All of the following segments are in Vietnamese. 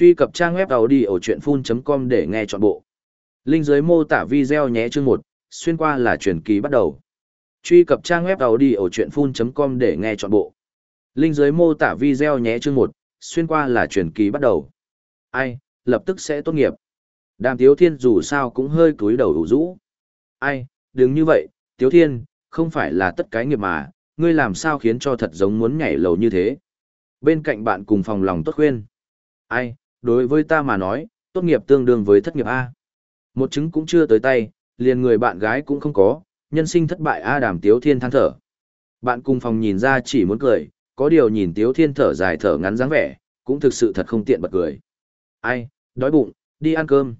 Truy cập trang web đầu đi ở audiochuyenphun.com để nghe trọn bộ. Linh dưới mô tả video nhé chương 1, xuyên qua là truyền kỳ bắt đầu. Truy cập trang web đầu đi ở audiochuyenphun.com để nghe trọn bộ. Linh dưới mô tả video nhé chương 1, xuyên qua là truyền kỳ bắt đầu. Ai, lập tức sẽ tốt nghiệp. Đàm Tiếu Thiên dù sao cũng hơi cúi đầu ủ rũ. Ai, đừng như vậy, Tiếu Thiên, không phải là tất cái nghiệp mà, ngươi làm sao khiến cho thật giống muốn nhảy lầu như thế. Bên cạnh bạn cùng phòng lòng tốt khuyên. Ai, đối với ta mà nói, tốt nghiệp tương đương với thất nghiệp A. Một chứng cũng chưa tới tay, liền người bạn gái cũng không có, nhân sinh thất bại A đàm Tiếu Thiên than thở. Bạn cùng phòng nhìn ra chỉ muốn cười, có điều nhìn Tiếu Thiên thở dài thở ngắn dáng vẻ, cũng thực sự thật không tiện bật cười. Ai, đói bụng, đi ăn cơm.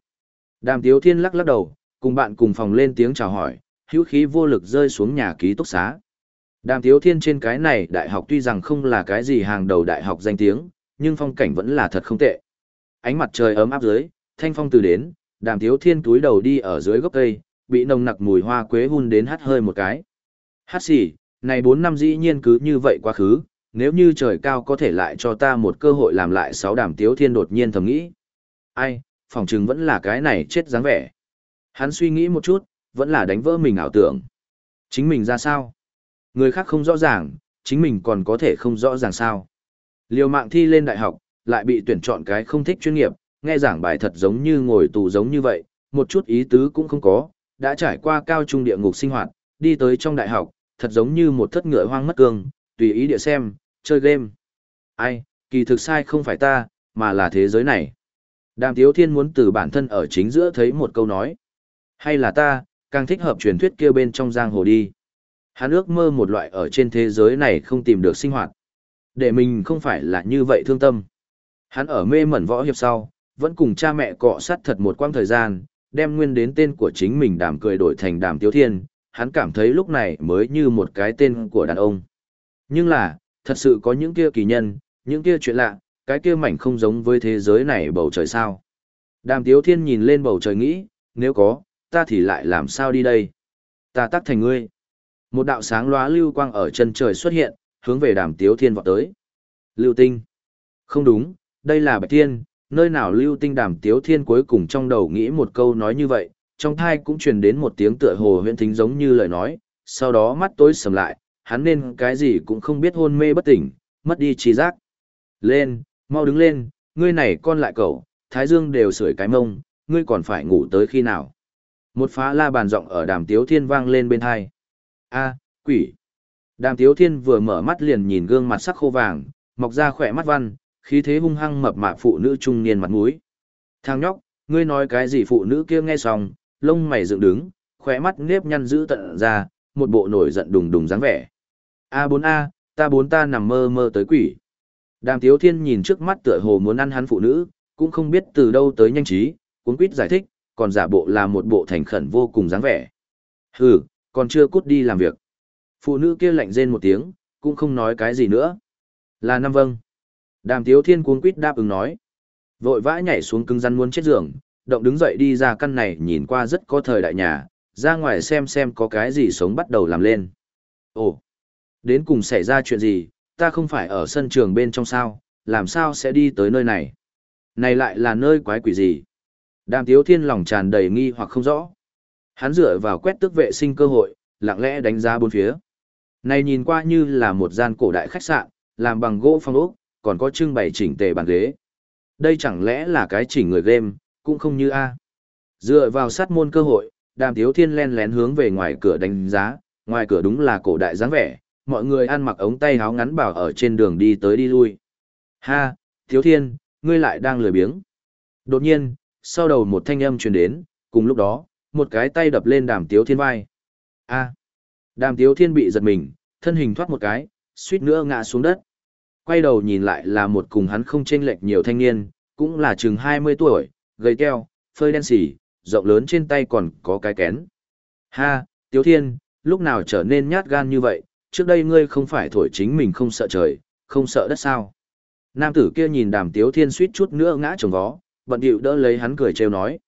Đàm Tiếu Thiên lắc lắc đầu, cùng bạn cùng phòng lên tiếng chào hỏi, hữu khí vô lực rơi xuống nhà ký túc xá. Đàm Tiếu Thiên trên cái này đại học tuy rằng không là cái gì hàng đầu đại học danh tiếng, nhưng phong cảnh vẫn là thật không tệ. Ánh mặt trời ấm áp dưới, thanh phong từ đến, Đàm Thiếu Thiên túi đầu đi ở dưới gốc cây, bị nồng nặc mùi hoa quế hun đến hắt hơi một cái. Hát xỉ, này 4 năm dĩ nhiên cứ như vậy quá khứ, nếu như trời cao có thể lại cho ta một cơ hội làm lại sáu Đàm Tiếu Thiên đột nhiên thầm nghĩ. Ai, phòng trừng vẫn là cái này chết dáng vẻ. Hắn suy nghĩ một chút, vẫn là đánh vỡ mình ảo tưởng. Chính mình ra sao? Người khác không rõ ràng, chính mình còn có thể không rõ ràng sao. Liều mạng thi lên đại học, lại bị tuyển chọn cái không thích chuyên nghiệp, nghe giảng bài thật giống như ngồi tù giống như vậy, một chút ý tứ cũng không có, đã trải qua cao trung địa ngục sinh hoạt, đi tới trong đại học, thật giống như một thất ngựa hoang mất cương, tùy ý địa xem, chơi game. Ai, kỳ thực sai không phải ta, mà là thế giới này. Đàm Tiếu Thiên muốn từ bản thân ở chính giữa thấy một câu nói. Hay là ta, càng thích hợp truyền thuyết kia bên trong giang hồ đi. Hắn ước mơ một loại ở trên thế giới này không tìm được sinh hoạt. Để mình không phải là như vậy thương tâm. Hắn ở mê mẩn võ hiệp sau, vẫn cùng cha mẹ cọ sát thật một quãng thời gian, đem nguyên đến tên của chính mình đàm cười đổi thành đàm tiếu thiên, hắn cảm thấy lúc này mới như một cái tên của đàn ông. Nhưng là, thật sự có những kia kỳ nhân, những kia chuyện lạ, cái kia mảnh không giống với thế giới này bầu trời sao. Đàm tiếu thiên nhìn lên bầu trời nghĩ, nếu có, ta thì lại làm sao đi đây? Ta tắt thành ngươi. Một đạo sáng lóa lưu quang ở chân trời xuất hiện, hướng về đàm tiếu thiên vọt tới. Lưu tinh. Không đúng, đây là bạch thiên, nơi nào lưu tinh đàm tiếu thiên cuối cùng trong đầu nghĩ một câu nói như vậy, trong thai cũng truyền đến một tiếng tựa hồ huyện thính giống như lời nói, sau đó mắt tối sầm lại, hắn nên cái gì cũng không biết hôn mê bất tỉnh, mất đi trí giác. Lên, mau đứng lên, ngươi này con lại cậu, thái dương đều sưởi cái mông, ngươi còn phải ngủ tới khi nào. Một phá la bàn giọng ở đàm tiếu thiên vang lên bên thai. a quỷ. Đàm tiếu thiên vừa mở mắt liền nhìn gương mặt sắc khô vàng, mọc ra khỏe mắt văn, khí thế hung hăng mập mạp phụ nữ trung niên mặt mũi. Thằng nhóc, ngươi nói cái gì phụ nữ kia nghe xong, lông mày dựng đứng, khỏe mắt nếp nhăn giữ tận ra, một bộ nổi giận đùng đùng dáng vẻ. A4A, ta bốn ta nằm mơ mơ tới quỷ. Đàm Tiếu Thiên nhìn trước mắt tựa hồ muốn ăn hắn phụ nữ, cũng không biết từ đâu tới nhanh trí, cuốn quýt giải thích, còn giả bộ là một bộ thành khẩn vô cùng dáng vẻ. Hừ, còn chưa cút đi làm việc. Phụ nữ kia lạnh rên một tiếng, cũng không nói cái gì nữa. Là năm vâng. Đàm Tiếu Thiên cuốn quýt đáp ứng nói. Vội vã nhảy xuống cứng rắn muốn chết giường, động đứng dậy đi ra căn này nhìn qua rất có thời đại nhà, ra ngoài xem xem có cái gì sống bắt đầu làm lên. Ồ, đến cùng xảy ra chuyện gì, ta không phải ở sân trường bên trong sao, làm sao sẽ đi tới nơi này? Này lại là nơi quái quỷ gì? Đàm Tiếu Thiên lòng tràn đầy nghi hoặc không rõ. Hắn dựa vào quét tước vệ sinh cơ hội, lặng lẽ đánh giá bốn phía. Này nhìn qua như là một gian cổ đại khách sạn, làm bằng gỗ phong ốc, còn có trưng bày chỉnh tề bàn ghế. Đây chẳng lẽ là cái chỉnh người game, cũng không như A. Dựa vào sát môn cơ hội, đàm tiếu thiên len lén hướng về ngoài cửa đánh giá, ngoài cửa đúng là cổ đại dáng vẻ, mọi người ăn mặc ống tay áo ngắn bảo ở trên đường đi tới đi lui. Ha, thiếu thiên, ngươi lại đang lười biếng. Đột nhiên, sau đầu một thanh âm truyền đến, cùng lúc đó, một cái tay đập lên đàm tiếu thiên vai. A. Đàm tiếu thiên bị giật mình, thân hình thoát một cái, suýt nữa ngã xuống đất. Quay đầu nhìn lại là một cùng hắn không chênh lệch nhiều thanh niên, cũng là chừng 20 tuổi, gầy keo, phơi đen xỉ, rộng lớn trên tay còn có cái kén. Ha, tiếu thiên, lúc nào trở nên nhát gan như vậy, trước đây ngươi không phải thổi chính mình không sợ trời, không sợ đất sao. Nam tử kia nhìn đàm tiếu thiên suýt chút nữa ngã trồng vó, bận điệu đỡ lấy hắn cười trêu nói.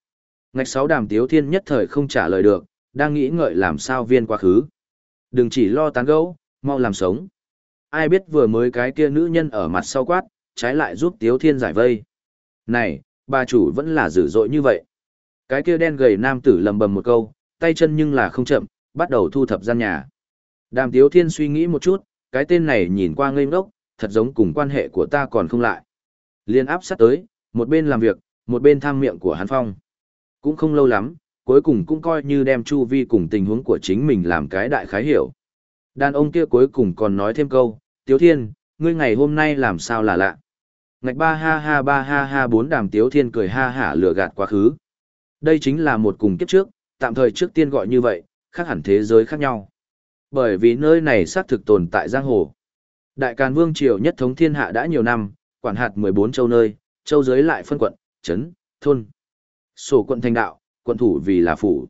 Ngạch sáu đàm tiếu thiên nhất thời không trả lời được, đang nghĩ ngợi làm sao viên quá khứ. Đừng chỉ lo tán gẫu, mau làm sống. Ai biết vừa mới cái kia nữ nhân ở mặt sau quát, trái lại giúp tiếu thiên giải vây. Này, bà chủ vẫn là dữ dội như vậy. Cái kia đen gầy nam tử lầm bầm một câu, tay chân nhưng là không chậm, bắt đầu thu thập gian nhà. Đàm Tiếu Thiên suy nghĩ một chút, cái tên này nhìn qua ngây ngốc, thật giống cùng quan hệ của ta còn không lại. Liên áp sát tới, một bên làm việc, một bên tham miệng của hắn phong. Cũng không lâu lắm, cuối cùng cũng coi như đem chu vi cùng tình huống của chính mình làm cái đại khái hiểu. Đàn ông kia cuối cùng còn nói thêm câu, Tiếu Thiên, ngươi ngày hôm nay làm sao là lạ. Ngạch ba ha ha ba ha ha bốn đàm Tiếu Thiên cười ha hả lừa gạt quá khứ. Đây chính là một cùng kiếp trước, tạm thời trước tiên gọi như vậy, khác hẳn thế giới khác nhau. Bởi vì nơi này xác thực tồn tại giang hồ. Đại Càn Vương Triều nhất thống thiên hạ đã nhiều năm, quản hạt 14 châu nơi, châu giới lại phân quận, trấn, thôn. Sổ quận thành đạo, quận thủ vì là phủ.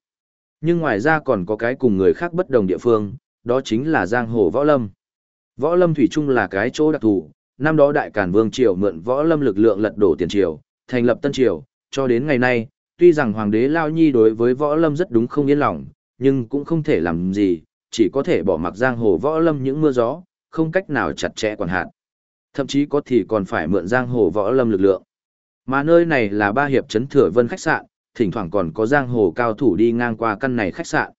Nhưng ngoài ra còn có cái cùng người khác bất đồng địa phương, đó chính là giang hồ võ lâm. Võ lâm thủy Trung là cái chỗ đặc thù, năm đó đại càn vương triều mượn võ lâm lực lượng lật đổ tiền triều, thành lập tân triều, cho đến ngày nay, tuy rằng hoàng đế Lao Nhi đối với võ lâm rất đúng không yên lòng, nhưng cũng không thể làm gì, chỉ có thể bỏ mặc giang hồ võ lâm những mưa gió, không cách nào chặt chẽ quản hạt. Thậm chí có thì còn phải mượn giang hồ võ lâm lực lượng. Mà nơi này là ba hiệp trấn thừa vân khách sạn, thỉnh thoảng còn có giang hồ cao thủ đi ngang qua căn này khách sạn.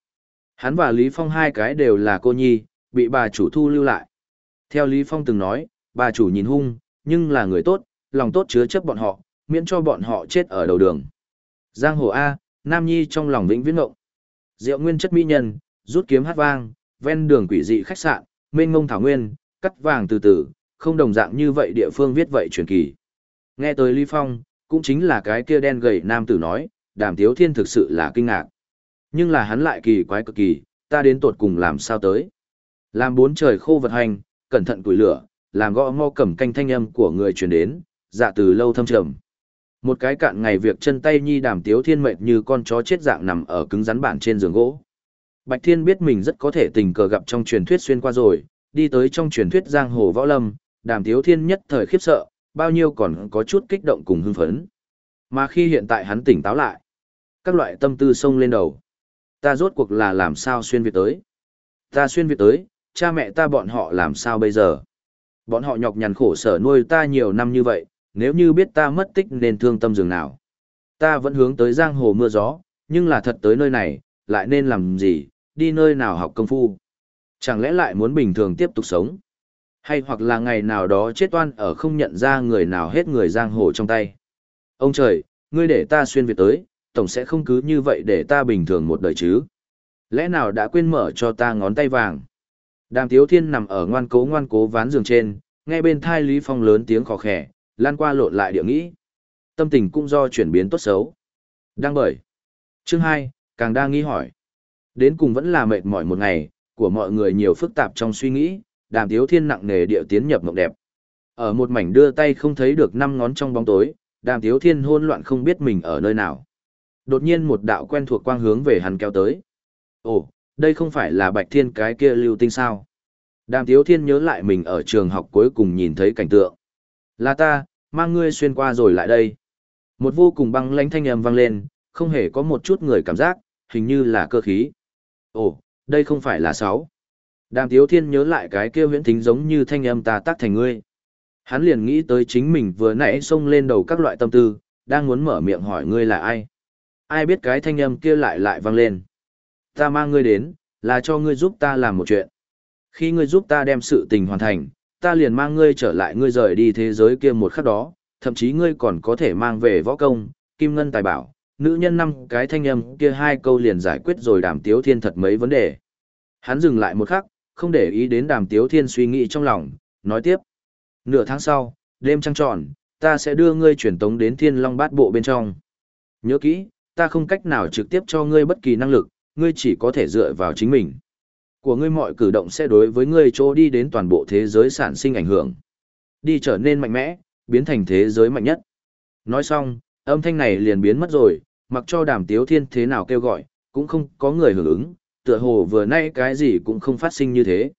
Hắn và Lý Phong hai cái đều là cô nhi, bị bà chủ thu lưu lại. Theo Lý Phong từng nói, bà chủ nhìn hung, nhưng là người tốt, lòng tốt chứa chấp bọn họ, miễn cho bọn họ chết ở đầu đường. Giang hồ A, Nam Nhi trong lòng vĩnh viễn ngộng. Diệu nguyên chất mỹ nhân, rút kiếm hát vang, ven đường quỷ dị khách sạn, mênh ngông thảo nguyên, cắt vàng từ từ, không đồng dạng như vậy địa phương viết vậy truyền kỳ. Nghe tới Lý Phong, cũng chính là cái kia đen gầy nam tử nói, đàm tiếu thiên thực sự là kinh ngạc. Nhưng là hắn lại kỳ quái cực kỳ, ta đến tột cùng làm sao tới. Làm bốn trời khô vật hành, cẩn thận củi lửa, làm gõ mo cầm canh thanh âm của người truyền đến, dạ từ lâu thâm trầm. Một cái cạn ngày việc chân tay nhi đàm tiếu thiên mệt như con chó chết dạng nằm ở cứng rắn bản trên giường gỗ. Bạch Thiên biết mình rất có thể tình cờ gặp trong truyền thuyết xuyên qua rồi, đi tới trong truyền thuyết giang hồ võ lâm, đàm tiếu thiên nhất thời khiếp sợ, bao nhiêu còn có chút kích động cùng hưng phấn. Mà khi hiện tại hắn tỉnh táo lại, các loại tâm tư sông lên đầu. Ta rốt cuộc là làm sao xuyên Việt tới? Ta xuyên Việt tới, cha mẹ ta bọn họ làm sao bây giờ? Bọn họ nhọc nhằn khổ sở nuôi ta nhiều năm như vậy, nếu như biết ta mất tích nên thương tâm dường nào. Ta vẫn hướng tới giang hồ mưa gió, nhưng là thật tới nơi này, lại nên làm gì, đi nơi nào học công phu. Chẳng lẽ lại muốn bình thường tiếp tục sống? Hay hoặc là ngày nào đó chết oan ở không nhận ra người nào hết người giang hồ trong tay? Ông trời, ngươi để ta xuyên Việt tới, tổng sẽ không cứ như vậy để ta bình thường một đời chứ. Lẽ nào đã quên mở cho ta ngón tay vàng? Đàm Tiếu Thiên nằm ở ngoan cố ngoan cố ván giường trên, nghe bên thai Lý Phong lớn tiếng khò khẻ, lan qua lộn lại địa nghĩ. Tâm tình cũng do chuyển biến tốt xấu. Đang bởi. Chương 2, càng đang nghi hỏi. Đến cùng vẫn là mệt mỏi một ngày, của mọi người nhiều phức tạp trong suy nghĩ, đàm tiếu thiên nặng nề địa tiến nhập mộng đẹp. Ở một mảnh đưa tay không thấy được năm ngón trong bóng tối, đàm tiếu thiên hôn loạn không biết mình ở nơi nào. Đột nhiên một đạo quen thuộc quang hướng về hắn kéo tới. Ồ, đây không phải là bạch thiên cái kia lưu tinh sao? Đàm tiếu thiên nhớ lại mình ở trường học cuối cùng nhìn thấy cảnh tượng. Là ta, mang ngươi xuyên qua rồi lại đây. Một vô cùng băng lãnh thanh âm vang lên, không hề có một chút người cảm giác, hình như là cơ khí. Ồ, đây không phải là sáu. Đàm Tiếu Thiên nhớ lại cái kia huyễn thính giống như thanh âm ta tác thành ngươi. Hắn liền nghĩ tới chính mình vừa nãy xông lên đầu các loại tâm tư, đang muốn mở miệng hỏi ngươi là ai. Ai biết cái thanh âm kia lại lại vang lên. Ta mang ngươi đến, là cho ngươi giúp ta làm một chuyện. Khi ngươi giúp ta đem sự tình hoàn thành, ta liền mang ngươi trở lại ngươi rời đi thế giới kia một khắc đó, thậm chí ngươi còn có thể mang về võ công, kim ngân tài bảo, nữ nhân năm cái thanh âm kia hai câu liền giải quyết rồi đàm tiếu thiên thật mấy vấn đề. Hắn dừng lại một khắc, không để ý đến đàm tiếu thiên suy nghĩ trong lòng, nói tiếp. Nửa tháng sau, đêm trăng tròn, ta sẽ đưa ngươi chuyển tống đến thiên long bát bộ bên trong. Nhớ kỹ, ta không cách nào trực tiếp cho ngươi bất kỳ năng lực, ngươi chỉ có thể dựa vào chính mình. Của ngươi mọi cử động sẽ đối với ngươi chỗ đi đến toàn bộ thế giới sản sinh ảnh hưởng. Đi trở nên mạnh mẽ, biến thành thế giới mạnh nhất. Nói xong, âm thanh này liền biến mất rồi, mặc cho đàm tiếu thiên thế nào kêu gọi, cũng không có người hưởng ứng, tựa hồ vừa nay cái gì cũng không phát sinh như thế.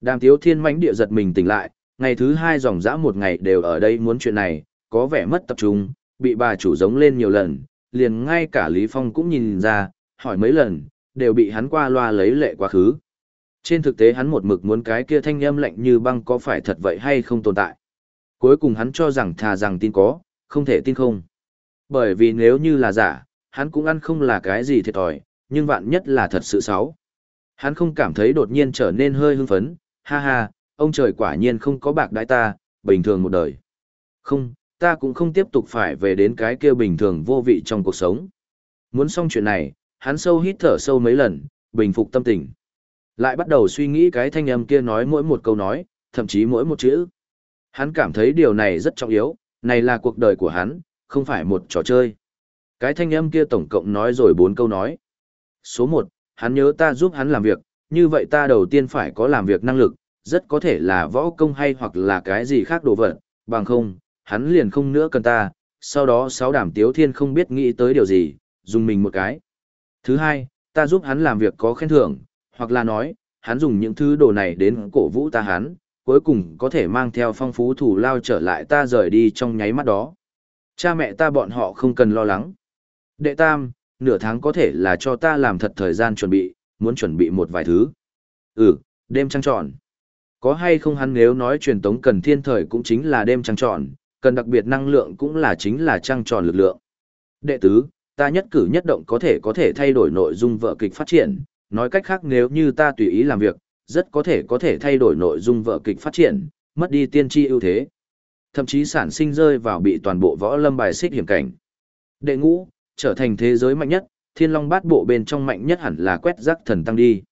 Đàm tiếu thiên mãnh địa giật mình tỉnh lại, ngày thứ hai dòng dã một ngày đều ở đây muốn chuyện này, có vẻ mất tập trung, bị bà chủ giống lên nhiều lần, liền ngay cả Lý Phong cũng nhìn ra, hỏi mấy lần, đều bị hắn qua loa lấy lệ quá khứ. Trên thực tế hắn một mực muốn cái kia thanh âm lạnh như băng có phải thật vậy hay không tồn tại. Cuối cùng hắn cho rằng thà rằng tin có, không thể tin không. Bởi vì nếu như là giả, hắn cũng ăn không là cái gì thiệt thòi, nhưng vạn nhất là thật sự xấu. Hắn không cảm thấy đột nhiên trở nên hơi hưng phấn, ha ha, ông trời quả nhiên không có bạc đãi ta, bình thường một đời. Không, ta cũng không tiếp tục phải về đến cái kia bình thường vô vị trong cuộc sống. Muốn xong chuyện này, hắn sâu hít thở sâu mấy lần, bình phục tâm tình. Lại bắt đầu suy nghĩ cái thanh âm kia nói mỗi một câu nói, thậm chí mỗi một chữ. Hắn cảm thấy điều này rất trọng yếu, này là cuộc đời của hắn, không phải một trò chơi. Cái thanh âm kia tổng cộng nói rồi bốn câu nói. Số một, hắn nhớ ta giúp hắn làm việc, như vậy ta đầu tiên phải có làm việc năng lực, rất có thể là võ công hay hoặc là cái gì khác đồ vật, bằng không, hắn liền không nữa cần ta, sau đó sáu đảm tiếu thiên không biết nghĩ tới điều gì, dùng mình một cái. Thứ hai, ta giúp hắn làm việc có khen thưởng, hoặc là nói, hắn dùng những thứ đồ này đến cổ vũ ta hắn, cuối cùng có thể mang theo phong phú thủ lao trở lại ta rời đi trong nháy mắt đó. Cha mẹ ta bọn họ không cần lo lắng. Đệ tam, nửa tháng có thể là cho ta làm thật thời gian chuẩn bị, muốn chuẩn bị một vài thứ. Ừ, đêm trăng tròn. Có hay không hắn nếu nói truyền tống cần thiên thời cũng chính là đêm trăng tròn, cần đặc biệt năng lượng cũng là chính là trăng tròn lực lượng. Đệ tứ, ta nhất cử nhất động có thể có thể thay đổi nội dung vợ kịch phát triển, nói cách khác nếu như ta tùy ý làm việc, rất có thể có thể thay đổi nội dung vợ kịch phát triển, mất đi tiên tri ưu thế. Thậm chí sản sinh rơi vào bị toàn bộ võ lâm bài xích hiểm cảnh. Đệ ngũ, trở thành thế giới mạnh nhất, thiên long bát bộ bên trong mạnh nhất hẳn là quét rác thần tăng đi.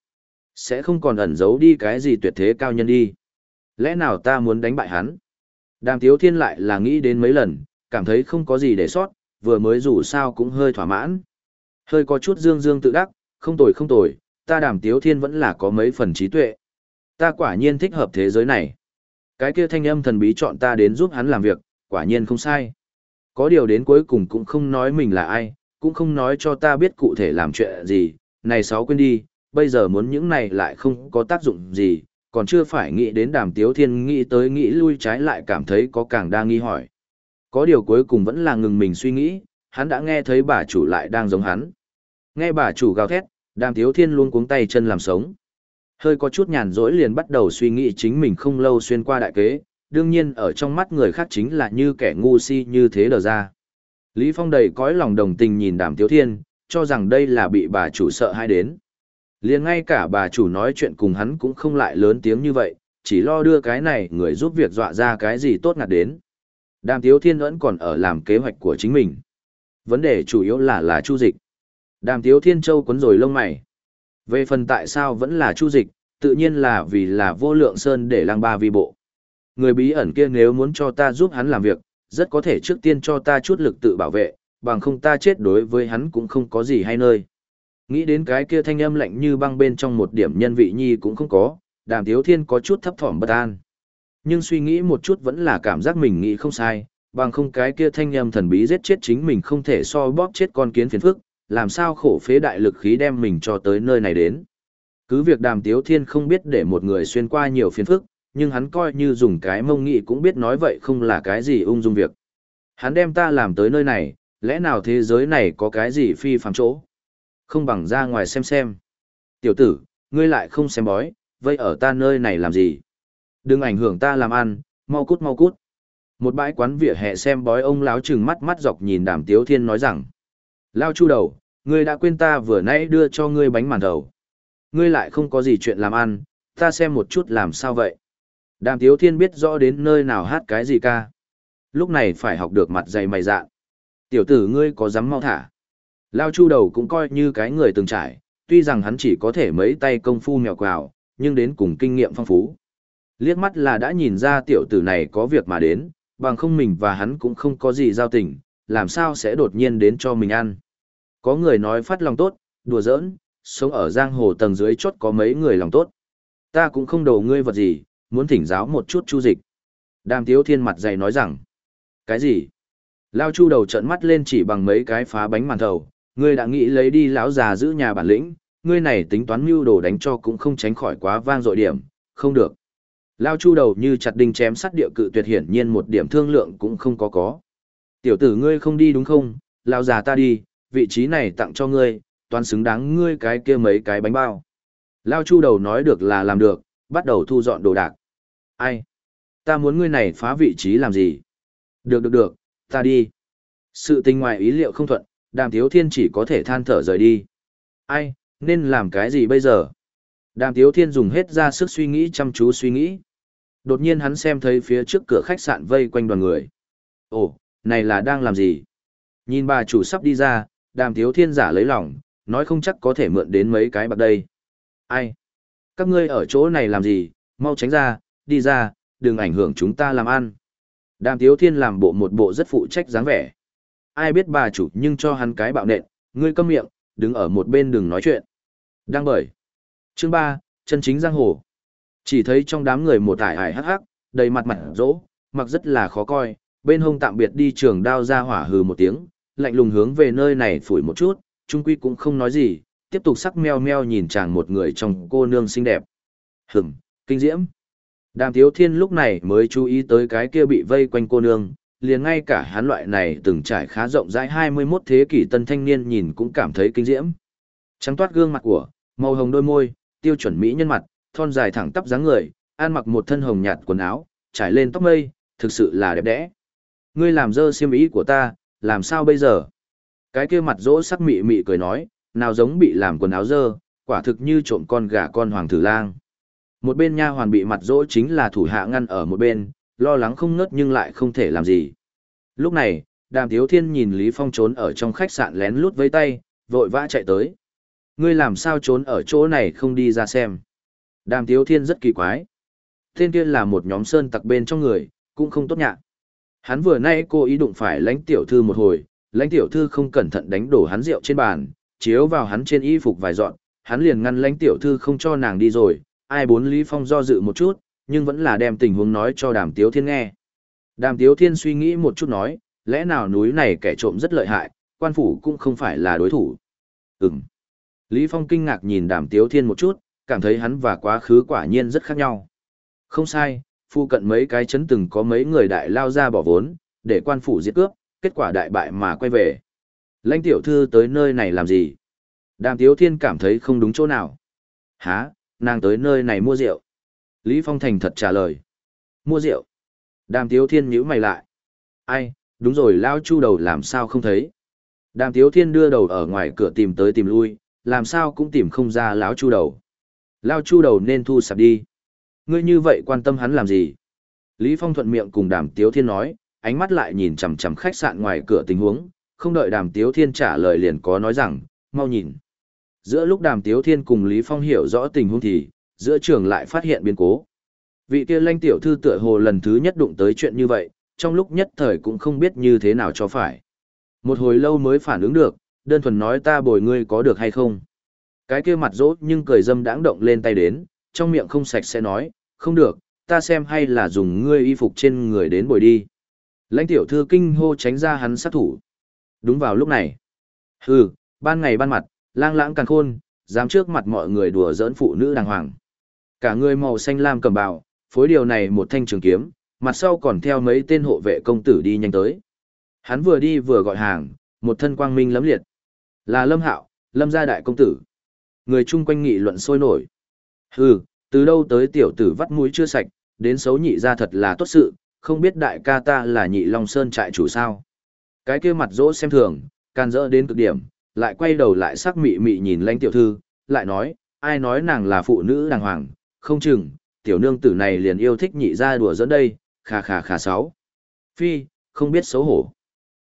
Sẽ không còn ẩn giấu đi cái gì tuyệt thế cao nhân đi. Lẽ nào ta muốn đánh bại hắn? Đàm tiếu thiên lại là nghĩ đến mấy lần, cảm thấy không có gì để sót, vừa mới dù sao cũng hơi thỏa mãn. Hơi có chút dương dương tự đắc, không tồi không tồi, ta đàm tiếu thiên vẫn là có mấy phần trí tuệ. Ta quả nhiên thích hợp thế giới này. Cái kia thanh âm thần bí chọn ta đến giúp hắn làm việc, quả nhiên không sai. Có điều đến cuối cùng cũng không nói mình là ai, cũng không nói cho ta biết cụ thể làm chuyện gì, này sáu quên đi, bây giờ muốn những này lại không có tác dụng gì, còn chưa phải nghĩ đến đàm tiếu thiên nghĩ tới nghĩ lui trái lại cảm thấy có càng đa nghi hỏi. Có điều cuối cùng vẫn là ngừng mình suy nghĩ, hắn đã nghe thấy bà chủ lại đang giống hắn. Nghe bà chủ gào thét, đàm thiếu thiên luôn cuống tay chân làm sống. Hơi có chút nhàn rỗi liền bắt đầu suy nghĩ chính mình không lâu xuyên qua đại kế, đương nhiên ở trong mắt người khác chính là như kẻ ngu si như thế đờ ra. Lý Phong đầy cõi lòng đồng tình nhìn đàm thiếu thiên, cho rằng đây là bị bà chủ sợ hai đến. liền ngay cả bà chủ nói chuyện cùng hắn cũng không lại lớn tiếng như vậy, chỉ lo đưa cái này người giúp việc dọa ra cái gì tốt ngặt đến. Đàm tiếu thiên vẫn còn ở làm kế hoạch của chính mình. Vấn đề chủ yếu là là chu dịch. Đàm tiếu thiên châu quấn rồi lông mày. Về phần tại sao vẫn là chu dịch, tự nhiên là vì là vô lượng sơn để lang ba vi bộ. Người bí ẩn kia nếu muốn cho ta giúp hắn làm việc, rất có thể trước tiên cho ta chút lực tự bảo vệ, bằng không ta chết đối với hắn cũng không có gì hay nơi. Nghĩ đến cái kia thanh âm lạnh như băng bên trong một điểm nhân vị nhi cũng không có, đàm tiếu thiên có chút thấp thỏm bất an. Nhưng suy nghĩ một chút vẫn là cảm giác mình nghĩ không sai, bằng không cái kia thanh nhâm thần bí giết chết chính mình không thể so bóp chết con kiến phiền phức, làm sao khổ phế đại lực khí đem mình cho tới nơi này đến. Cứ việc đàm tiếu thiên không biết để một người xuyên qua nhiều phiền phức, nhưng hắn coi như dùng cái mông nghị cũng biết nói vậy không là cái gì ung dung việc. Hắn đem ta làm tới nơi này, lẽ nào thế giới này có cái gì phi phàm chỗ? Không bằng ra ngoài xem xem. Tiểu tử, ngươi lại không xem bói, vậy ở ta nơi này làm gì? Đừng ảnh hưởng ta làm ăn, mau cút mau cút. Một bãi quán vỉa hè xem bói ông láo chừng mắt mắt dọc nhìn đàm tiếu thiên nói rằng. Lao chu đầu, ngươi đã quên ta vừa nãy đưa cho ngươi bánh màn đầu. Ngươi lại không có gì chuyện làm ăn, ta xem một chút làm sao vậy. Đàm tiếu thiên biết rõ đến nơi nào hát cái gì ca. Lúc này phải học được mặt dày mày dạ. Tiểu tử ngươi có dám mau thả. Lao chu đầu cũng coi như cái người từng trải, tuy rằng hắn chỉ có thể mấy tay công phu mèo quào, nhưng đến cùng kinh nghiệm phong phú. Liếc mắt là đã nhìn ra tiểu tử này có việc mà đến, bằng không mình và hắn cũng không có gì giao tình, làm sao sẽ đột nhiên đến cho mình ăn. Có người nói phát lòng tốt, đùa giỡn, sống ở giang hồ tầng dưới chốt có mấy người lòng tốt. Ta cũng không đầu ngươi vật gì, muốn thỉnh giáo một chút chu dịch. Đàm tiếu thiên mặt dày nói rằng, cái gì? Lao chu đầu trận mắt lên chỉ bằng mấy cái phá bánh màn thầu, ngươi đã nghĩ lấy đi lão già giữ nhà bản lĩnh, ngươi này tính toán mưu đồ đánh cho cũng không tránh khỏi quá vang dội điểm, không được. Lao chu đầu như chặt đinh chém sắt địa cự tuyệt hiển nhiên một điểm thương lượng cũng không có có. Tiểu tử ngươi không đi đúng không, lão già ta đi, vị trí này tặng cho ngươi, toàn xứng đáng ngươi cái kia mấy cái bánh bao. Lao chu đầu nói được là làm được, bắt đầu thu dọn đồ đạc. Ai? Ta muốn ngươi này phá vị trí làm gì? Được được được, Ta đi. Sự tình ngoài ý liệu không thuận, đàm tiếu thiên chỉ có thể than thở rời đi. Ai, nên làm cái gì bây giờ? Đàm tiếu thiên dùng hết ra sức suy nghĩ chăm chú suy nghĩ. Đột nhiên hắn xem thấy phía trước cửa khách sạn vây quanh đoàn người. Ồ, này là đang làm gì? Nhìn bà chủ sắp đi ra, đàm Thiếu thiên giả lấy lòng, nói không chắc có thể mượn đến mấy cái bạc đây. Ai? Các ngươi ở chỗ này làm gì? Mau tránh ra, đi ra, đừng ảnh hưởng chúng ta làm ăn. Đàm Thiếu thiên làm bộ một bộ rất phụ trách dáng vẻ. Ai biết bà chủ nhưng cho hắn cái bạo nện, ngươi câm miệng, đứng ở một bên đừng nói chuyện. Đang bởi. Chương 3, chân chính giang hồ. Chỉ thấy trong đám người một ải ải hắc hắc, đầy mặt mặt rỗ, mặc rất là khó coi, bên hông tạm biệt đi trường đao ra hỏa hừ một tiếng, lạnh lùng hướng về nơi này phủi một chút, trung quy cũng không nói gì, tiếp tục sắc meo meo nhìn chàng một người trong cô nương xinh đẹp. Hửm, kinh diễm. Đàm Tiếu Thiên lúc này mới chú ý tới cái kia bị vây quanh cô nương, liền ngay cả hắn loại này từng trải khá rộng rãi 21 thế kỷ tân thanh niên nhìn cũng cảm thấy kinh diễm. Trắng toát gương mặt của, màu hồng đôi môi, tiêu chuẩn mỹ nhân mặt, thon dài thẳng tắp dáng người, ăn mặc một thân hồng nhạt quần áo, trải lên tóc mây, thực sự là đẹp đẽ. Ngươi làm dơ xiêm ý của ta, làm sao bây giờ? Cái kia mặt rỗ sắc mị mị cười nói, nào giống bị làm quần áo dơ, quả thực như trộm con gà con hoàng tử lang. Một bên nha hoàn bị mặt rỗ chính là thủ hạ ngăn ở một bên, lo lắng không ngớt nhưng lại không thể làm gì. Lúc này, đàm thiếu thiên nhìn Lý Phong trốn ở trong khách sạn lén lút với tay, vội vã chạy tới. Ngươi làm sao trốn ở chỗ này không đi ra xem. Đàm tiếu thiên rất kỳ quái. Tên kia là một nhóm sơn tặc bên trong người, cũng không tốt nhạc. Hắn vừa nay cô ý đụng phải lãnh tiểu thư một hồi, lãnh tiểu thư không cẩn thận đánh đổ hắn rượu trên bàn, chiếu vào hắn trên y phục vài dọn, hắn liền ngăn lãnh tiểu thư không cho nàng đi rồi, ai bốn Lý Phong do dự một chút, nhưng vẫn là đem tình huống nói cho đàm tiếu thiên nghe. Đàm tiếu thiên suy nghĩ một chút nói, lẽ nào núi này kẻ trộm rất lợi hại, quan phủ cũng không phải là đối thủ. Ừm. Lý Phong kinh ngạc nhìn đàm tiếu thiên một chút, cảm thấy hắn và quá khứ quả nhiên rất khác nhau. Không sai, phu cận mấy cái chấn từng có mấy người đại lao ra bỏ vốn, để quan phủ diệt cướp, kết quả đại bại mà quay về. Lãnh tiểu thư tới nơi này làm gì? Đàm tiếu thiên cảm thấy không đúng chỗ nào. Hả, nàng tới nơi này mua rượu. Lý Phong thành thật trả lời. Mua rượu. Đàm tiếu thiên nhíu mày lại. Ai, đúng rồi lao chu đầu làm sao không thấy. Đàm tiếu thiên đưa đầu ở ngoài cửa tìm tới tìm lui, làm sao cũng tìm không ra lão chu đầu. Lao chu đầu nên thu sạp đi. Ngươi như vậy quan tâm hắn làm gì? Lý Phong thuận miệng cùng đàm tiếu thiên nói, ánh mắt lại nhìn chằm chằm khách sạn ngoài cửa tình huống, không đợi đàm tiếu thiên trả lời liền có nói rằng, mau nhìn. Giữa lúc đàm tiếu thiên cùng Lý Phong hiểu rõ tình huống thì, giữa trường lại phát hiện biến cố. Vị kia lanh tiểu thư tựa hồ lần thứ nhất đụng tới chuyện như vậy, trong lúc nhất thời cũng không biết như thế nào cho phải. Một hồi lâu mới phản ứng được, đơn thuần nói ta bồi ngươi có được hay không. Cái kia mặt rỗ nhưng cười dâm đãng động lên tay đến, trong miệng không sạch sẽ nói, không được, ta xem hay là dùng ngươi y phục trên người đến bồi đi. Lãnh tiểu thư kinh hô tránh ra hắn sát thủ. Đúng vào lúc này. Hừ, ban ngày ban mặt, lang lãng càng khôn, dám trước mặt mọi người đùa giỡn phụ nữ đàng hoàng. Cả người màu xanh lam cầm bào, phối điều này một thanh trường kiếm, mặt sau còn theo mấy tên hộ vệ công tử đi nhanh tới. Hắn vừa đi vừa gọi hàng, một thân quang minh lấm liệt. Là Lâm Hạo, Lâm gia đại công tử. Người chung quanh nghị luận sôi nổi. Hừ, từ đâu tới tiểu tử vắt mũi chưa sạch, đến xấu nhị ra thật là tốt sự, không biết đại ca ta là nhị Long Sơn trại chủ sao. Cái kia mặt dỗ xem thường, can dỡ đến cực điểm, lại quay đầu lại sắc mị mị nhìn lãnh tiểu thư, lại nói, ai nói nàng là phụ nữ đàng hoàng, không chừng, tiểu nương tử này liền yêu thích nhị ra đùa dẫn đây, khà khà khà sáu. Phi, không biết xấu hổ.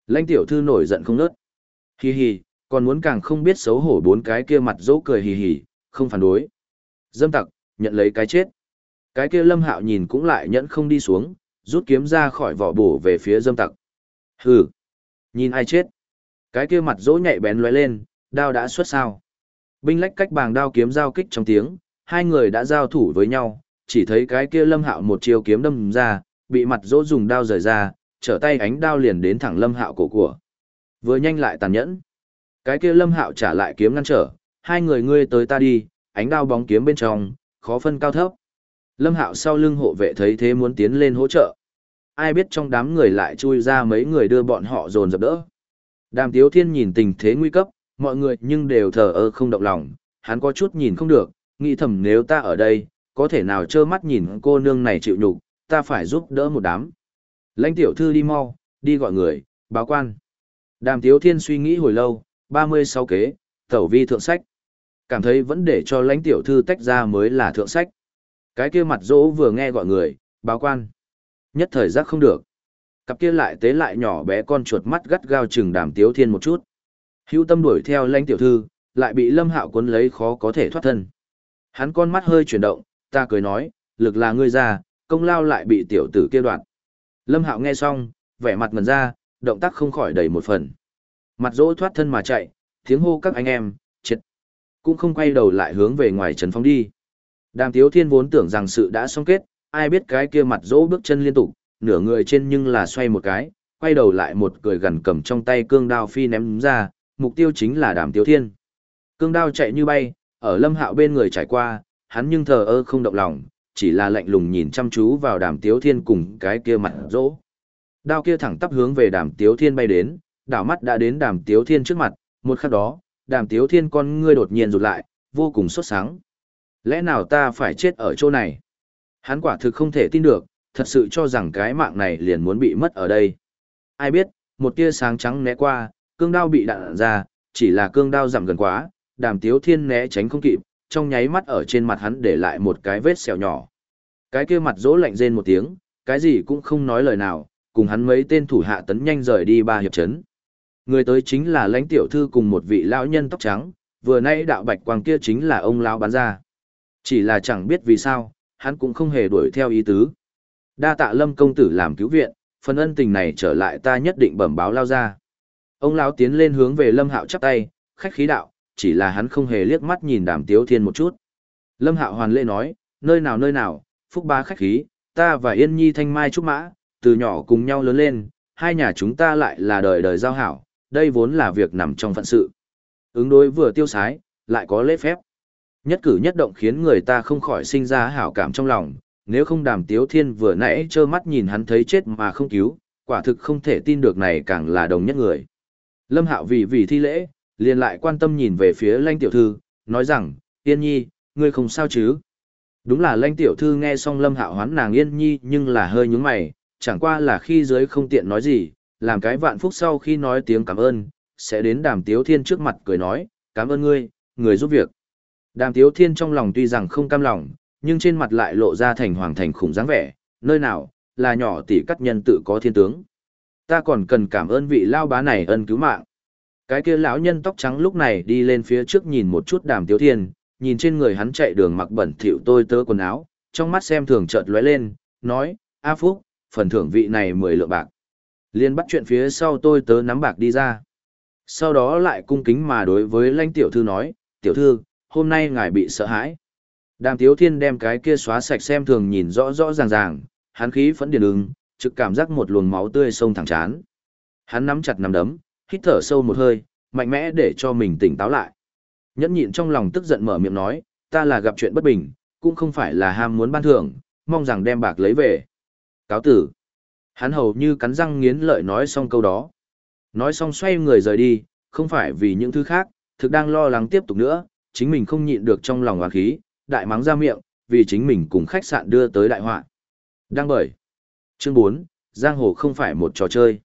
Lãnh tiểu thư nổi giận không nớt. Hi hi, còn muốn càng không biết xấu hổ bốn cái kia mặt dỗ cười hì hì, không phản đối. Dâm tặc, nhận lấy cái chết. Cái kia lâm hạo nhìn cũng lại nhẫn không đi xuống, rút kiếm ra khỏi vỏ bổ về phía dâm tặc. Hừ, nhìn ai chết. Cái kia mặt dỗ nhạy bén lóe lên, đao đã xuất sao. Binh lách cách bàng đao kiếm giao kích trong tiếng, hai người đã giao thủ với nhau, chỉ thấy cái kia lâm hạo một chiều kiếm đâm ra, bị mặt dỗ dùng đao rời ra, trở tay ánh đao liền đến thẳng lâm hạo cổ của. Vừa nhanh lại tàn nhẫn. Cái kia lâm hạo trả lại kiếm ngăn trở, hai người ngươi tới ta đi, ánh đao bóng kiếm bên trong, khó phân cao thấp. Lâm hạo sau lưng hộ vệ thấy thế muốn tiến lên hỗ trợ. Ai biết trong đám người lại chui ra mấy người đưa bọn họ dồn dập đỡ. Đàm Tiếu Thiên nhìn tình thế nguy cấp, mọi người nhưng đều thờ ơ không động lòng, hắn có chút nhìn không được, nghĩ thầm nếu ta ở đây, có thể nào trơ mắt nhìn cô nương này chịu nhục, ta phải giúp đỡ một đám. Lãnh tiểu thư đi mau, đi gọi người, báo quan. Đàm Tiếu Thiên suy nghĩ hồi lâu, 36 kế, tẩu vi thượng sách. Cảm thấy vẫn để cho lãnh tiểu thư tách ra mới là thượng sách. Cái kia mặt dỗ vừa nghe gọi người, báo quan. Nhất thời giác không được. Cặp kia lại tế lại nhỏ bé con chuột mắt gắt gao chừng đàm tiếu thiên một chút. Hữu tâm đuổi theo lãnh tiểu thư, lại bị lâm hạo cuốn lấy khó có thể thoát thân. Hắn con mắt hơi chuyển động, ta cười nói, lực là ngươi ra, công lao lại bị tiểu tử kia đoạn. Lâm hạo nghe xong, vẻ mặt ngần ra, động tác không khỏi đầy một phần. Mặt dỗ thoát thân mà chạy, tiếng hô các anh em, chết. Cũng không quay đầu lại hướng về ngoài trấn phong đi. Đàm tiếu thiên vốn tưởng rằng sự đã xong kết, ai biết cái kia mặt dỗ bước chân liên tục, nửa người trên nhưng là xoay một cái, quay đầu lại một cười gần cầm trong tay cương đao phi ném ra, mục tiêu chính là đàm tiếu thiên. Cương đao chạy như bay, ở lâm hạo bên người trải qua, hắn nhưng thờ ơ không động lòng, chỉ là lạnh lùng nhìn chăm chú vào đàm tiếu thiên cùng cái kia mặt dỗ. Đao kia thẳng tắp hướng về đàm tiếu thiên bay đến, đảo mắt đã đến đàm tiếu thiên trước mặt, một khắc đó, đàm tiếu thiên con ngươi đột nhiên rụt lại, vô cùng sốt sáng. Lẽ nào ta phải chết ở chỗ này? Hắn quả thực không thể tin được, thật sự cho rằng cái mạng này liền muốn bị mất ở đây. Ai biết, một tia sáng trắng né qua, cương đao bị đạn ra, chỉ là cương đao giảm gần quá, đàm tiếu thiên né tránh không kịp, trong nháy mắt ở trên mặt hắn để lại một cái vết sẹo nhỏ. Cái kia mặt dỗ lạnh rên một tiếng, cái gì cũng không nói lời nào, cùng hắn mấy tên thủ hạ tấn nhanh rời đi ba hiệp chấn. Người tới chính là lãnh tiểu thư cùng một vị lão nhân tóc trắng, vừa nay đạo bạch quang kia chính là ông lão bán ra. Chỉ là chẳng biết vì sao, hắn cũng không hề đuổi theo ý tứ. Đa tạ lâm công tử làm cứu viện, phần ân tình này trở lại ta nhất định bẩm báo lao ra. Ông lão tiến lên hướng về lâm hạo chắp tay, khách khí đạo, chỉ là hắn không hề liếc mắt nhìn đàm tiếu thiên một chút. Lâm hạo hoàn lễ nói, nơi nào nơi nào, phúc ba khách khí, ta và yên nhi thanh mai trúc mã, từ nhỏ cùng nhau lớn lên, hai nhà chúng ta lại là đời đời giao hảo, đây vốn là việc nằm trong phận sự. Ứng đối vừa tiêu sái, lại có lễ phép. Nhất cử nhất động khiến người ta không khỏi sinh ra hảo cảm trong lòng, nếu không đàm tiếu thiên vừa nãy trơ mắt nhìn hắn thấy chết mà không cứu, quả thực không thể tin được này càng là đồng nhất người. Lâm Hạo vì vì thi lễ, liền lại quan tâm nhìn về phía Lanh tiểu thư, nói rằng, Yên Nhi, ngươi không sao chứ? Đúng là Lanh tiểu thư nghe xong Lâm Hạo hoán nàng Yên Nhi nhưng là hơi nhướng mày, chẳng qua là khi dưới không tiện nói gì, làm cái vạn phúc sau khi nói tiếng cảm ơn, sẽ đến đàm tiếu thiên trước mặt cười nói, cảm ơn ngươi, người giúp việc. Đàm tiếu thiên trong lòng tuy rằng không cam lòng, nhưng trên mặt lại lộ ra thành hoàng thành khủng dáng vẻ, nơi nào, là nhỏ tỷ cắt nhân tự có thiên tướng. Ta còn cần cảm ơn vị lao bá này ân cứu mạng. Cái kia lão nhân tóc trắng lúc này đi lên phía trước nhìn một chút đàm tiếu thiên, nhìn trên người hắn chạy đường mặc bẩn thỉu tôi tớ quần áo, trong mắt xem thường chợt lóe lên, nói, A Phúc, phần thưởng vị này mười lượng bạc. Liên bắt chuyện phía sau tôi tớ nắm bạc đi ra. Sau đó lại cung kính mà đối với lãnh tiểu thư nói, tiểu thư, hôm nay ngài bị sợ hãi. Đàm Tiếu Thiên đem cái kia xóa sạch xem thường nhìn rõ rõ ràng ràng, hắn khí phẫn điền ứng, trực cảm giác một luồng máu tươi sông thẳng chán. Hắn nắm chặt nắm đấm, hít thở sâu một hơi, mạnh mẽ để cho mình tỉnh táo lại. Nhẫn nhịn trong lòng tức giận mở miệng nói, ta là gặp chuyện bất bình, cũng không phải là ham muốn ban thưởng, mong rằng đem bạc lấy về. Cáo tử. Hắn hầu như cắn răng nghiến lợi nói xong câu đó. Nói xong xoay người rời đi, không phải vì những thứ khác, thực đang lo lắng tiếp tục nữa, chính mình không nhịn được trong lòng oán khí, đại mắng ra miệng, vì chính mình cùng khách sạn đưa tới đại họa. Đang bởi. Chương 4, Giang Hồ không phải một trò chơi.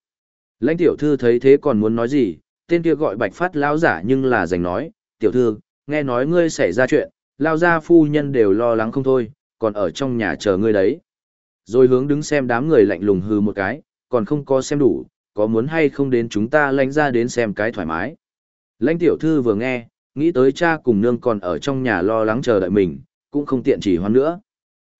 Lãnh tiểu thư thấy thế còn muốn nói gì, tên kia gọi bạch phát lão giả nhưng là dành nói, tiểu thư, nghe nói ngươi xảy ra chuyện, lao gia phu nhân đều lo lắng không thôi, còn ở trong nhà chờ ngươi đấy. Rồi hướng đứng xem đám người lạnh lùng hư một cái, còn không có xem đủ, có muốn hay không đến chúng ta lãnh ra đến xem cái thoải mái. Lãnh tiểu thư vừa nghe, nghĩ tới cha cùng nương còn ở trong nhà lo lắng chờ đợi mình, cũng không tiện chỉ hoan nữa.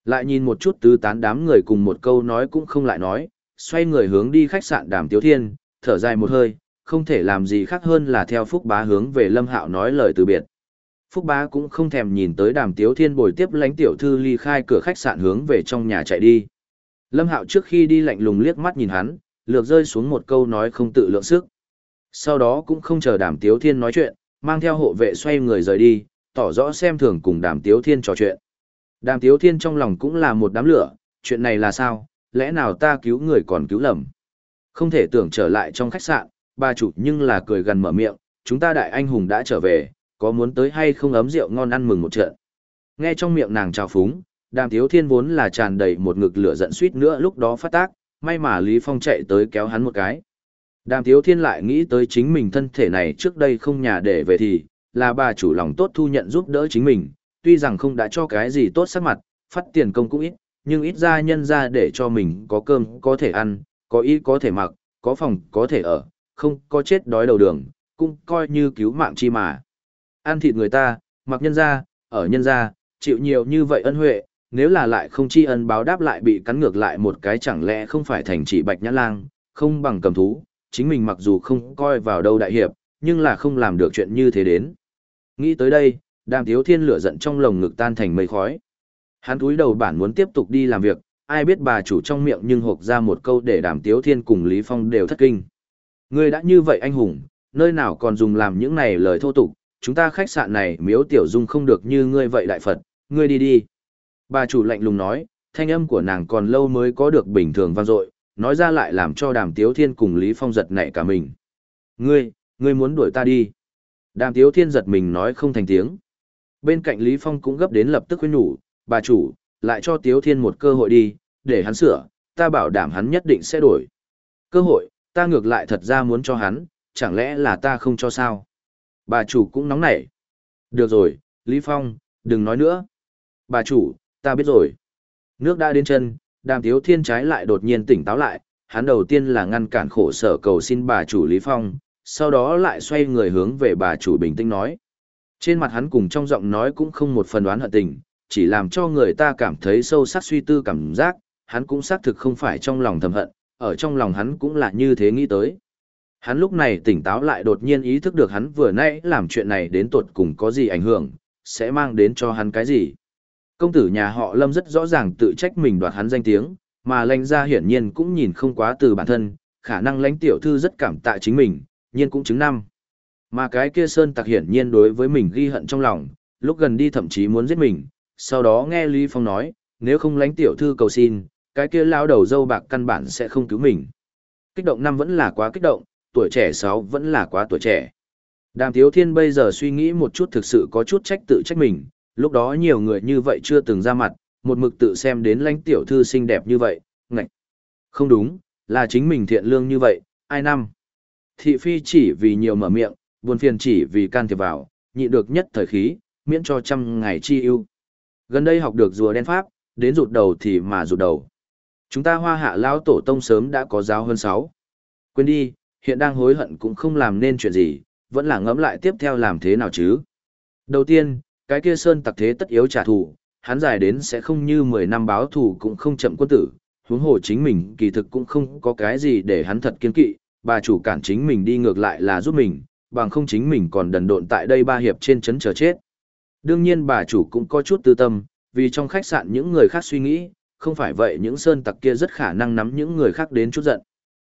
Lại nhìn một chút tứ tán đám người cùng một câu nói cũng không lại nói, xoay người hướng đi khách sạn đàm tiếu thiên, thở dài một hơi, không thể làm gì khác hơn là theo Phúc Bá hướng về Lâm Hạo nói lời từ biệt. Phúc Bá cũng không thèm nhìn tới đàm tiếu thiên bồi tiếp lãnh tiểu thư ly khai cửa khách sạn hướng về trong nhà chạy đi. Lâm Hạo trước khi đi lạnh lùng liếc mắt nhìn hắn, lược rơi xuống một câu nói không tự lượng sức. Sau đó cũng không chờ đàm tiếu thiên nói chuyện, mang theo hộ vệ xoay người rời đi, tỏ rõ xem thường cùng đàm tiếu thiên trò chuyện. Đàm tiếu thiên trong lòng cũng là một đám lửa, chuyện này là sao, lẽ nào ta cứu người còn cứu lầm. Không thể tưởng trở lại trong khách sạn, bà chủ nhưng là cười gần mở miệng, chúng ta đại anh hùng đã trở về, có muốn tới hay không ấm rượu ngon ăn mừng một trận. Nghe trong miệng nàng trào phúng, đàm tiếu thiên vốn là tràn đầy một ngực lửa giận suýt nữa lúc đó phát tác, may mà Lý Phong chạy tới kéo hắn một cái. Đàm Tiếu Thiên lại nghĩ tới chính mình thân thể này trước đây không nhà để về thì, là bà chủ lòng tốt thu nhận giúp đỡ chính mình, tuy rằng không đã cho cái gì tốt sắc mặt, phát tiền công cũng ít, nhưng ít ra nhân ra để cho mình có cơm có thể ăn, có y có thể mặc, có phòng có thể ở, không có chết đói đầu đường, cũng coi như cứu mạng chi mà. Ăn thịt người ta, mặc nhân ra, ở nhân ra, chịu nhiều như vậy ân huệ, nếu là lại không tri ân báo đáp lại bị cắn ngược lại một cái chẳng lẽ không phải thành chỉ bạch nhã lang, không bằng cầm thú, chính mình mặc dù không coi vào đâu đại hiệp, nhưng là không làm được chuyện như thế đến. Nghĩ tới đây, đàm thiếu thiên lửa giận trong lồng ngực tan thành mây khói. Hắn túi đầu bản muốn tiếp tục đi làm việc, ai biết bà chủ trong miệng nhưng hộp ra một câu để đàm tiếu thiên cùng Lý Phong đều thất kinh. Ngươi đã như vậy anh hùng, nơi nào còn dùng làm những này lời thô tục, chúng ta khách sạn này miếu tiểu dung không được như ngươi vậy đại Phật, ngươi đi đi. Bà chủ lạnh lùng nói, thanh âm của nàng còn lâu mới có được bình thường vang dội, nói ra lại làm cho đàm tiếu thiên cùng Lý Phong giật nảy cả mình. Ngươi, ngươi muốn đuổi ta đi. Đàm tiếu thiên giật mình nói không thành tiếng. Bên cạnh Lý Phong cũng gấp đến lập tức khuyên nhủ, bà chủ, lại cho tiếu thiên một cơ hội đi, để hắn sửa, ta bảo đảm hắn nhất định sẽ đổi. Cơ hội, ta ngược lại thật ra muốn cho hắn, chẳng lẽ là ta không cho sao? Bà chủ cũng nóng nảy. Được rồi, Lý Phong, đừng nói nữa. Bà chủ, ta biết rồi. Nước đã đến chân, đàm tiếu thiên trái lại đột nhiên tỉnh táo lại, hắn đầu tiên là ngăn cản khổ sở cầu xin bà chủ Lý Phong, sau đó lại xoay người hướng về bà chủ bình tĩnh nói. Trên mặt hắn cùng trong giọng nói cũng không một phần đoán hận tình, chỉ làm cho người ta cảm thấy sâu sắc suy tư cảm giác, hắn cũng xác thực không phải trong lòng thầm hận, ở trong lòng hắn cũng là như thế nghĩ tới. Hắn lúc này tỉnh táo lại đột nhiên ý thức được hắn vừa nãy làm chuyện này đến tột cùng có gì ảnh hưởng, sẽ mang đến cho hắn cái gì. Công tử nhà họ Lâm rất rõ ràng tự trách mình đoạt hắn danh tiếng, mà lãnh gia hiển nhiên cũng nhìn không quá từ bản thân, khả năng lãnh tiểu thư rất cảm tạ chính mình, nhiên cũng chứng năm. Mà cái kia Sơn Tặc hiển nhiên đối với mình ghi hận trong lòng, lúc gần đi thậm chí muốn giết mình, sau đó nghe Lý Phong nói, nếu không lãnh tiểu thư cầu xin, cái kia lao đầu dâu bạc căn bản sẽ không cứu mình. Kích động năm vẫn là quá kích động, tuổi trẻ sáu vẫn là quá tuổi trẻ. Đàm Tiếu Thiên bây giờ suy nghĩ một chút thực sự có chút trách tự trách mình, lúc đó nhiều người như vậy chưa từng ra mặt, một mực tự xem đến lãnh tiểu thư xinh đẹp như vậy, ngạch. Không đúng, là chính mình thiện lương như vậy, ai năm. Thị phi chỉ vì nhiều mở miệng, buồn phiền chỉ vì can thiệp vào, nhịn được nhất thời khí, miễn cho trăm ngày chi ưu. Gần đây học được rùa đen pháp, đến rụt đầu thì mà rụt đầu. Chúng ta hoa hạ lao tổ tông sớm đã có giáo hơn sáu. Quên đi, hiện đang hối hận cũng không làm nên chuyện gì, vẫn là ngẫm lại tiếp theo làm thế nào chứ. Đầu tiên, cái kia sơn tặc thế tất yếu trả thù, hắn dài đến sẽ không như 10 năm báo thù cũng không chậm quân tử, huống hồ chính mình kỳ thực cũng không có cái gì để hắn thật kiên kỵ, bà chủ cản chính mình đi ngược lại là giúp mình, bằng không chính mình còn đần độn tại đây ba hiệp trên chấn chờ chết. Đương nhiên bà chủ cũng có chút tư tâm, vì trong khách sạn những người khác suy nghĩ, không phải vậy những sơn tặc kia rất khả năng nắm những người khác đến chút giận.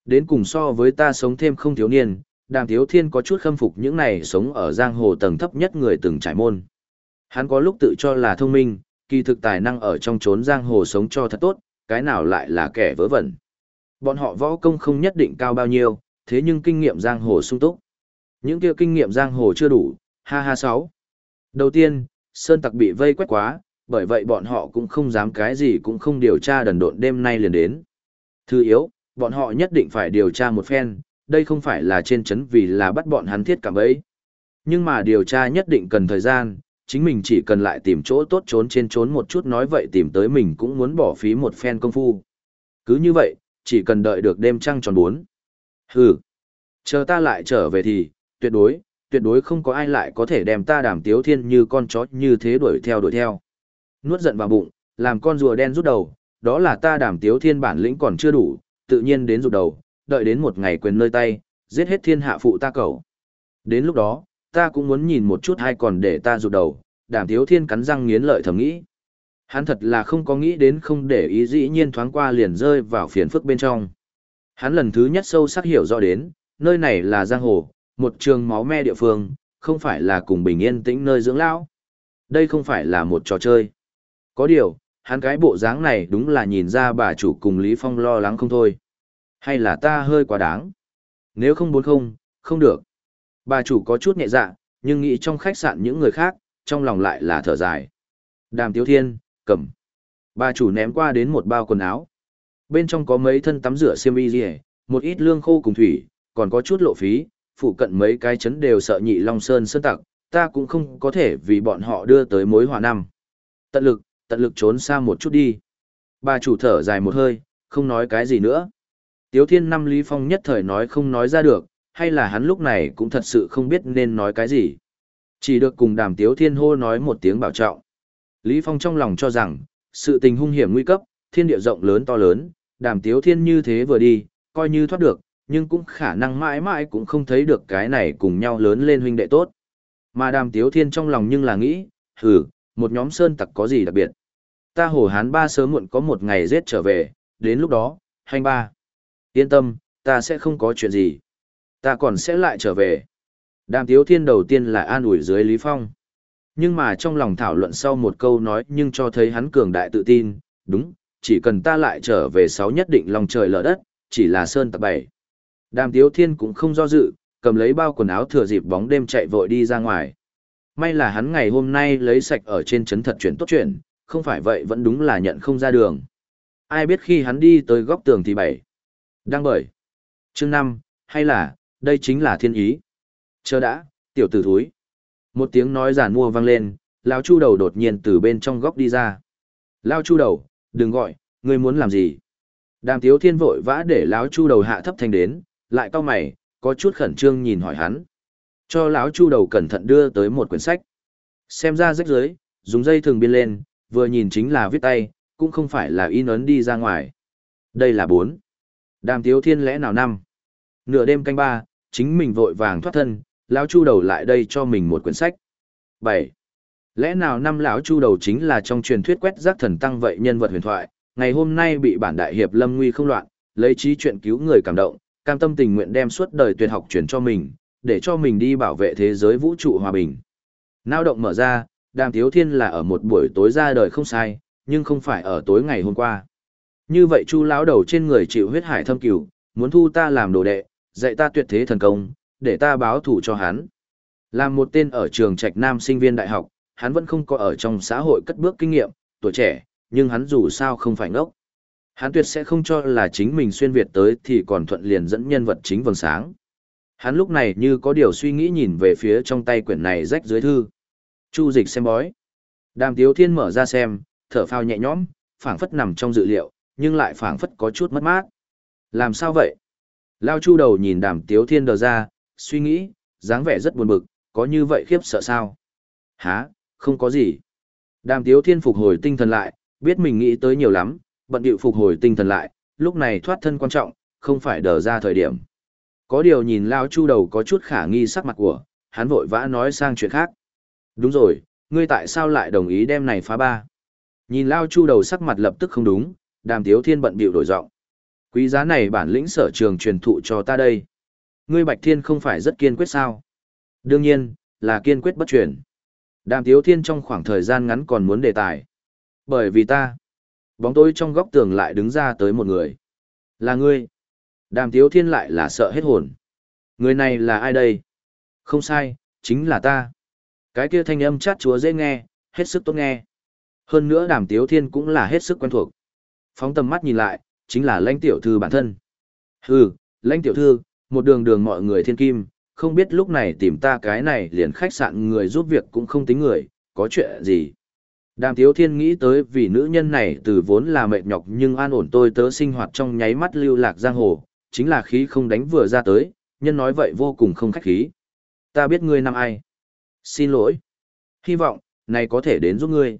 Đến cùng so với ta sống thêm không thiếu niên, đàm thiếu thiên có chút khâm phục những này sống ở giang hồ tầng thấp nhất người từng trải môn. Hắn có lúc tự cho là thông minh, kỳ thực tài năng ở trong chốn giang hồ sống cho thật tốt, cái nào lại là kẻ vớ vẩn. Bọn họ võ công không nhất định cao bao nhiêu, thế nhưng kinh nghiệm giang hồ sung túc. Những kia kinh nghiệm giang hồ chưa đủ, ha ha sáu. Đầu tiên, Sơn Tặc bị vây quét quá, bởi vậy bọn họ cũng không dám cái gì cũng không điều tra đần độn đêm nay liền đến. Thứ yếu, bọn họ nhất định phải điều tra một phen, đây không phải là trên chấn vì là bắt bọn hắn thiết cảm ấy. Nhưng mà điều tra nhất định cần thời gian, chính mình chỉ cần lại tìm chỗ tốt trốn trên trốn một chút nói vậy tìm tới mình cũng muốn bỏ phí một phen công phu. Cứ như vậy, chỉ cần đợi được đêm trăng tròn bốn. Hừ, chờ ta lại trở về thì, tuyệt đối, tuyệt đối không có ai lại có thể đem ta đàm tiếu thiên như con chó như thế đuổi theo đuổi theo. Nuốt giận vào bụng, làm con rùa đen rút đầu, đó là ta đàm tiếu thiên bản lĩnh còn chưa đủ, tự nhiên đến rụt đầu, đợi đến một ngày quyền nơi tay, giết hết thiên hạ phụ ta cầu. Đến lúc đó, ta cũng muốn nhìn một chút hay còn để ta rụt đầu, đàm Thiếu thiên cắn răng nghiến lợi thầm nghĩ. Hắn thật là không có nghĩ đến không để ý dĩ nhiên thoáng qua liền rơi vào phiền phức bên trong. Hắn lần thứ nhất sâu sắc hiểu rõ đến, nơi này là giang hồ, một trường máu me địa phương, không phải là cùng bình yên tĩnh nơi dưỡng lão. Đây không phải là một trò chơi. Có điều, hắn cái bộ dáng này đúng là nhìn ra bà chủ cùng Lý Phong lo lắng không thôi. Hay là ta hơi quá đáng? Nếu không bốn không, không được. Bà chủ có chút nhẹ dạ, nhưng nghĩ trong khách sạn những người khác, trong lòng lại là thở dài. Đàm Tiếu Thiên, cầm. Bà chủ ném qua đến một bao quần áo. Bên trong có mấy thân tắm rửa xiêm y rìa, một ít lương khô cùng thủy, còn có chút lộ phí, phụ cận mấy cái chấn đều sợ nhị Long Sơn sơn tặc, ta cũng không có thể vì bọn họ đưa tới mối hòa năm. Tận lực, tận lực trốn xa một chút đi. Bà chủ thở dài một hơi, không nói cái gì nữa. Tiếu thiên năm Lý Phong nhất thời nói không nói ra được, hay là hắn lúc này cũng thật sự không biết nên nói cái gì. Chỉ được cùng đàm tiếu thiên hô nói một tiếng bảo trọng. Lý Phong trong lòng cho rằng, sự tình hung hiểm nguy cấp, thiên địa rộng lớn to lớn, đàm tiếu thiên như thế vừa đi, coi như thoát được, nhưng cũng khả năng mãi mãi cũng không thấy được cái này cùng nhau lớn lên huynh đệ tốt. Mà đàm tiếu thiên trong lòng nhưng là nghĩ, hừ, một nhóm sơn tặc có gì đặc biệt. Ta hồ hán ba sớm muộn có một ngày giết trở về, đến lúc đó, hành ba. Yên tâm, ta sẽ không có chuyện gì. Ta còn sẽ lại trở về. Đàm tiếu thiên đầu tiên là an ủi dưới Lý Phong. Nhưng mà trong lòng thảo luận sau một câu nói nhưng cho thấy hắn cường đại tự tin, đúng, chỉ cần ta lại trở về sáu nhất định lòng trời lở đất, chỉ là sơn tập bảy. Đàm tiếu thiên cũng không do dự, cầm lấy bao quần áo thừa dịp bóng đêm chạy vội đi ra ngoài. May là hắn ngày hôm nay lấy sạch ở trên chấn thật chuyển tốt chuyện, không phải vậy vẫn đúng là nhận không ra đường. Ai biết khi hắn đi tới góc tường thì bảy. Đang bởi. Chương năm hay là, đây chính là thiên ý. Chờ đã, tiểu tử thúi. Một tiếng nói giản mua vang lên, lão chu đầu đột nhiên từ bên trong góc đi ra. lão chu đầu, đừng gọi, ngươi muốn làm gì? Đàm tiếu thiên vội vã để lão chu đầu hạ thấp thành đến, lại cau mày, có chút khẩn trương nhìn hỏi hắn. Cho lão chu đầu cẩn thận đưa tới một quyển sách. Xem ra rách dưới, dùng dây thường biên lên, vừa nhìn chính là viết tay, cũng không phải là in ấn đi ra ngoài. Đây là bốn. Đàm tiếu thiên lẽ nào năm? Nửa đêm canh ba, chính mình vội vàng thoát thân, lão chu đầu lại đây cho mình một quyển sách. Bảy. Lẽ nào năm lão chu đầu chính là trong truyền thuyết quét rác thần tăng vậy nhân vật huyền thoại, ngày hôm nay bị bản đại hiệp lâm nguy không loạn, lấy trí chuyện cứu người cảm động, cam tâm tình nguyện đem suốt đời tuyệt học truyền cho mình, để cho mình đi bảo vệ thế giới vũ trụ hòa bình. Nao động mở ra, đàm thiếu thiên là ở một buổi tối ra đời không sai, nhưng không phải ở tối ngày hôm qua. Như vậy chu lão đầu trên người chịu huyết hải thâm cửu, muốn thu ta làm đồ đệ, dạy ta tuyệt thế thần công, để ta báo thủ cho hắn. Làm một tên ở trường Trạch Nam sinh viên đại học, hắn vẫn không có ở trong xã hội cất bước kinh nghiệm, tuổi trẻ, nhưng hắn dù sao không phải ngốc. Hắn tuyệt sẽ không cho là chính mình xuyên Việt tới thì còn thuận liền dẫn nhân vật chính vầng sáng. Hắn lúc này như có điều suy nghĩ nhìn về phía trong tay quyển này rách dưới thư. Chu dịch xem bói. Đàm Tiếu Thiên mở ra xem, thở phào nhẹ nhõm, phảng phất nằm trong dự liệu, nhưng lại phảng phất có chút mất mát. Làm sao vậy? Lao Chu đầu nhìn Đàm Tiếu Thiên đờ ra, suy nghĩ, dáng vẻ rất buồn bực, có như vậy khiếp sợ sao? Hả, không có gì. Đàm Tiếu Thiên phục hồi tinh thần lại, biết mình nghĩ tới nhiều lắm, bận điệu phục hồi tinh thần lại, lúc này thoát thân quan trọng, không phải đờ ra thời điểm. Có điều nhìn Lao Chu đầu có chút khả nghi sắc mặt của, hắn vội vã nói sang chuyện khác. Đúng rồi, ngươi tại sao lại đồng ý đem này phá ba? Nhìn Lao Chu đầu sắc mặt lập tức không đúng, đàm tiếu thiên bận bịu đổi giọng. Quý giá này bản lĩnh sở trường truyền thụ cho ta đây. Ngươi Bạch Thiên không phải rất kiên quyết sao? Đương nhiên, là kiên quyết bất chuyển. Đàm tiếu thiên trong khoảng thời gian ngắn còn muốn đề tài. Bởi vì ta, bóng tối trong góc tường lại đứng ra tới một người. Là ngươi. Đàm tiếu thiên lại là sợ hết hồn. Người này là ai đây? Không sai, chính là ta. Cái kia thanh âm chát chúa dễ nghe, hết sức tốt nghe. Hơn nữa đàm tiếu thiên cũng là hết sức quen thuộc. Phóng tầm mắt nhìn lại, chính là lãnh tiểu thư bản thân. Hừ, lãnh tiểu thư, một đường đường mọi người thiên kim, không biết lúc này tìm ta cái này liền khách sạn người giúp việc cũng không tính người, có chuyện gì. Đàm Tiếu Thiên nghĩ tới vì nữ nhân này từ vốn là mệt nhọc nhưng an ổn tôi tớ sinh hoạt trong nháy mắt lưu lạc giang hồ, chính là khí không đánh vừa ra tới, nhân nói vậy vô cùng không khách khí. Ta biết ngươi năm ai. Xin lỗi. Hy vọng, này có thể đến giúp ngươi.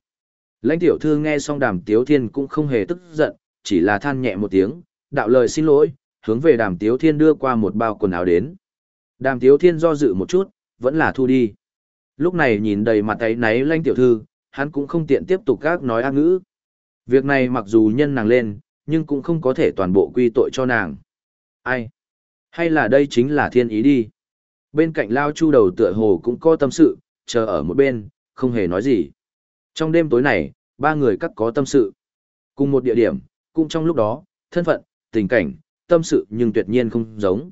Lãnh tiểu thư nghe xong đàm tiếu thiên cũng không hề tức giận, chỉ là than nhẹ một tiếng, đạo lời xin lỗi, hướng về đàm tiếu thiên đưa qua một bao quần áo đến. Đàm tiếu thiên do dự một chút, vẫn là thu đi. Lúc này nhìn đầy mặt ấy náy lanh tiểu thư, hắn cũng không tiện tiếp tục các nói ác ngữ. Việc này mặc dù nhân nàng lên, nhưng cũng không có thể toàn bộ quy tội cho nàng. Ai? Hay là đây chính là thiên ý đi? Bên cạnh lao chu đầu tựa hồ cũng có tâm sự, chờ ở một bên, không hề nói gì. Trong đêm tối này, ba người cắt có tâm sự. Cùng một địa điểm, cũng trong lúc đó, thân phận, tình cảnh, tâm sự nhưng tuyệt nhiên không giống.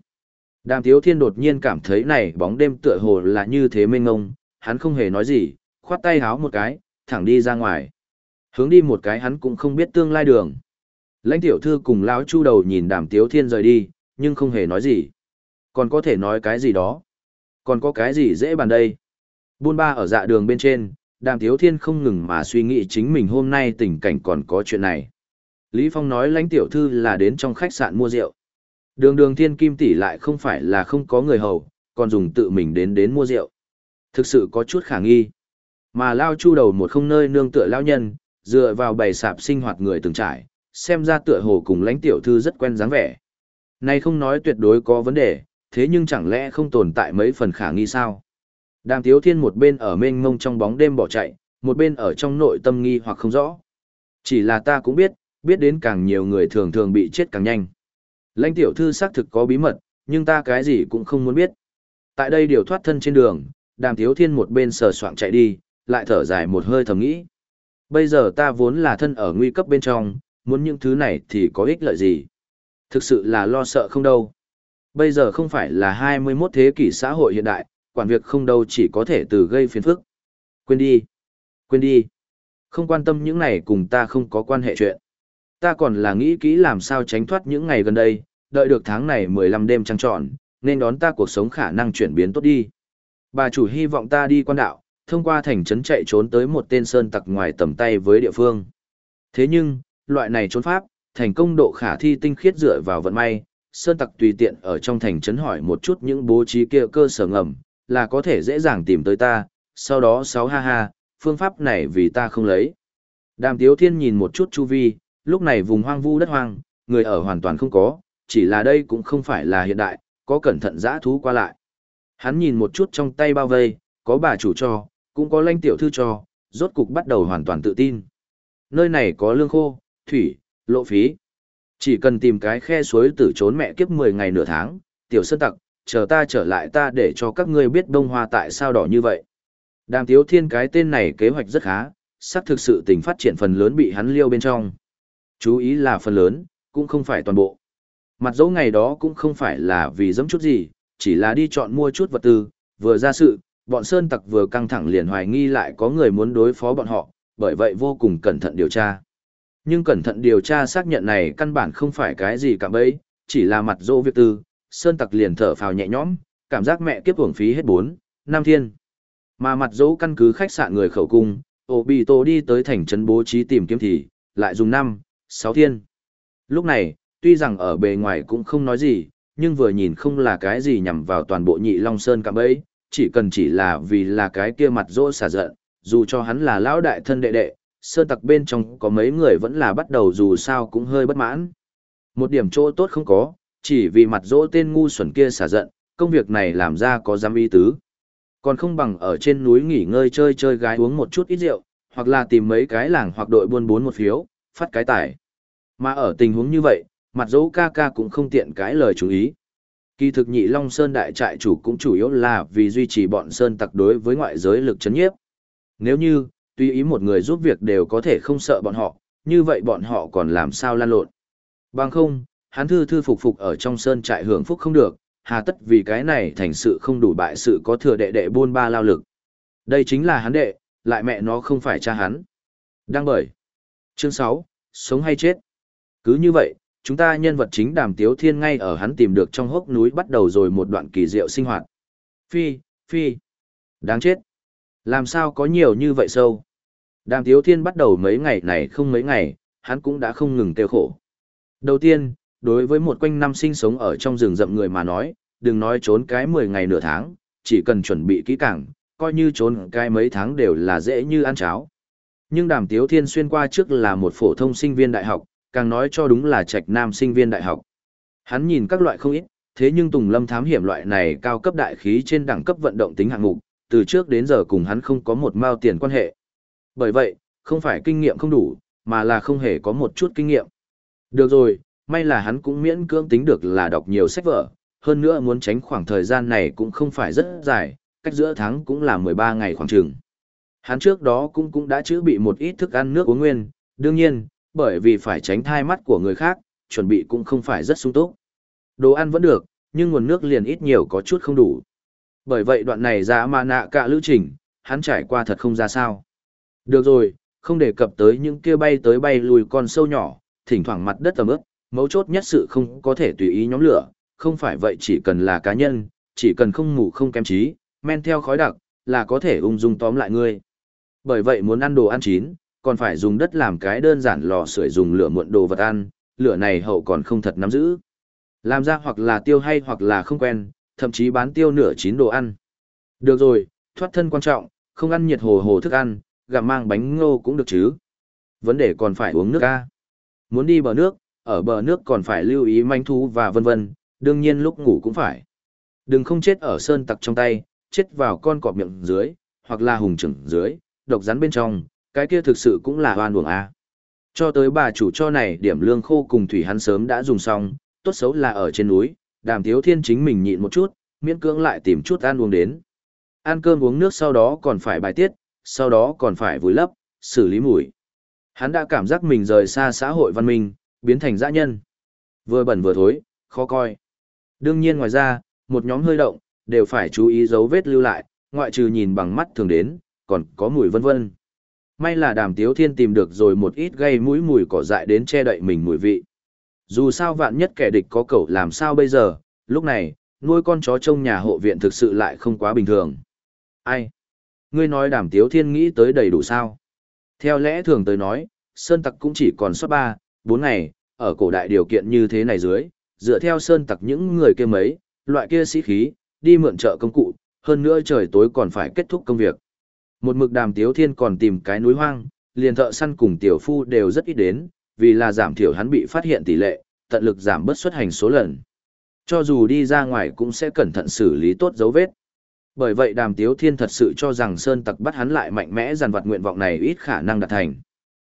Đàm Tiếu Thiên đột nhiên cảm thấy này bóng đêm tựa hồ là như thế mênh ngông, hắn không hề nói gì, khoát tay háo một cái, thẳng đi ra ngoài. Hướng đi một cái hắn cũng không biết tương lai đường. Lãnh tiểu thư cùng lão chu đầu nhìn Đàm Tiếu Thiên rời đi, nhưng không hề nói gì. Còn có thể nói cái gì đó? Còn có cái gì dễ bàn đây? Buôn ba ở dạ đường bên trên, đàm tiếu thiên không ngừng mà suy nghĩ chính mình hôm nay tình cảnh còn có chuyện này. Lý Phong nói lãnh tiểu thư là đến trong khách sạn mua rượu. Đường đường thiên kim tỷ lại không phải là không có người hầu, còn dùng tự mình đến đến mua rượu. Thực sự có chút khả nghi. Mà lao chu đầu một không nơi nương tựa lao nhân, dựa vào bày sạp sinh hoạt người từng trải, xem ra tựa hồ cùng lãnh tiểu thư rất quen dáng vẻ. Này không nói tuyệt đối có vấn đề, thế nhưng chẳng lẽ không tồn tại mấy phần khả nghi sao? Đàm Tiếu Thiên một bên ở mênh mông trong bóng đêm bỏ chạy, một bên ở trong nội tâm nghi hoặc không rõ. Chỉ là ta cũng biết, biết đến càng nhiều người thường thường bị chết càng nhanh. Lãnh tiểu thư xác thực có bí mật, nhưng ta cái gì cũng không muốn biết. Tại đây điều thoát thân trên đường, đàm thiếu Thiên một bên sờ soạng chạy đi, lại thở dài một hơi thầm nghĩ. Bây giờ ta vốn là thân ở nguy cấp bên trong, muốn những thứ này thì có ích lợi gì? Thực sự là lo sợ không đâu. Bây giờ không phải là 21 thế kỷ xã hội hiện đại, quản việc không đâu chỉ có thể từ gây phiền phức. Quên đi. Quên đi. Không quan tâm những này cùng ta không có quan hệ chuyện. Ta còn là nghĩ kỹ làm sao tránh thoát những ngày gần đây, đợi được tháng này 15 đêm trăng trọn, nên đón ta cuộc sống khả năng chuyển biến tốt đi. Bà chủ hy vọng ta đi quan đạo, thông qua thành trấn chạy trốn tới một tên sơn tặc ngoài tầm tay với địa phương. Thế nhưng, loại này trốn pháp, thành công độ khả thi tinh khiết dựa vào vận may, sơn tặc tùy tiện ở trong thành trấn hỏi một chút những bố trí kia cơ sở ngầm, là có thể dễ dàng tìm tới ta, sau đó sáu ha ha, phương pháp này vì ta không lấy. Đàm Tiếu Thiên nhìn một chút chu vi, lúc này vùng hoang vu đất hoang, người ở hoàn toàn không có, chỉ là đây cũng không phải là hiện đại, có cẩn thận dã thú qua lại. Hắn nhìn một chút trong tay bao vây, có bà chủ cho, cũng có lanh tiểu thư cho, rốt cục bắt đầu hoàn toàn tự tin. Nơi này có lương khô, thủy, lộ phí. Chỉ cần tìm cái khe suối tử trốn mẹ kiếp 10 ngày nửa tháng, tiểu sơn tặc, chờ ta trở lại ta để cho các ngươi biết đông hoa tại sao đỏ như vậy. Đàm Tiếu Thiên cái tên này kế hoạch rất khá, xác thực sự tình phát triển phần lớn bị hắn liêu bên trong. Chú ý là phần lớn, cũng không phải toàn bộ. Mặt dấu ngày đó cũng không phải là vì dẫm chút gì, chỉ là đi chọn mua chút vật tư, vừa ra sự, bọn sơn tặc vừa căng thẳng liền hoài nghi lại có người muốn đối phó bọn họ, bởi vậy vô cùng cẩn thận điều tra. Nhưng cẩn thận điều tra xác nhận này căn bản không phải cái gì cả bấy, chỉ là mặt dỗ việc tư, sơn tặc liền thở phào nhẹ nhõm, cảm giác mẹ kiếp uổng phí hết bốn, năm thiên. Mà mặt dỗ căn cứ khách sạn người khẩu cung, obito đi tới thành trấn bố trí tìm kiếm thì, lại dùng năm, sáu thiên. Lúc này, tuy rằng ở bề ngoài cũng không nói gì, nhưng vừa nhìn không là cái gì nhằm vào toàn bộ nhị long sơn cạm bấy, chỉ cần chỉ là vì là cái kia mặt dỗ xả giận, dù cho hắn là lão đại thân đệ đệ, sơn tặc bên trong có mấy người vẫn là bắt đầu dù sao cũng hơi bất mãn. Một điểm chỗ tốt không có, chỉ vì mặt dỗ tên ngu xuẩn kia xả giận, công việc này làm ra có dám ý tứ. Còn không bằng ở trên núi nghỉ ngơi chơi chơi gái uống một chút ít rượu, hoặc là tìm mấy cái làng hoặc đội buôn bốn một phiếu, phát cái tải. Mà ở tình huống như vậy, mặt dấu ca ca cũng không tiện cái lời chú ý. Kỳ thực nhị Long Sơn đại trại chủ cũng chủ yếu là vì duy trì bọn Sơn tặc đối với ngoại giới lực chấn nhiếp. Nếu như, tùy ý một người giúp việc đều có thể không sợ bọn họ, như vậy bọn họ còn làm sao lan lộn. Bằng không, hắn thư thư phục phục ở trong Sơn trại hưởng phúc không được, hà tất vì cái này thành sự không đủ bại sự có thừa đệ đệ buôn ba lao lực. Đây chính là hắn đệ, lại mẹ nó không phải cha hắn. Đăng bởi. Chương 6, sống hay chết. Cứ như vậy, chúng ta nhân vật chính đàm tiếu thiên ngay ở hắn tìm được trong hốc núi bắt đầu rồi một đoạn kỳ diệu sinh hoạt. Phi, phi. Đáng chết. Làm sao có nhiều như vậy sâu? Đàm tiếu thiên bắt đầu mấy ngày này không mấy ngày, hắn cũng đã không ngừng tiêu khổ. Đầu tiên, đối với một quanh năm sinh sống ở trong rừng rậm người mà nói, đừng nói trốn cái 10 ngày nửa tháng, chỉ cần chuẩn bị kỹ càng, coi như trốn cái mấy tháng đều là dễ như ăn cháo. Nhưng đàm tiếu thiên xuyên qua trước là một phổ thông sinh viên đại học, càng nói cho đúng là trạch nam sinh viên đại học. Hắn nhìn các loại không ít, thế nhưng Tùng Lâm thám hiểm loại này cao cấp đại khí trên đẳng cấp vận động tính hạng mục, từ trước đến giờ cùng hắn không có một mao tiền quan hệ. Bởi vậy, không phải kinh nghiệm không đủ, mà là không hề có một chút kinh nghiệm. Được rồi, may là hắn cũng miễn cưỡng tính được là đọc nhiều sách vở, hơn nữa muốn tránh khoảng thời gian này cũng không phải rất dài, cách giữa tháng cũng là 13 ngày khoảng chừng. Hắn trước đó cũng cũng đã chữ bị một ít thức ăn nước uống nguyên, đương nhiên, bởi vì phải tránh thai mắt của người khác, chuẩn bị cũng không phải rất sung túc. Đồ ăn vẫn được, nhưng nguồn nước liền ít nhiều có chút không đủ. Bởi vậy đoạn này ra mà nạ cả lữ trình, hắn trải qua thật không ra sao. Được rồi, không đề cập tới những kia bay tới bay lùi con sâu nhỏ, thỉnh thoảng mặt đất tầm ướp, mấu chốt nhất sự không có thể tùy ý nhóm lửa, không phải vậy chỉ cần là cá nhân, chỉ cần không ngủ không kém trí, men theo khói đặc, là có thể ung dung tóm lại ngươi. Bởi vậy muốn ăn đồ ăn chín, còn phải dùng đất làm cái đơn giản lò sưởi dùng lửa muộn đồ vật ăn, lửa này hậu còn không thật nắm giữ. Làm ra hoặc là tiêu hay hoặc là không quen, thậm chí bán tiêu nửa chín đồ ăn. Được rồi, thoát thân quan trọng, không ăn nhiệt hồ hồ thức ăn, gặm mang bánh ngô cũng được chứ. Vấn đề còn phải uống nước ca. Muốn đi bờ nước, ở bờ nước còn phải lưu ý manh thú và vân vân, đương nhiên lúc ngủ cũng phải. Đừng không chết ở sơn tặc trong tay, chết vào con cọp miệng dưới, hoặc là hùng trưởng dưới, độc rắn bên trong, cái kia thực sự cũng là hoan uổng a. Cho tới bà chủ cho này điểm lương khô cùng thủy hắn sớm đã dùng xong, tốt xấu là ở trên núi, đàm thiếu thiên chính mình nhịn một chút, miễn cưỡng lại tìm chút ăn uống đến. Ăn cơm uống nước sau đó còn phải bài tiết, sau đó còn phải vùi lấp, xử lý mùi. Hắn đã cảm giác mình rời xa xã hội văn minh, biến thành dã nhân. Vừa bẩn vừa thối, khó coi. Đương nhiên ngoài ra, một nhóm hơi động, đều phải chú ý dấu vết lưu lại, ngoại trừ nhìn bằng mắt thường đến, còn có mùi vân vân. May là đàm tiếu thiên tìm được rồi một ít gây mũi mùi cỏ dại đến che đậy mình mùi vị. Dù sao vạn nhất kẻ địch có cậu làm sao bây giờ, lúc này, nuôi con chó trong nhà hộ viện thực sự lại không quá bình thường. Ai? Ngươi nói đàm tiếu thiên nghĩ tới đầy đủ sao? Theo lẽ thường tới nói, Sơn Tặc cũng chỉ còn sót 3, 4 ngày, ở cổ đại điều kiện như thế này dưới, dựa theo Sơn Tặc những người kia mấy, loại kia sĩ khí, đi mượn trợ công cụ, hơn nữa trời tối còn phải kết thúc công việc. Một mực đàm tiếu thiên còn tìm cái núi hoang, liền thợ săn cùng tiểu phu đều rất ít đến, vì là giảm thiểu hắn bị phát hiện tỷ lệ, tận lực giảm bớt xuất hành số lần. Cho dù đi ra ngoài cũng sẽ cẩn thận xử lý tốt dấu vết. Bởi vậy đàm tiếu thiên thật sự cho rằng Sơn Tặc bắt hắn lại mạnh mẽ dàn vặt nguyện vọng này ít khả năng đạt thành.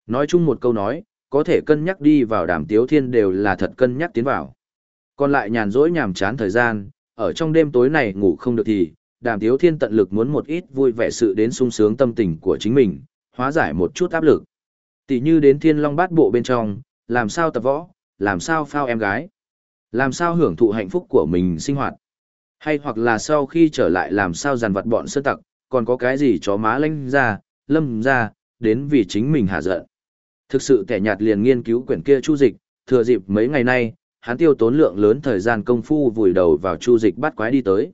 Nói chung một câu nói, có thể cân nhắc đi vào đàm tiếu thiên đều là thật cân nhắc tiến vào. Còn lại nhàn rỗi nhàm chán thời gian, ở trong đêm tối này ngủ không được thì, đàm tiếu thiên tận lực muốn một ít vui vẻ sự đến sung sướng tâm tình của chính mình, hóa giải một chút áp lực. Tỷ như đến thiên long bát bộ bên trong, làm sao tập võ, làm sao phao em gái, làm sao hưởng thụ hạnh phúc của mình sinh hoạt. Hay hoặc là sau khi trở lại làm sao dàn vật bọn sơn tặc, còn có cái gì chó má lanh ra, lâm ra, đến vì chính mình hạ giận. Thực sự kẻ nhạt liền nghiên cứu quyển kia chu dịch, thừa dịp mấy ngày nay, hắn tiêu tốn lượng lớn thời gian công phu vùi đầu vào chu dịch bắt quái đi tới.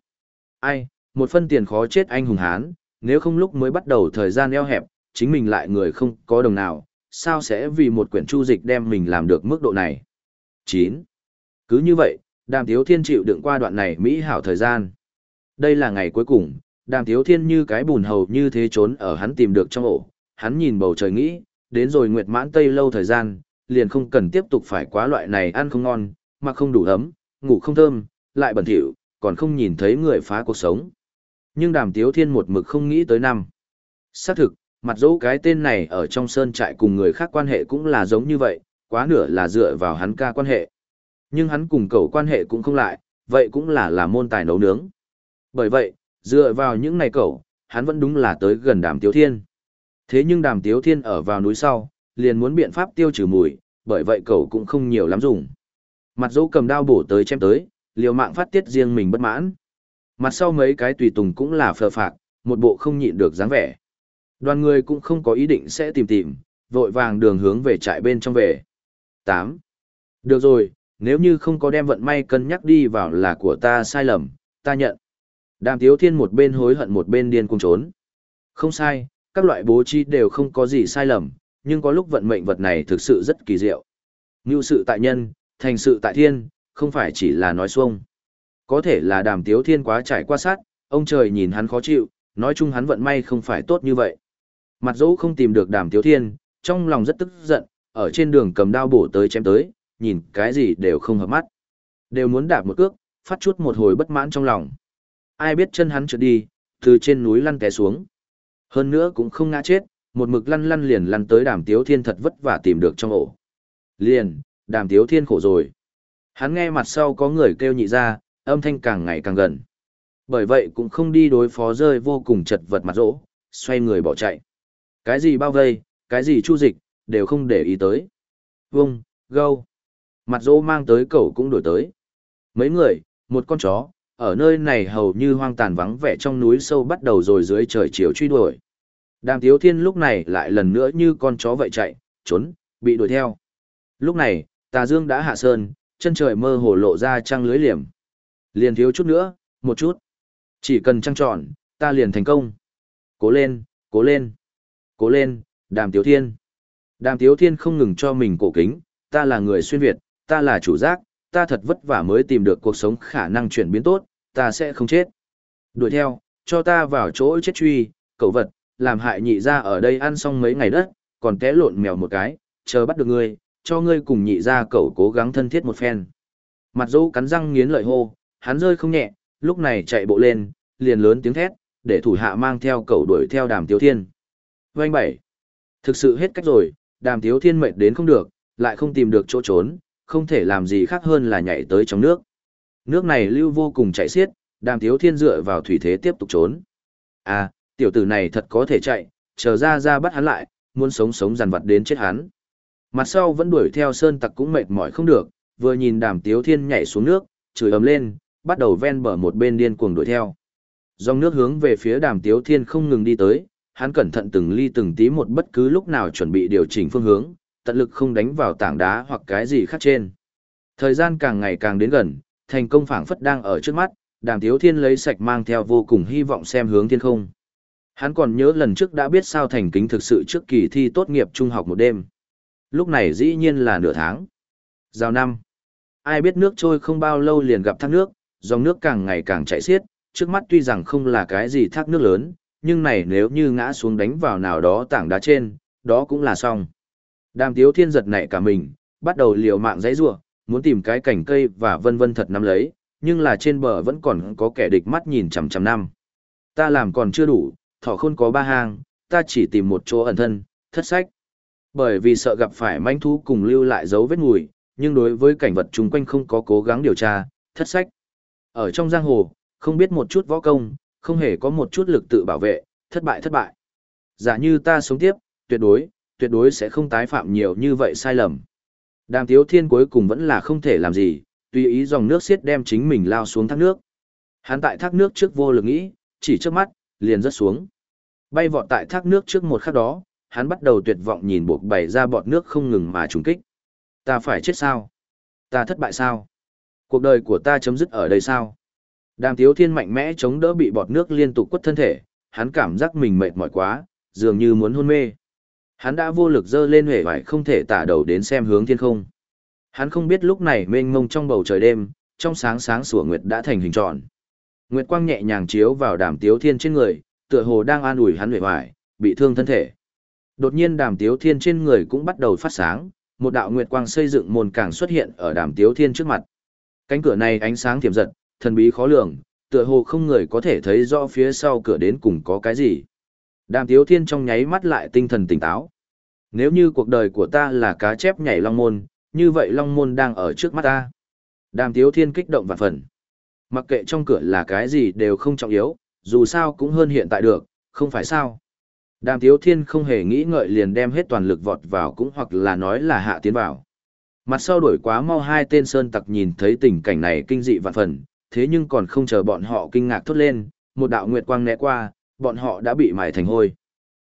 Ai, một phân tiền khó chết anh hùng hán, nếu không lúc mới bắt đầu thời gian eo hẹp, chính mình lại người không có đồng nào, sao sẽ vì một quyển chu dịch đem mình làm được mức độ này? 9. Cứ như vậy, đàm tiếu thiên chịu đựng qua đoạn này mỹ hảo thời gian. Đây là ngày cuối cùng, đàm tiếu thiên như cái bùn hầu như thế trốn ở hắn tìm được trong ổ, hắn nhìn bầu trời nghĩ, đến rồi nguyệt mãn tây lâu thời gian, liền không cần tiếp tục phải quá loại này ăn không ngon, mà không đủ ấm, ngủ không thơm, lại bẩn thỉu, còn không nhìn thấy người phá cuộc sống. Nhưng đàm tiếu thiên một mực không nghĩ tới năm. Xác thực, mặt dẫu cái tên này ở trong sơn trại cùng người khác quan hệ cũng là giống như vậy, quá nửa là dựa vào hắn ca quan hệ. Nhưng hắn cùng cậu quan hệ cũng không lại, vậy cũng là là môn tài nấu nướng. Bởi vậy, dựa vào những này cậu, hắn vẫn đúng là tới gần đàm tiếu thiên. Thế nhưng đàm tiếu thiên ở vào núi sau, liền muốn biện pháp tiêu trừ mùi, bởi vậy cậu cũng không nhiều lắm dùng. Mặt dẫu cầm đao bổ tới chém tới, liều mạng phát tiết riêng mình bất mãn. Mặt sau mấy cái tùy tùng cũng là phờ phạc, một bộ không nhịn được dáng vẻ. Đoàn người cũng không có ý định sẽ tìm tìm, vội vàng đường hướng về trại bên trong về. 8. Được rồi, nếu như không có đem vận may cân nhắc đi vào là của ta sai lầm, ta nhận. Đàm Tiếu Thiên một bên hối hận một bên điên cuồng trốn. Không sai, các loại bố trí đều không có gì sai lầm, nhưng có lúc vận mệnh vật này thực sự rất kỳ diệu. Như sự tại nhân, thành sự tại thiên, không phải chỉ là nói xuông. Có thể là đàm tiếu thiên quá trải qua sát, ông trời nhìn hắn khó chịu, nói chung hắn vận may không phải tốt như vậy. Mặt dỗ không tìm được đàm tiếu thiên, trong lòng rất tức giận, ở trên đường cầm đao bổ tới chém tới, nhìn cái gì đều không hợp mắt. Đều muốn đạp một cước, phát chút một hồi bất mãn trong lòng. Ai biết chân hắn trượt đi, từ trên núi lăn té xuống. Hơn nữa cũng không ngã chết, một mực lăn lăn liền lăn tới đàm tiếu thiên thật vất vả tìm được trong ổ. Liền, đàm tiếu thiên khổ rồi. Hắn nghe mặt sau có người kêu nhị ra, âm thanh càng ngày càng gần. Bởi vậy cũng không đi đối phó rơi vô cùng chật vật mặt rỗ, xoay người bỏ chạy. Cái gì bao vây, cái gì chu dịch, đều không để ý tới. Vung, gâu. Mặt rỗ mang tới cậu cũng đổi tới. Mấy người, một con chó, ở nơi này hầu như hoang tàn vắng vẻ trong núi sâu bắt đầu rồi dưới trời chiều truy đuổi. Đàm Tiếu Thiên lúc này lại lần nữa như con chó vậy chạy, trốn, bị đuổi theo. Lúc này, Tà Dương đã hạ sơn, chân trời mơ hồ lộ ra trăng lưới liềm. Liền thiếu chút nữa, một chút. Chỉ cần trăng tròn, ta liền thành công. Cố lên, cố lên, cố lên, đàm tiếu thiên. Đàm tiếu thiên không ngừng cho mình cổ kính, ta là người xuyên Việt, ta là chủ giác, ta thật vất vả mới tìm được cuộc sống khả năng chuyển biến tốt, ta sẽ không chết. Đuổi theo, cho ta vào chỗ chết truy, cẩu vật, làm hại nhị ra ở đây ăn xong mấy ngày đất, còn té lộn mèo một cái, chờ bắt được ngươi, cho ngươi cùng nhị ra cẩu cố gắng thân thiết một phen. Mặt dâu cắn răng nghiến lợi hô, hắn rơi không nhẹ, lúc này chạy bộ lên, liền lớn tiếng thét, để thủ hạ mang theo cậu đuổi theo đàm tiếu thiên. Vanh bảy. Thực sự hết cách rồi, đàm tiếu thiên mệt đến không được, lại không tìm được chỗ trốn, không thể làm gì khác hơn là nhảy tới trong nước. Nước này lưu vô cùng chảy xiết, đàm tiếu thiên dựa vào thủy thế tiếp tục trốn. À, tiểu tử này thật có thể chạy, chờ ra ra bắt hắn lại, muốn sống sống dằn vặt đến chết hắn. Mặt sau vẫn đuổi theo sơn tặc cũng mệt mỏi không được, vừa nhìn đàm tiếu thiên nhảy xuống nước, chửi ấm lên, bắt đầu ven bờ một bên điên cuồng đuổi theo. Dòng nước hướng về phía đàm tiếu thiên không ngừng đi tới, hắn cẩn thận từng ly từng tí một bất cứ lúc nào chuẩn bị điều chỉnh phương hướng, tận lực không đánh vào tảng đá hoặc cái gì khác trên. Thời gian càng ngày càng đến gần, thành công phảng phất đang ở trước mắt, đàm tiếu thiên lấy sạch mang theo vô cùng hy vọng xem hướng thiên không. Hắn còn nhớ lần trước đã biết sao thành kính thực sự trước kỳ thi tốt nghiệp trung học một đêm. Lúc này dĩ nhiên là nửa tháng. Giao năm. Ai biết nước trôi không bao lâu liền gặp thác nước, dòng nước càng ngày càng chảy xiết, trước mắt tuy rằng không là cái gì thác nước lớn, nhưng này nếu như ngã xuống đánh vào nào đó tảng đá trên, đó cũng là xong. Đàm tiếu thiên giật nảy cả mình, bắt đầu liều mạng dãy rủa, muốn tìm cái cảnh cây và vân vân thật nắm lấy, nhưng là trên bờ vẫn còn có kẻ địch mắt nhìn chằm chằm năm. Ta làm còn chưa đủ, thỏ khôn có ba hang, ta chỉ tìm một chỗ ẩn thân, thất sách. Bởi vì sợ gặp phải manh thú cùng lưu lại dấu vết mùi, nhưng đối với cảnh vật chung quanh không có cố gắng điều tra, thất sách. Ở trong giang hồ, không biết một chút võ công, không hề có một chút lực tự bảo vệ, thất bại thất bại. Giả như ta sống tiếp, tuyệt đối, tuyệt đối sẽ không tái phạm nhiều như vậy sai lầm. Đàm Tiếu Thiên cuối cùng vẫn là không thể làm gì, tùy ý dòng nước xiết đem chính mình lao xuống thác nước. Hắn tại thác nước trước vô lực nghĩ, chỉ trước mắt, liền rớt xuống. Bay vọt tại thác nước trước một khắc đó, hắn bắt đầu tuyệt vọng nhìn buộc bày ra bọt nước không ngừng mà trùng kích. Ta phải chết sao? Ta thất bại sao? Cuộc đời của ta chấm dứt ở đây sao? Đàm Tiếu Thiên mạnh mẽ chống đỡ bị bọt nước liên tục quất thân thể, hắn cảm giác mình mệt mỏi quá, dường như muốn hôn mê. Hắn đã vô lực dơ lên hề vải không thể tả đầu đến xem hướng thiên không. Hắn không biết lúc này mênh mông trong bầu trời đêm, trong sáng sáng sủa nguyệt đã thành hình tròn. Nguyệt quang nhẹ nhàng chiếu vào đàm tiếu thiên trên người, tựa hồ đang an ủi hắn hề vải, bị thương thân thể. Đột nhiên đàm tiếu thiên trên người cũng bắt đầu phát sáng, một đạo nguyệt quang xây dựng môn càng xuất hiện ở đàm tiếu thiên trước mặt. Cánh cửa này ánh sáng thiểm giật, thần bí khó lường, tựa hồ không người có thể thấy rõ phía sau cửa đến cùng có cái gì. Đàm Tiếu Thiên trong nháy mắt lại tinh thần tỉnh táo. Nếu như cuộc đời của ta là cá chép nhảy long môn, như vậy long môn đang ở trước mắt ta. Đàm Tiếu Thiên kích động và phần. Mặc kệ trong cửa là cái gì đều không trọng yếu, dù sao cũng hơn hiện tại được, không phải sao. Đàm Tiếu Thiên không hề nghĩ ngợi liền đem hết toàn lực vọt vào cũng hoặc là nói là hạ tiến vào. Mặt sau đổi quá mau hai tên sơn tặc nhìn thấy tình cảnh này kinh dị vạn phần, thế nhưng còn không chờ bọn họ kinh ngạc thốt lên, một đạo nguyệt quang né qua, bọn họ đã bị mài thành hôi.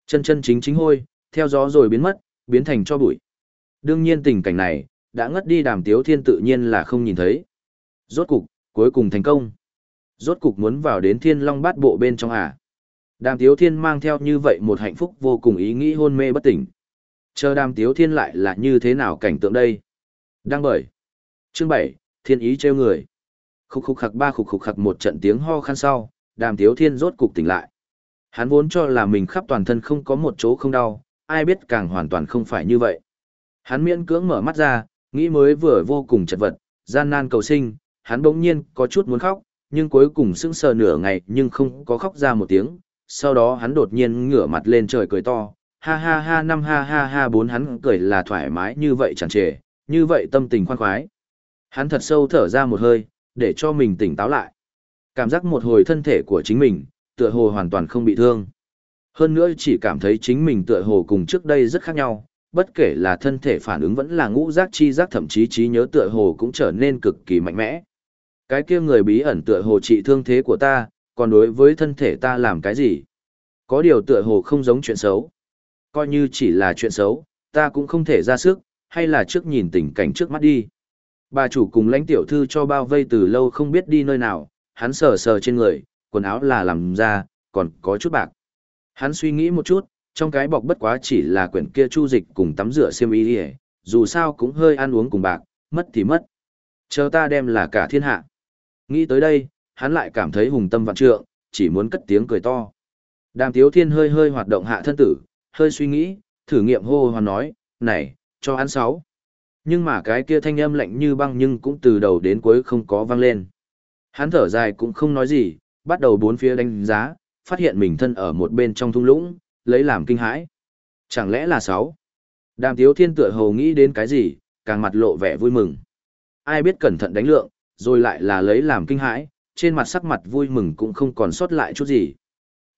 Chân chân chính chính hôi, theo gió rồi biến mất, biến thành cho bụi. Đương nhiên tình cảnh này, đã ngất đi đàm tiếu thiên tự nhiên là không nhìn thấy. Rốt cục, cuối cùng thành công. Rốt cục muốn vào đến thiên long bát bộ bên trong à. Đàm tiếu thiên mang theo như vậy một hạnh phúc vô cùng ý nghĩ hôn mê bất tỉnh. Chờ đàm tiếu thiên lại là như thế nào cảnh tượng đây? Đang bởi. Chương 7, thiên ý treo người. Khúc khúc khặc ba khúc khúc khặc một trận tiếng ho khan sau, đàm tiếu thiên rốt cục tỉnh lại. Hắn vốn cho là mình khắp toàn thân không có một chỗ không đau, ai biết càng hoàn toàn không phải như vậy. Hắn miễn cưỡng mở mắt ra, nghĩ mới vừa vô cùng chật vật, gian nan cầu sinh, hắn bỗng nhiên có chút muốn khóc, nhưng cuối cùng sững sờ nửa ngày nhưng không có khóc ra một tiếng. Sau đó hắn đột nhiên ngửa mặt lên trời cười to, ha ha ha năm ha ha ha bốn hắn cười là thoải mái như vậy chẳng trề, như vậy tâm tình khoan khoái. Hắn thật sâu thở ra một hơi, để cho mình tỉnh táo lại. Cảm giác một hồi thân thể của chính mình, tựa hồ hoàn toàn không bị thương. Hơn nữa chỉ cảm thấy chính mình tựa hồ cùng trước đây rất khác nhau, bất kể là thân thể phản ứng vẫn là ngũ giác chi giác thậm chí trí nhớ tựa hồ cũng trở nên cực kỳ mạnh mẽ. Cái kia người bí ẩn tựa hồ trị thương thế của ta, còn đối với thân thể ta làm cái gì? Có điều tựa hồ không giống chuyện xấu. Coi như chỉ là chuyện xấu, ta cũng không thể ra sức, hay là trước nhìn tình cảnh trước mắt đi. Bà chủ cùng lãnh tiểu thư cho bao vây từ lâu không biết đi nơi nào, hắn sờ sờ trên người, quần áo là làm ra, còn có chút bạc. Hắn suy nghĩ một chút, trong cái bọc bất quá chỉ là quyển kia chu dịch cùng tắm rửa xiêm y đi dù sao cũng hơi ăn uống cùng bạc, mất thì mất. Chờ ta đem là cả thiên hạ. Nghĩ tới đây, hắn lại cảm thấy hùng tâm vạn trượng, chỉ muốn cất tiếng cười to. Đàm Tiếu Thiên hơi hơi hoạt động hạ thân tử, hơi suy nghĩ, thử nghiệm hô hoán nói, này, cho ăn sáu. Nhưng mà cái kia thanh âm lạnh như băng nhưng cũng từ đầu đến cuối không có vang lên. Hắn thở dài cũng không nói gì, bắt đầu bốn phía đánh giá, phát hiện mình thân ở một bên trong thung lũng, lấy làm kinh hãi. Chẳng lẽ là sáu? Đàm Tiếu Thiên tựa hồ nghĩ đến cái gì, càng mặt lộ vẻ vui mừng. Ai biết cẩn thận đánh lượng, rồi lại là lấy làm kinh hãi, trên mặt sắc mặt vui mừng cũng không còn sót lại chút gì.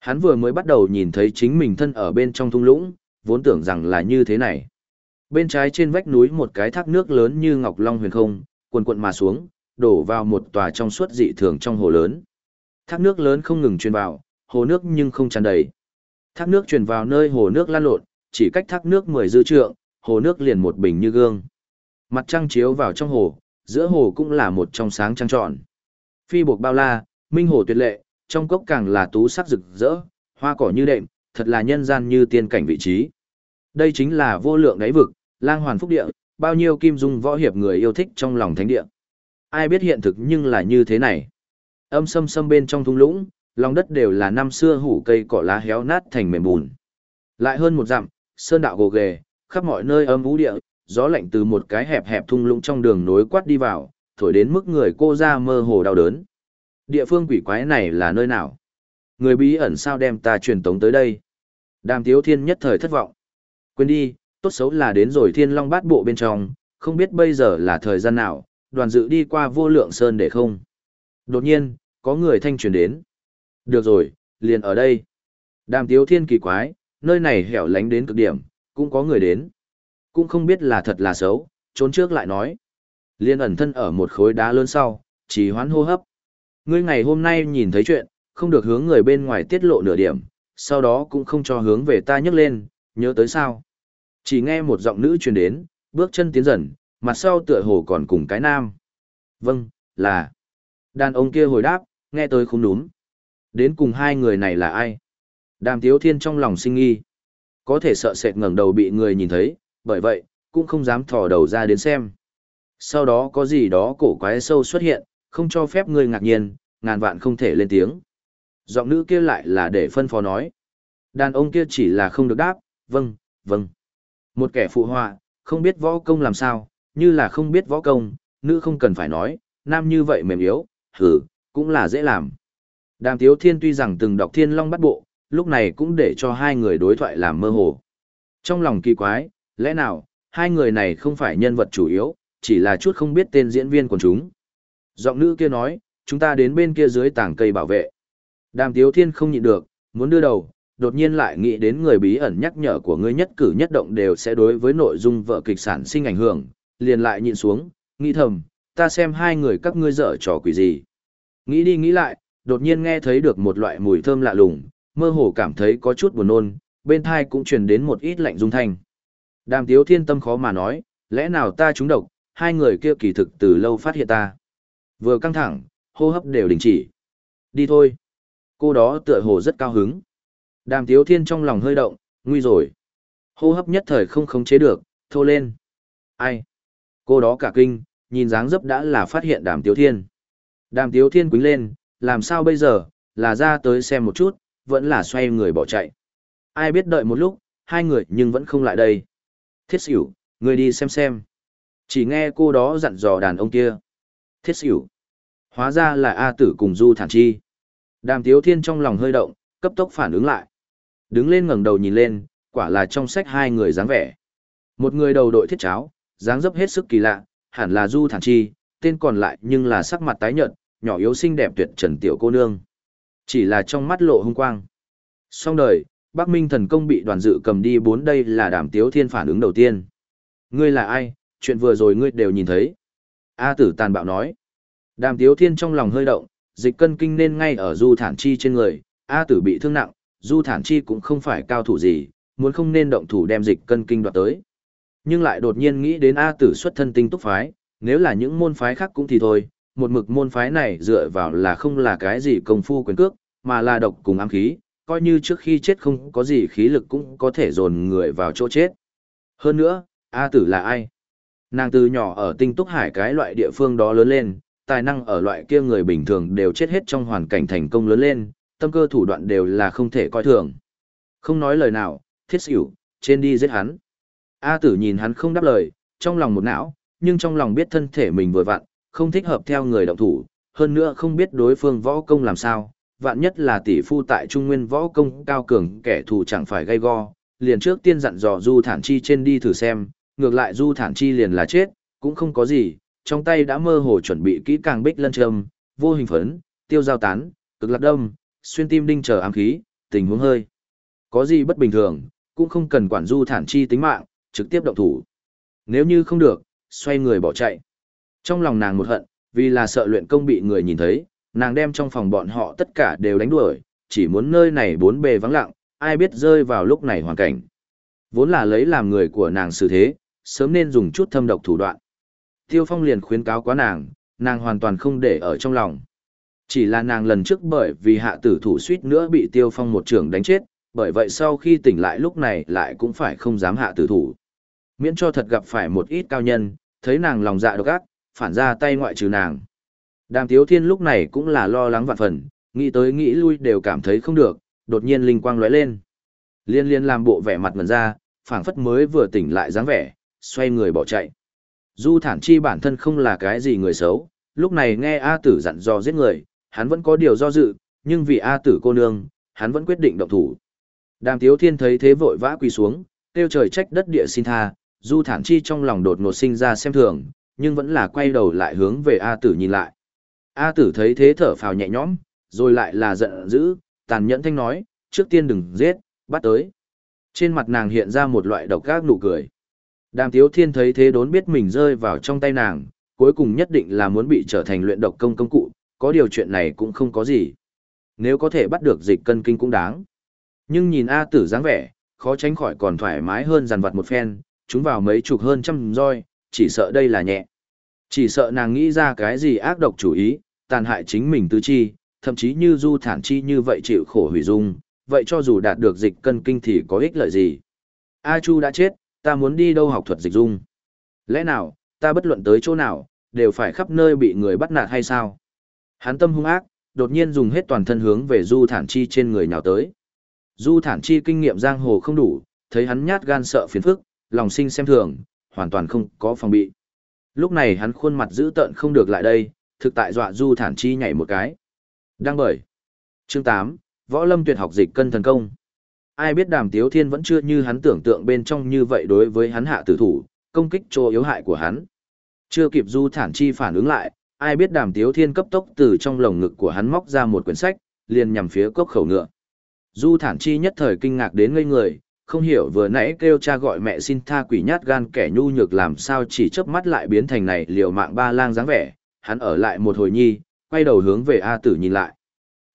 Hắn vừa mới bắt đầu nhìn thấy chính mình thân ở bên trong thung lũng, vốn tưởng rằng là như thế này. Bên trái trên vách núi một cái thác nước lớn như ngọc long huyền không, cuồn cuộn mà xuống, đổ vào một tòa trong suốt dị thường trong hồ lớn. Thác nước lớn không ngừng truyền vào, hồ nước nhưng không tràn đầy. Thác nước truyền vào nơi hồ nước lan lộn, chỉ cách thác nước mười dư trượng, hồ nước liền một bình như gương. Mặt trăng chiếu vào trong hồ, giữa hồ cũng là một trong sáng trăng tròn. Phi buộc bao la, minh hồ tuyệt lệ, trong cốc càng là tú sắc rực rỡ, hoa cỏ như đệm, thật là nhân gian như tiên cảnh vị trí. Đây chính là vô lượng đáy vực, lang hoàn phúc địa, bao nhiêu kim dung võ hiệp người yêu thích trong lòng thánh địa. Ai biết hiện thực nhưng là như thế này. Âm sâm sâm bên trong thung lũng, lòng đất đều là năm xưa hủ cây cỏ lá héo nát thành mềm bùn. Lại hơn một dặm, sơn đạo gồ ghề, khắp mọi nơi âm vũ địa, gió lạnh từ một cái hẹp hẹp thung lũng trong đường nối quát đi vào, thổi đến mức người cô ra mơ hồ đau đớn. Địa phương quỷ quái này là nơi nào? Người bí ẩn sao đem ta truyền tống tới đây? Đàm Tiếu Thiên nhất thời thất vọng. Quên đi, tốt xấu là đến rồi Thiên Long bát bộ bên trong, không biết bây giờ là thời gian nào, đoàn dự đi qua vô lượng sơn để không. Đột nhiên, có người thanh truyền đến. Được rồi, liền ở đây. Đàm Tiếu Thiên kỳ quái, nơi này hẻo lánh đến cực điểm, cũng có người đến. Cũng không biết là thật là xấu, trốn trước lại nói. Liên ẩn thân ở một khối đá lớn sau, chỉ hoán hô hấp. Ngươi ngày hôm nay nhìn thấy chuyện, không được hướng người bên ngoài tiết lộ nửa điểm, sau đó cũng không cho hướng về ta nhấc lên, nhớ tới sao. Chỉ nghe một giọng nữ truyền đến, bước chân tiến dần, mặt sau tựa hồ còn cùng cái nam. Vâng, là. Đàn ông kia hồi đáp, nghe tới không đúng. Đến cùng hai người này là ai? Đàm Tiếu Thiên trong lòng sinh nghi. Có thể sợ sệt ngẩng đầu bị người nhìn thấy, bởi vậy, cũng không dám thò đầu ra đến xem. Sau đó có gì đó cổ quái sâu xuất hiện, không cho phép người ngạc nhiên, ngàn vạn không thể lên tiếng. Giọng nữ kia lại là để phân phó nói. Đàn ông kia chỉ là không được đáp, vâng, vâng. Một kẻ phụ họa, không biết võ công làm sao, như là không biết võ công, nữ không cần phải nói, nam như vậy mềm yếu, hử, cũng là dễ làm. Đàm Tiếu Thiên tuy rằng từng đọc Thiên Long bắt bộ, lúc này cũng để cho hai người đối thoại làm mơ hồ. Trong lòng kỳ quái, lẽ nào, hai người này không phải nhân vật chủ yếu, chỉ là chút không biết tên diễn viên của chúng. Giọng nữ kia nói, chúng ta đến bên kia dưới tảng cây bảo vệ. Đàm Tiếu Thiên không nhịn được, muốn đưa đầu, đột nhiên lại nghĩ đến người bí ẩn nhắc nhở của ngươi nhất cử nhất động đều sẽ đối với nội dung vợ kịch sản sinh ảnh hưởng, liền lại nhịn xuống, nghĩ thầm, ta xem hai người các ngươi dở trò quỷ gì. Nghĩ đi nghĩ lại, đột nhiên nghe thấy được một loại mùi thơm lạ lùng, mơ hồ cảm thấy có chút buồn nôn, bên thai cũng truyền đến một ít lạnh rung thanh. Đàm Tiếu Thiên tâm khó mà nói, lẽ nào ta trúng độc, hai người kia kỳ thực từ lâu phát hiện ta. Vừa căng thẳng, hô hấp đều đình chỉ. Đi thôi. Cô đó tựa hồ rất cao hứng. Đàm Tiếu Thiên trong lòng hơi động, nguy rồi. Hô hấp nhất thời không khống chế được, thô lên. Ai? Cô đó cả kinh, nhìn dáng dấp đã là phát hiện Đàm Tiếu Thiên. Đàm Tiếu Thiên quính lên, làm sao bây giờ, là ra tới xem một chút, vẫn là xoay người bỏ chạy. Ai biết đợi một lúc, hai người nhưng vẫn không lại đây. Thiết xỉu, người đi xem xem. Chỉ nghe cô đó dặn dò đàn ông kia. Thiết xỉu. Hóa ra là A tử cùng Du Thản Chi. Đàm Tiếu Thiên trong lòng hơi động, cấp tốc phản ứng lại. Đứng lên ngẩng đầu nhìn lên, quả là trong sách hai người dáng vẻ. Một người đầu đội thiết cháo, dáng dấp hết sức kỳ lạ, hẳn là Du Thản Chi, tên còn lại nhưng là sắc mặt tái nhợt, nhỏ yếu xinh đẹp tuyệt trần tiểu cô nương. Chỉ là trong mắt lộ hung quang. Xong đời, Bắc Minh thần công bị đoàn dự cầm đi bốn đây là đàm tiếu thiên phản ứng đầu tiên. Ngươi là ai, chuyện vừa rồi ngươi đều nhìn thấy. A tử tàn bạo nói. Đàm tiếu thiên trong lòng hơi động, dịch cân kinh nên ngay ở du thản chi trên người, A tử bị thương nặng, du thản chi cũng không phải cao thủ gì, muốn không nên động thủ đem dịch cân kinh đoạt tới. Nhưng lại đột nhiên nghĩ đến A tử xuất thân tinh túc phái, Nếu là những môn phái khác cũng thì thôi, một mực môn phái này dựa vào là không là cái gì công phu quyền cước, mà là độc cùng ám khí, coi như trước khi chết không có gì khí lực cũng có thể dồn người vào chỗ chết. Hơn nữa, A tử là ai? Nàng từ nhỏ ở tinh túc hải cái loại địa phương đó lớn lên, tài năng ở loại kia người bình thường đều chết hết trong hoàn cảnh thành công lớn lên, tâm cơ thủ đoạn đều là không thể coi thường. Không nói lời nào, thiết xỉu, trên đi giết hắn. A tử nhìn hắn không đáp lời, trong lòng một não, nhưng trong lòng biết thân thể mình vừa vặn, không thích hợp theo người động thủ, hơn nữa không biết đối phương võ công làm sao, vạn nhất là tỷ phu tại trung nguyên võ công cao cường kẻ thù chẳng phải gây go, liền trước tiên dặn dò Du Thản Chi trên đi thử xem, ngược lại Du Thản Chi liền là chết, cũng không có gì, trong tay đã mơ hồ chuẩn bị kỹ càng bích lân trâm, vô hình phấn, tiêu giao tán, cực lạc đông xuyên tim đinh chờ ám khí, tình huống hơi. Có gì bất bình thường, cũng không cần quản Du Thản Chi tính mạng, trực tiếp động thủ. Nếu như không được, xoay người bỏ chạy. Trong lòng nàng một hận, vì là sợ luyện công bị người nhìn thấy, nàng đem trong phòng bọn họ tất cả đều đánh đuổi, chỉ muốn nơi này bốn bề vắng lặng, ai biết rơi vào lúc này hoàn cảnh. Vốn là lấy làm người của nàng xử thế, sớm nên dùng chút thâm độc thủ đoạn. Tiêu Phong liền khuyến cáo quá nàng, nàng hoàn toàn không để ở trong lòng. Chỉ là nàng lần trước bởi vì hạ tử thủ suýt nữa bị Tiêu Phong một trưởng đánh chết, bởi vậy sau khi tỉnh lại lúc này lại cũng phải không dám hạ tử thủ. Miễn cho thật gặp phải một ít cao nhân, thấy nàng lòng dạ độc ác, phản ra tay ngoại trừ nàng. Đàm Tiếu Thiên lúc này cũng là lo lắng vạn phần, nghĩ tới nghĩ lui đều cảm thấy không được, đột nhiên linh quang lóe lên. Liên liên làm bộ vẻ mặt ngần ra, phảng phất mới vừa tỉnh lại dáng vẻ, xoay người bỏ chạy. Du thản chi bản thân không là cái gì người xấu, lúc này nghe A tử dặn dò giết người, hắn vẫn có điều do dự, nhưng vì A tử cô nương, hắn vẫn quyết định động thủ. Đàm Tiếu Thiên thấy thế vội vã quỳ xuống, kêu trời trách đất địa xin tha, Du Thản Chi trong lòng đột ngột sinh ra xem thường, nhưng vẫn là quay đầu lại hướng về A Tử nhìn lại. A Tử thấy thế thở phào nhẹ nhõm, rồi lại là giận dữ, tàn nhẫn thanh nói, trước tiên đừng giết, bắt tới. Trên mặt nàng hiện ra một loại độc ác nụ cười. Đàm Tiếu Thiên thấy thế đốn biết mình rơi vào trong tay nàng, cuối cùng nhất định là muốn bị trở thành luyện độc công công cụ, có điều chuyện này cũng không có gì. Nếu có thể bắt được dịch cân kinh cũng đáng. Nhưng nhìn A tử dáng vẻ, khó tránh khỏi còn thoải mái hơn dàn vặt một phen, chúng vào mấy chục hơn trăm roi, chỉ sợ đây là nhẹ. Chỉ sợ nàng nghĩ ra cái gì ác độc chủ ý, tàn hại chính mình tứ chi, thậm chí như du thản chi như vậy chịu khổ hủy dung, vậy cho dù đạt được dịch cân kinh thì có ích lợi gì. A Chu đã chết, ta muốn đi đâu học thuật dịch dung. Lẽ nào, ta bất luận tới chỗ nào, đều phải khắp nơi bị người bắt nạt hay sao? Hắn tâm hung ác, đột nhiên dùng hết toàn thân hướng về du thản chi trên người nhào tới. Du thản chi kinh nghiệm giang hồ không đủ, thấy hắn nhát gan sợ phiền phức, lòng sinh xem thường, hoàn toàn không có phòng bị. Lúc này hắn khuôn mặt giữ tợn không được lại đây, thực tại dọa du thản chi nhảy một cái. Đang bởi. Chương 8, Võ Lâm tuyệt học dịch cân thần công. Ai biết đàm tiếu thiên vẫn chưa như hắn tưởng tượng bên trong như vậy đối với hắn hạ tử thủ, công kích chỗ yếu hại của hắn. Chưa kịp du thản chi phản ứng lại, ai biết đàm tiếu thiên cấp tốc từ trong lồng ngực của hắn móc ra một quyển sách, liền nhằm phía cốc khẩu ngựa. Du thản chi nhất thời kinh ngạc đến ngây người, không hiểu vừa nãy kêu cha gọi mẹ xin tha quỷ nhát gan kẻ nhu nhược làm sao chỉ chớp mắt lại biến thành này liều mạng ba lang dáng vẻ, hắn ở lại một hồi nhi, quay đầu hướng về A tử nhìn lại.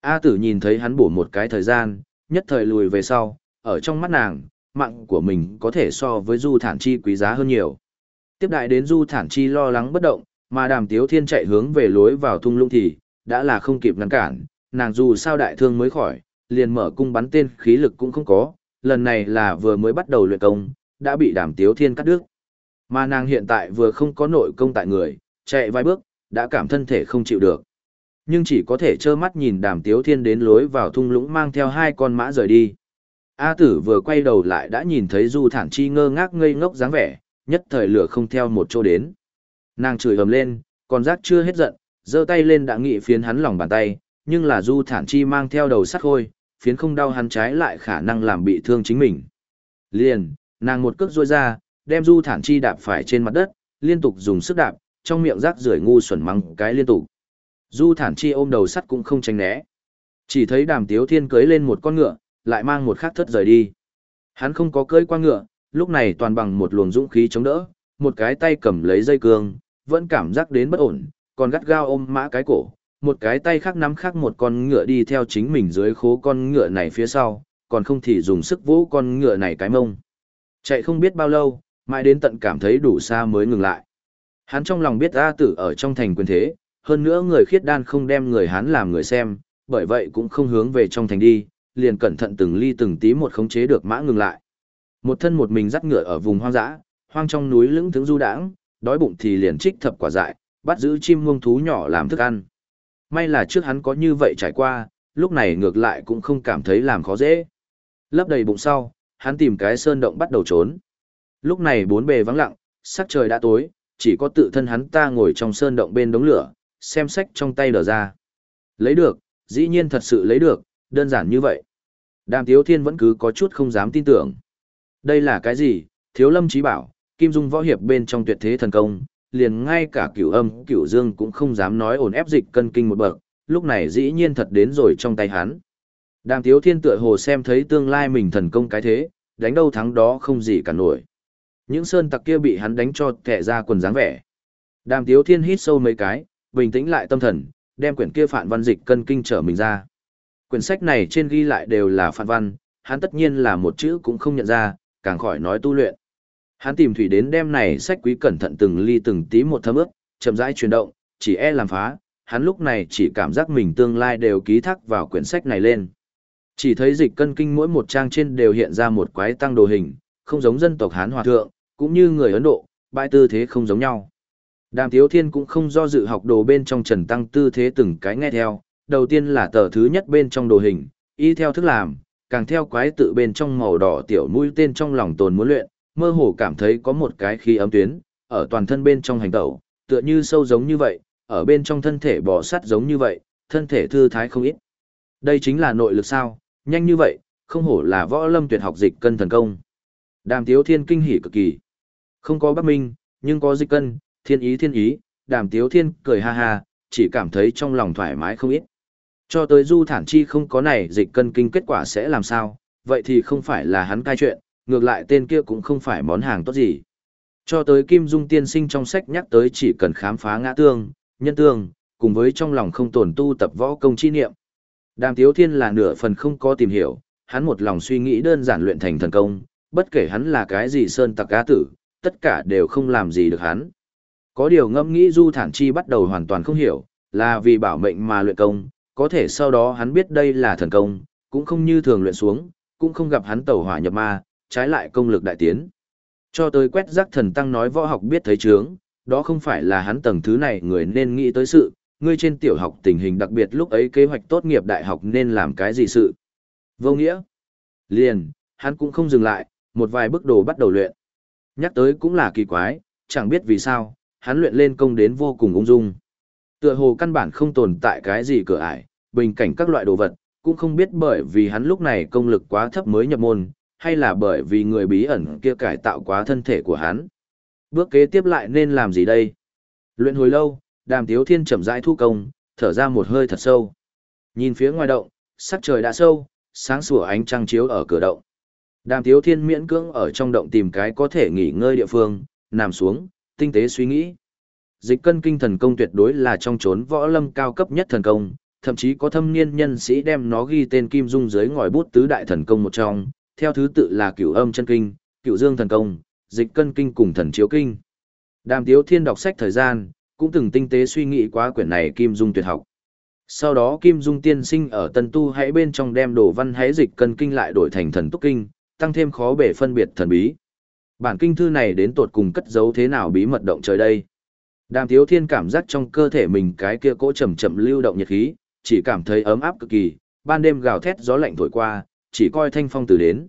A tử nhìn thấy hắn bổ một cái thời gian, nhất thời lùi về sau, ở trong mắt nàng, mạng của mình có thể so với du thản chi quý giá hơn nhiều. Tiếp đại đến du thản chi lo lắng bất động, mà đàm tiếu thiên chạy hướng về lối vào thung lũng thì, đã là không kịp ngăn cản, nàng dù sao đại thương mới khỏi, liền mở cung bắn tên khí lực cũng không có, lần này là vừa mới bắt đầu luyện công, đã bị đàm tiếu thiên cắt đứt. Mà nàng hiện tại vừa không có nội công tại người, chạy vài bước, đã cảm thân thể không chịu được. Nhưng chỉ có thể trơ mắt nhìn đàm tiếu thiên đến lối vào thung lũng mang theo hai con mã rời đi. A tử vừa quay đầu lại đã nhìn thấy du thản chi ngơ ngác ngây ngốc dáng vẻ, nhất thời lửa không theo một chỗ đến. Nàng chửi ầm lên, còn giác chưa hết giận, giơ tay lên đã nghị phiến hắn lòng bàn tay, nhưng là du thản chi mang theo đầu sắt khôi, phiến không đau hắn trái lại khả năng làm bị thương chính mình. Liền, nàng một cước rôi ra, đem du thản chi đạp phải trên mặt đất, liên tục dùng sức đạp, trong miệng rác rưởi ngu xuẩn mắng cái liên tục. Du thản chi ôm đầu sắt cũng không tránh né. Chỉ thấy đàm tiếu thiên cưới lên một con ngựa, lại mang một khắc thất rời đi. Hắn không có cưới qua ngựa, lúc này toàn bằng một luồng dũng khí chống đỡ, một cái tay cầm lấy dây cương, vẫn cảm giác đến bất ổn, còn gắt gao ôm mã cái cổ, một cái tay khác nắm khác một con ngựa đi theo chính mình dưới khố con ngựa này phía sau, còn không thì dùng sức vỗ con ngựa này cái mông. Chạy không biết bao lâu, mãi đến tận cảm thấy đủ xa mới ngừng lại. Hắn trong lòng biết A tử ở trong thành quyền thế, hơn nữa người khiết đan không đem người hắn làm người xem, bởi vậy cũng không hướng về trong thành đi, liền cẩn thận từng ly từng tí một khống chế được mã ngừng lại. Một thân một mình dắt ngựa ở vùng hoang dã, hoang trong núi lững thững du đãng, đói bụng thì liền trích thập quả dại, bắt giữ chim muông thú nhỏ làm thức ăn. May là trước hắn có như vậy trải qua, lúc này ngược lại cũng không cảm thấy làm khó dễ. Lấp đầy bụng sau, hắn tìm cái sơn động bắt đầu trốn. Lúc này bốn bề vắng lặng, sắc trời đã tối, chỉ có tự thân hắn ta ngồi trong sơn động bên đống lửa, xem sách trong tay đờ ra. Lấy được, dĩ nhiên thật sự lấy được, đơn giản như vậy. Đàm Tiếu Thiên vẫn cứ có chút không dám tin tưởng. Đây là cái gì? Thiếu lâm trí bảo, Kim Dung võ hiệp bên trong tuyệt thế thần công, liền ngay cả cửu âm, cửu dương cũng không dám nói ổn ép dịch cân kinh một bậc, lúc này dĩ nhiên thật đến rồi trong tay hắn. Đàm Tiếu Thiên tựa hồ xem thấy tương lai mình thần công cái thế, đánh đâu thắng đó không gì cả nổi. Những sơn tặc kia bị hắn đánh cho thẻ ra quần dáng vẻ. Đàm Tiếu Thiên hít sâu mấy cái, bình tĩnh lại tâm thần, đem quyển kia phản văn dịch cân kinh trở mình ra. Quyển sách này trên ghi lại đều là phản văn, hắn tất nhiên là một chữ cũng không nhận ra, càng khỏi nói tu luyện. Hắn tìm thủy đến đem này sách quý cẩn thận từng ly từng tí một thấm ướt, chậm rãi chuyển động, chỉ e làm phá, hắn lúc này chỉ cảm giác mình tương lai đều ký thác vào quyển sách này lên. Chỉ thấy dịch cân kinh mỗi một trang trên đều hiện ra một quái tăng đồ hình, không giống dân tộc Hán Hòa Thượng, cũng như người Ấn Độ, bãi tư thế không giống nhau. Đàm Tiếu Thiên cũng không do dự học đồ bên trong trần tăng tư thế từng cái nghe theo, đầu tiên là tờ thứ nhất bên trong đồ hình, y theo thức làm, càng theo quái tự bên trong màu đỏ tiểu mũi tên trong lòng tồn muốn luyện, mơ hồ cảm thấy có một cái khí ấm tuyến, ở toàn thân bên trong hành tẩu, tựa như sâu giống như vậy, ở bên trong thân thể bò sắt giống như vậy, thân thể thư thái không ít. Đây chính là nội lực sao, nhanh như vậy, không hổ là võ lâm tuyệt học dịch cân thần công. Đàm Tiếu Thiên kinh hỉ cực kỳ. Không có Bắc Minh, nhưng có dịch cân, thiên ý thiên ý, Đàm Tiếu Thiên cười ha ha, chỉ cảm thấy trong lòng thoải mái không ít. Cho tới Du Thản Chi không có này dịch cân kinh kết quả sẽ làm sao, vậy thì không phải là hắn cai chuyện, ngược lại tên kia cũng không phải món hàng tốt gì. Cho tới Kim Dung tiên sinh trong sách nhắc tới chỉ cần khám phá ngã tương, nhân tương, cùng với trong lòng không tổn tu tập võ công chi niệm. Đàm Tiếu Thiên là nửa phần không có tìm hiểu, hắn một lòng suy nghĩ đơn giản luyện thành thần công, bất kể hắn là cái gì sơn tặc cá tử, tất cả đều không làm gì được hắn. Có điều ngẫm nghĩ Du Thản Chi bắt đầu hoàn toàn không hiểu, là vì bảo mệnh mà luyện công, có thể sau đó hắn biết đây là thần công, cũng không như thường luyện xuống, cũng không gặp hắn tẩu hỏa nhập ma, trái lại công lực đại tiến. Cho tới quét rác thần tăng nói võ học biết thấy chướng, đó không phải là hắn tầng thứ này người nên nghĩ tới sự, ngươi trên tiểu học tình hình đặc biệt lúc ấy kế hoạch tốt nghiệp đại học nên làm cái gì sự. Vô nghĩa. Liền, hắn cũng không dừng lại, một vài bước đồ bắt đầu luyện. Nhắc tới cũng là kỳ quái, chẳng biết vì sao, hắn luyện lên công đến vô cùng ung dung. Tựa hồ căn bản không tồn tại cái gì cửa ải, bình cảnh các loại đồ vật, cũng không biết bởi vì hắn lúc này công lực quá thấp mới nhập môn, hay là bởi vì người bí ẩn kia cải tạo quá thân thể của hắn. Bước kế tiếp lại nên làm gì đây? Luyện hồi lâu, đàm tiếu thiên chậm rãi thu công, thở ra một hơi thật sâu. Nhìn phía ngoài động, sắc trời đã sâu, sáng sủa ánh trăng chiếu ở cửa động. Đàm tiếu thiên miễn cưỡng ở trong động tìm cái có thể nghỉ ngơi địa phương, nằm xuống, tinh tế suy nghĩ. Dịch cân kinh thần công tuyệt đối là trong chốn võ lâm cao cấp nhất thần công, thậm chí có thâm niên nhân sĩ đem nó ghi tên kim dung dưới ngòi bút tứ đại thần công một trong, theo thứ tự là cửu âm chân kinh, cửu dương thần công, dịch cân kinh cùng thần chiếu kinh. Đàm Tiếu Thiên đọc sách thời gian, cũng từng tinh tế suy nghĩ qua quyển này Kim Dung tuyệt học. Sau đó Kim Dung tiên sinh ở Tân Tu hãy bên trong đem đồ văn hãy dịch cân kinh lại đổi thành thần túc kinh, tăng thêm khó bể phân biệt thần bí. Bản kinh thư này đến tột cùng cất giấu thế nào bí mật động trời đây. Đàm Tiếu Thiên cảm giác trong cơ thể mình cái kia cỗ chậm chậm lưu động nhiệt khí, chỉ cảm thấy ấm áp cực kỳ, ban đêm gào thét gió lạnh thổi qua, chỉ coi thanh phong từ đến.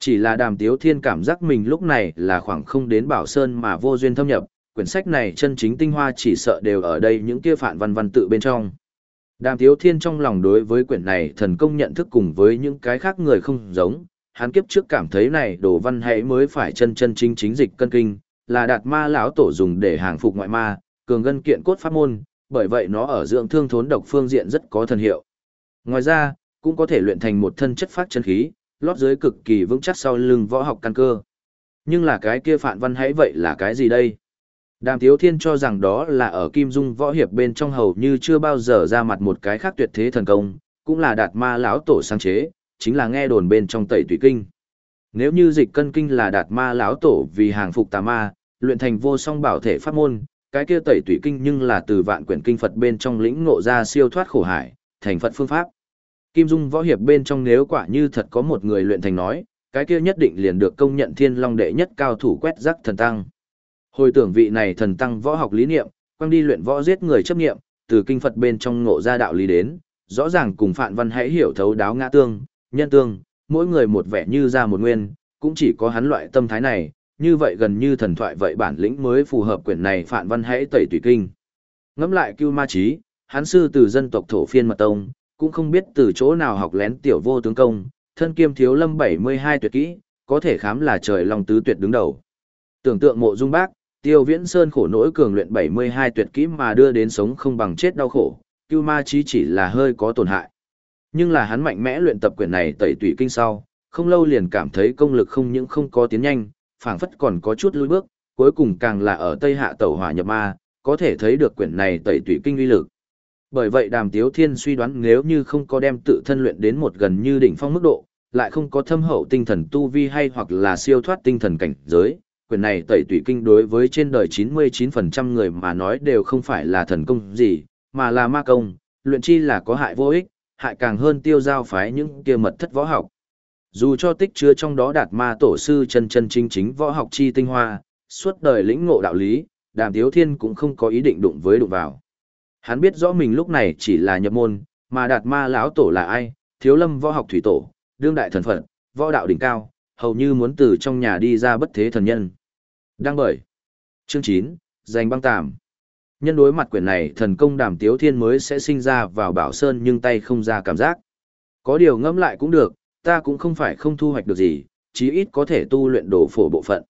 Chỉ là đàm tiếu thiên cảm giác mình lúc này là khoảng không đến bảo sơn mà vô duyên thâm nhập, quyển sách này chân chính tinh hoa chỉ sợ đều ở đây những kia phản văn văn tự bên trong. Đàm tiếu thiên trong lòng đối với quyển này thần công nhận thức cùng với những cái khác người không giống, hắn kiếp trước cảm thấy này đồ văn hãy mới phải chân chân chính chính dịch cân kinh, là đạt ma lão tổ dùng để hàng phục ngoại ma, cường ngân kiện cốt pháp môn, bởi vậy nó ở dưỡng thương thốn độc phương diện rất có thần hiệu. Ngoài ra, cũng có thể luyện thành một thân chất phát chân khí, lót dưới cực kỳ vững chắc sau lưng võ học căn cơ. Nhưng là cái kia Phạn văn hãy vậy là cái gì đây? Đàm Tiếu Thiên cho rằng đó là ở Kim Dung võ hiệp bên trong hầu như chưa bao giờ ra mặt một cái khác tuyệt thế thần công, cũng là đạt ma lão tổ sáng chế, chính là nghe đồn bên trong tẩy tùy kinh. Nếu như dịch cân kinh là đạt ma lão tổ vì hàng phục tà ma, luyện thành vô song bảo thể pháp môn, cái kia tẩy tủy kinh nhưng là từ vạn quyển kinh Phật bên trong lĩnh ngộ ra siêu thoát khổ hải, thành Phật phương pháp. Kim Dung võ hiệp bên trong nếu quả như thật có một người luyện thành nói, cái kia nhất định liền được công nhận thiên long đệ nhất cao thủ quét rắc thần tăng. Hồi tưởng vị này thần tăng võ học lý niệm, quang đi luyện võ giết người chấp niệm, từ kinh Phật bên trong ngộ ra đạo lý đến, rõ ràng cùng Phạn Văn hãy hiểu thấu đáo ngã tương, nhân tương, mỗi người một vẻ như ra một nguyên, cũng chỉ có hắn loại tâm thái này, như vậy gần như thần thoại vậy bản lĩnh mới phù hợp quyển này Phạn Văn hãy tẩy tùy kinh. Ngẫm lại Cưu Ma Chí, hắn sư từ dân tộc thổ phiên mật tông, cũng không biết từ chỗ nào học lén tiểu vô tướng công, thân kiêm thiếu lâm 72 tuyệt kỹ, có thể khám là trời lòng tứ tuyệt đứng đầu. Tưởng tượng mộ dung bác, tiêu viễn sơn khổ nỗi cường luyện 72 tuyệt kỹ mà đưa đến sống không bằng chết đau khổ, cưu ma chí chỉ là hơi có tổn hại. Nhưng là hắn mạnh mẽ luyện tập quyển này tẩy tủy kinh sau, không lâu liền cảm thấy công lực không những không có tiến nhanh, phảng phất còn có chút lùi bước, cuối cùng càng là ở Tây Hạ tẩu hỏa nhập ma, có thể thấy được quyển này tẩy tủy kinh uy lực. Bởi vậy Đàm Tiếu Thiên suy đoán nếu như không có đem tự thân luyện đến một gần như đỉnh phong mức độ, lại không có thâm hậu tinh thần tu vi hay hoặc là siêu thoát tinh thần cảnh giới, quyền này tẩy tủy kinh đối với trên đời 99% người mà nói đều không phải là thần công gì, mà là ma công, luyện chi là có hại vô ích, hại càng hơn tiêu giao phái những kia mật thất võ học. Dù cho tích chứa trong đó đạt ma tổ sư chân chân chính chính võ học chi tinh hoa, suốt đời lĩnh ngộ đạo lý, Đàm Tiếu Thiên cũng không có ý định đụng với đụng vào. Hắn biết rõ mình lúc này chỉ là nhập môn, mà đạt ma lão tổ là ai, thiếu lâm võ học thủy tổ, đương đại thần phận, võ đạo đỉnh cao, hầu như muốn từ trong nhà đi ra bất thế thần nhân. Đăng bởi. Chương 9, giành băng tạm Nhân đối mặt quyển này thần công đàm tiếu thiên mới sẽ sinh ra vào bảo sơn nhưng tay không ra cảm giác. Có điều ngẫm lại cũng được, ta cũng không phải không thu hoạch được gì, chí ít có thể tu luyện đồ phổ bộ phận.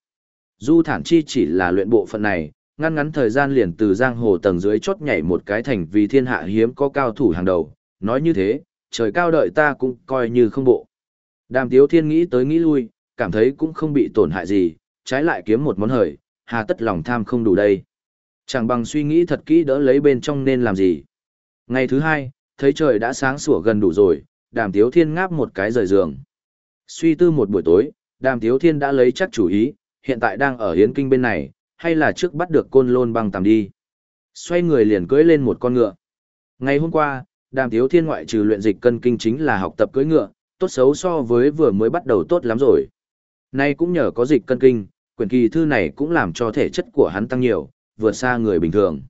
Du thản chi chỉ là luyện bộ phận này, ngăn ngắn thời gian liền từ giang hồ tầng dưới chốt nhảy một cái thành vì thiên hạ hiếm có cao thủ hàng đầu, nói như thế, trời cao đợi ta cũng coi như không bộ. Đàm Tiếu Thiên nghĩ tới nghĩ lui, cảm thấy cũng không bị tổn hại gì, trái lại kiếm một món hời, hà tất lòng tham không đủ đây. Chẳng bằng suy nghĩ thật kỹ đỡ lấy bên trong nên làm gì. Ngày thứ hai, thấy trời đã sáng sủa gần đủ rồi, đàm Tiếu Thiên ngáp một cái rời giường. Suy tư một buổi tối, đàm Tiếu Thiên đã lấy chắc chủ ý, hiện tại đang ở Hiến Kinh bên này, hay là trước bắt được côn lôn băng tàm đi. Xoay người liền cưỡi lên một con ngựa. Ngày hôm qua, đàm Tiếu Thiên ngoại trừ luyện dịch cân kinh chính là học tập cưỡi ngựa, tốt xấu so với vừa mới bắt đầu tốt lắm rồi. Nay cũng nhờ có dịch cân kinh, quyển kỳ thư này cũng làm cho thể chất của hắn tăng nhiều, vượt xa người bình thường.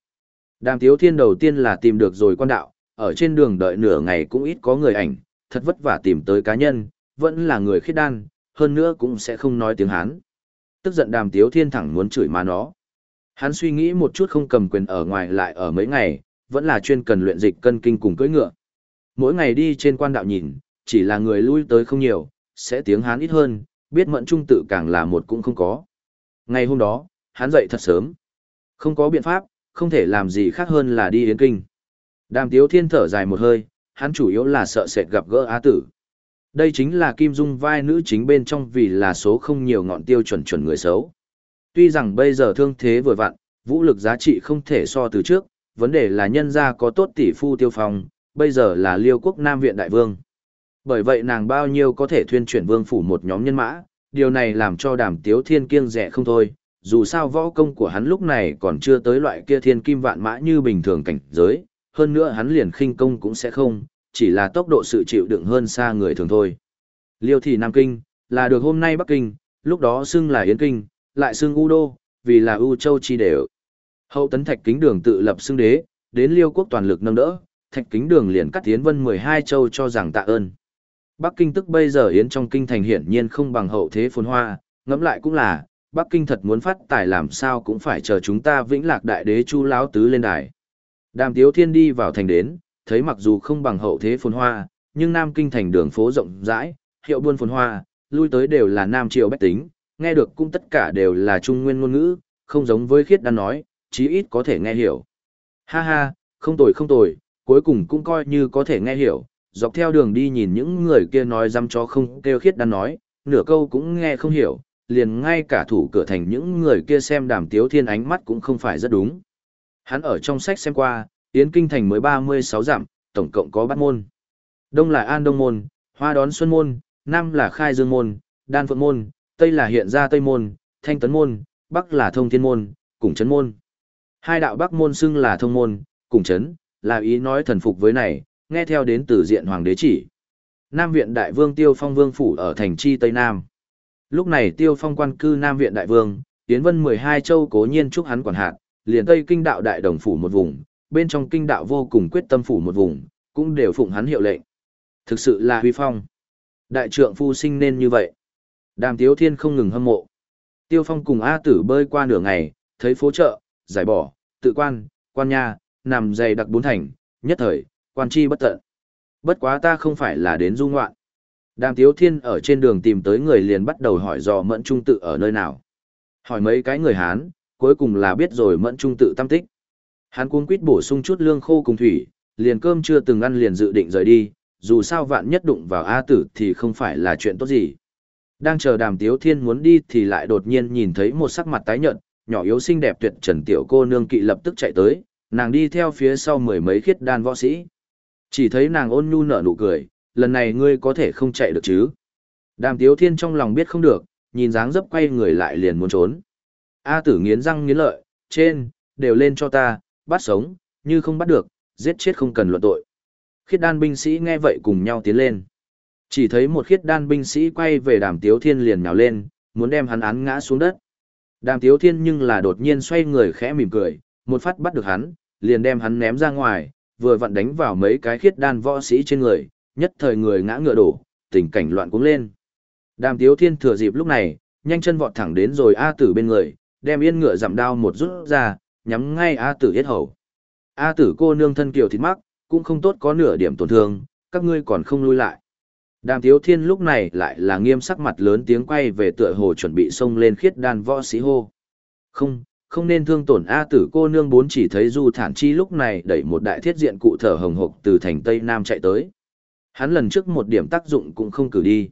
Đàm Tiếu Thiên đầu tiên là tìm được rồi quan đạo, ở trên đường đợi nửa ngày cũng ít có người ảnh, thật vất vả tìm tới cá nhân, vẫn là người khiết đan, hơn nữa cũng sẽ không nói tiếng Hán. Tức giận Đàm Tiếu Thiên thẳng muốn chửi má nó. Hắn suy nghĩ một chút không cầm quyền ở ngoài lại ở mấy ngày, vẫn là chuyên cần luyện dịch cân kinh cùng cưỡi ngựa. Mỗi ngày đi trên quan đạo nhìn, chỉ là người lui tới không nhiều, sẽ tiếng Hán ít hơn, biết mẫn trung tự càng là một cũng không có. Ngày hôm đó, hắn dậy thật sớm. Không có biện pháp, không thể làm gì khác hơn là đi yến kinh. Đàm tiếu thiên thở dài một hơi, hắn chủ yếu là sợ sệt gặp gỡ á tử. Đây chính là Kim Dung vai nữ chính bên trong vì là số không nhiều ngọn tiêu chuẩn chuẩn người xấu. Tuy rằng bây giờ thương thế vừa vặn, vũ lực giá trị không thể so từ trước, vấn đề là nhân gia có tốt tỷ phu tiêu phòng, bây giờ là liêu quốc Nam Viện Đại Vương. Bởi vậy nàng bao nhiêu có thể thuyên chuyển vương phủ một nhóm nhân mã, điều này làm cho đàm tiếu thiên kiêng rẻ không thôi, dù sao võ công của hắn lúc này còn chưa tới loại kia thiên kim vạn mã như bình thường cảnh giới, hơn nữa hắn liền khinh công cũng sẽ không, chỉ là tốc độ sự chịu đựng hơn xa người thường thôi. Liêu thị Nam Kinh, là được hôm nay Bắc Kinh, lúc đó xưng là Yến Kinh, lại xưng U Đô, vì là U Châu chi đều. Hậu tấn thạch kính đường tự lập xưng đế, đến liêu quốc toàn lực nâng đỡ, thạch kính đường liền cắt tiến vân 12 châu cho rằng tạ ơn. Bắc Kinh tức bây giờ yến trong kinh thành hiển nhiên không bằng hậu thế phồn hoa, ngẫm lại cũng là, Bắc Kinh thật muốn phát tài làm sao cũng phải chờ chúng ta vĩnh lạc đại đế chu Láo tứ lên đài. Đàm Tiếu Thiên đi vào thành đến, thấy mặc dù không bằng hậu thế phồn hoa, nhưng Nam Kinh thành đường phố rộng rãi, hiệu buôn phồn hoa, lui tới đều là Nam Triều bách tính, nghe được cũng tất cả đều là trung nguyên ngôn ngữ, không giống với khiết đan nói, chí ít có thể nghe hiểu. Ha ha, không tồi không tồi, cuối cùng cũng coi như có thể nghe hiểu, dọc theo đường đi nhìn những người kia nói dăm cho không kêu khiết đan nói, nửa câu cũng nghe không hiểu, liền ngay cả thủ cửa thành những người kia xem đàm tiếu thiên ánh mắt cũng không phải rất đúng. Hắn ở trong sách xem qua, Yến Kinh Thành mới 36 dặm, tổng cộng có bát môn. Đông là An Đông Môn, Hoa Đón Xuân Môn, Nam là Khai Dương Môn, Đan Phượng Môn, Tây là Hiện Gia Tây Môn, Thanh Tấn Môn, Bắc là Thông Thiên Môn, Cùng Trấn Môn. Hai đạo bắc môn xưng là thông môn, cùng trấn, là ý nói thần phục với này, nghe theo đến từ diện hoàng đế chỉ. Nam viện đại vương Tiêu Phong vương phủ ở thành chi Tây Nam. Lúc này Tiêu Phong quan cư Nam viện đại vương, Tiến Vân 12 châu cố nhiên chúc hắn quản hạt, liền Tây kinh đạo đại đồng phủ một vùng, bên trong kinh đạo vô cùng quyết tâm phủ một vùng, cũng đều phụng hắn hiệu lệnh. Thực sự là huy phong. Đại trượng phu sinh nên như vậy. Đàm Tiếu Thiên không ngừng hâm mộ. Tiêu Phong cùng A Tử bơi qua nửa ngày, thấy phố chợ, giải bỏ, tự quan, quan nha, nằm dày đặc bốn thành, nhất thời, quan chi bất tận. Bất quá ta không phải là đến du ngoạn. Đàm Tiếu Thiên ở trên đường tìm tới người liền bắt đầu hỏi dò mẫn trung tự ở nơi nào. Hỏi mấy cái người Hán, cuối cùng là biết rồi mẫn trung tự tâm tích. Hắn cuống quýt bổ sung chút lương khô cùng thủy, liền cơm chưa từng ăn liền dự định rời đi, dù sao vạn nhất đụng vào A tử thì không phải là chuyện tốt gì. Đang chờ đàm tiếu thiên muốn đi thì lại đột nhiên nhìn thấy một sắc mặt tái nhợt, nhỏ yếu xinh đẹp tuyệt trần tiểu cô nương kỵ lập tức chạy tới, nàng đi theo phía sau mười mấy khiết đan võ sĩ. Chỉ thấy nàng ôn nhu nở nụ cười, lần này ngươi có thể không chạy được chứ. Đàm tiếu thiên trong lòng biết không được, nhìn dáng dấp quay người lại liền muốn trốn. A tử nghiến răng nghiến lợi, trên, đều lên cho ta, bắt sống, như không bắt được, giết chết không cần luận tội. Khiết đan binh sĩ nghe vậy cùng nhau tiến lên. Chỉ thấy một khiết đan binh sĩ quay về đàm tiếu thiên liền nhào lên, muốn đem hắn án ngã xuống đất. Đàm tiếu thiên nhưng là đột nhiên xoay người khẽ mỉm cười, một phát bắt được hắn, liền đem hắn ném ra ngoài, vừa vặn đánh vào mấy cái khiết đan võ sĩ trên người, nhất thời người ngã ngựa đổ, tình cảnh loạn cũng lên. Đàm tiếu thiên thừa dịp lúc này, nhanh chân vọt thẳng đến rồi A tử bên người, đem yên ngựa giảm đao một rút ra, nhắm ngay A tử yết hầu. A tử cô nương thân kiều thịt mắc, cũng không tốt có nửa điểm tổn thương, các ngươi còn không lui lại. Đàm Tiếu Thiên lúc này lại là nghiêm sắc mặt lớn tiếng quay về tựa hồ chuẩn bị xông lên khiết đan võ sĩ hô. Không, không nên thương tổn A tử cô nương bốn chỉ thấy Du Thản Chi lúc này đẩy một đại thiết diện cụ thở hồng hộc từ thành Tây Nam chạy tới. Hắn lần trước một điểm tác dụng cũng không cử đi.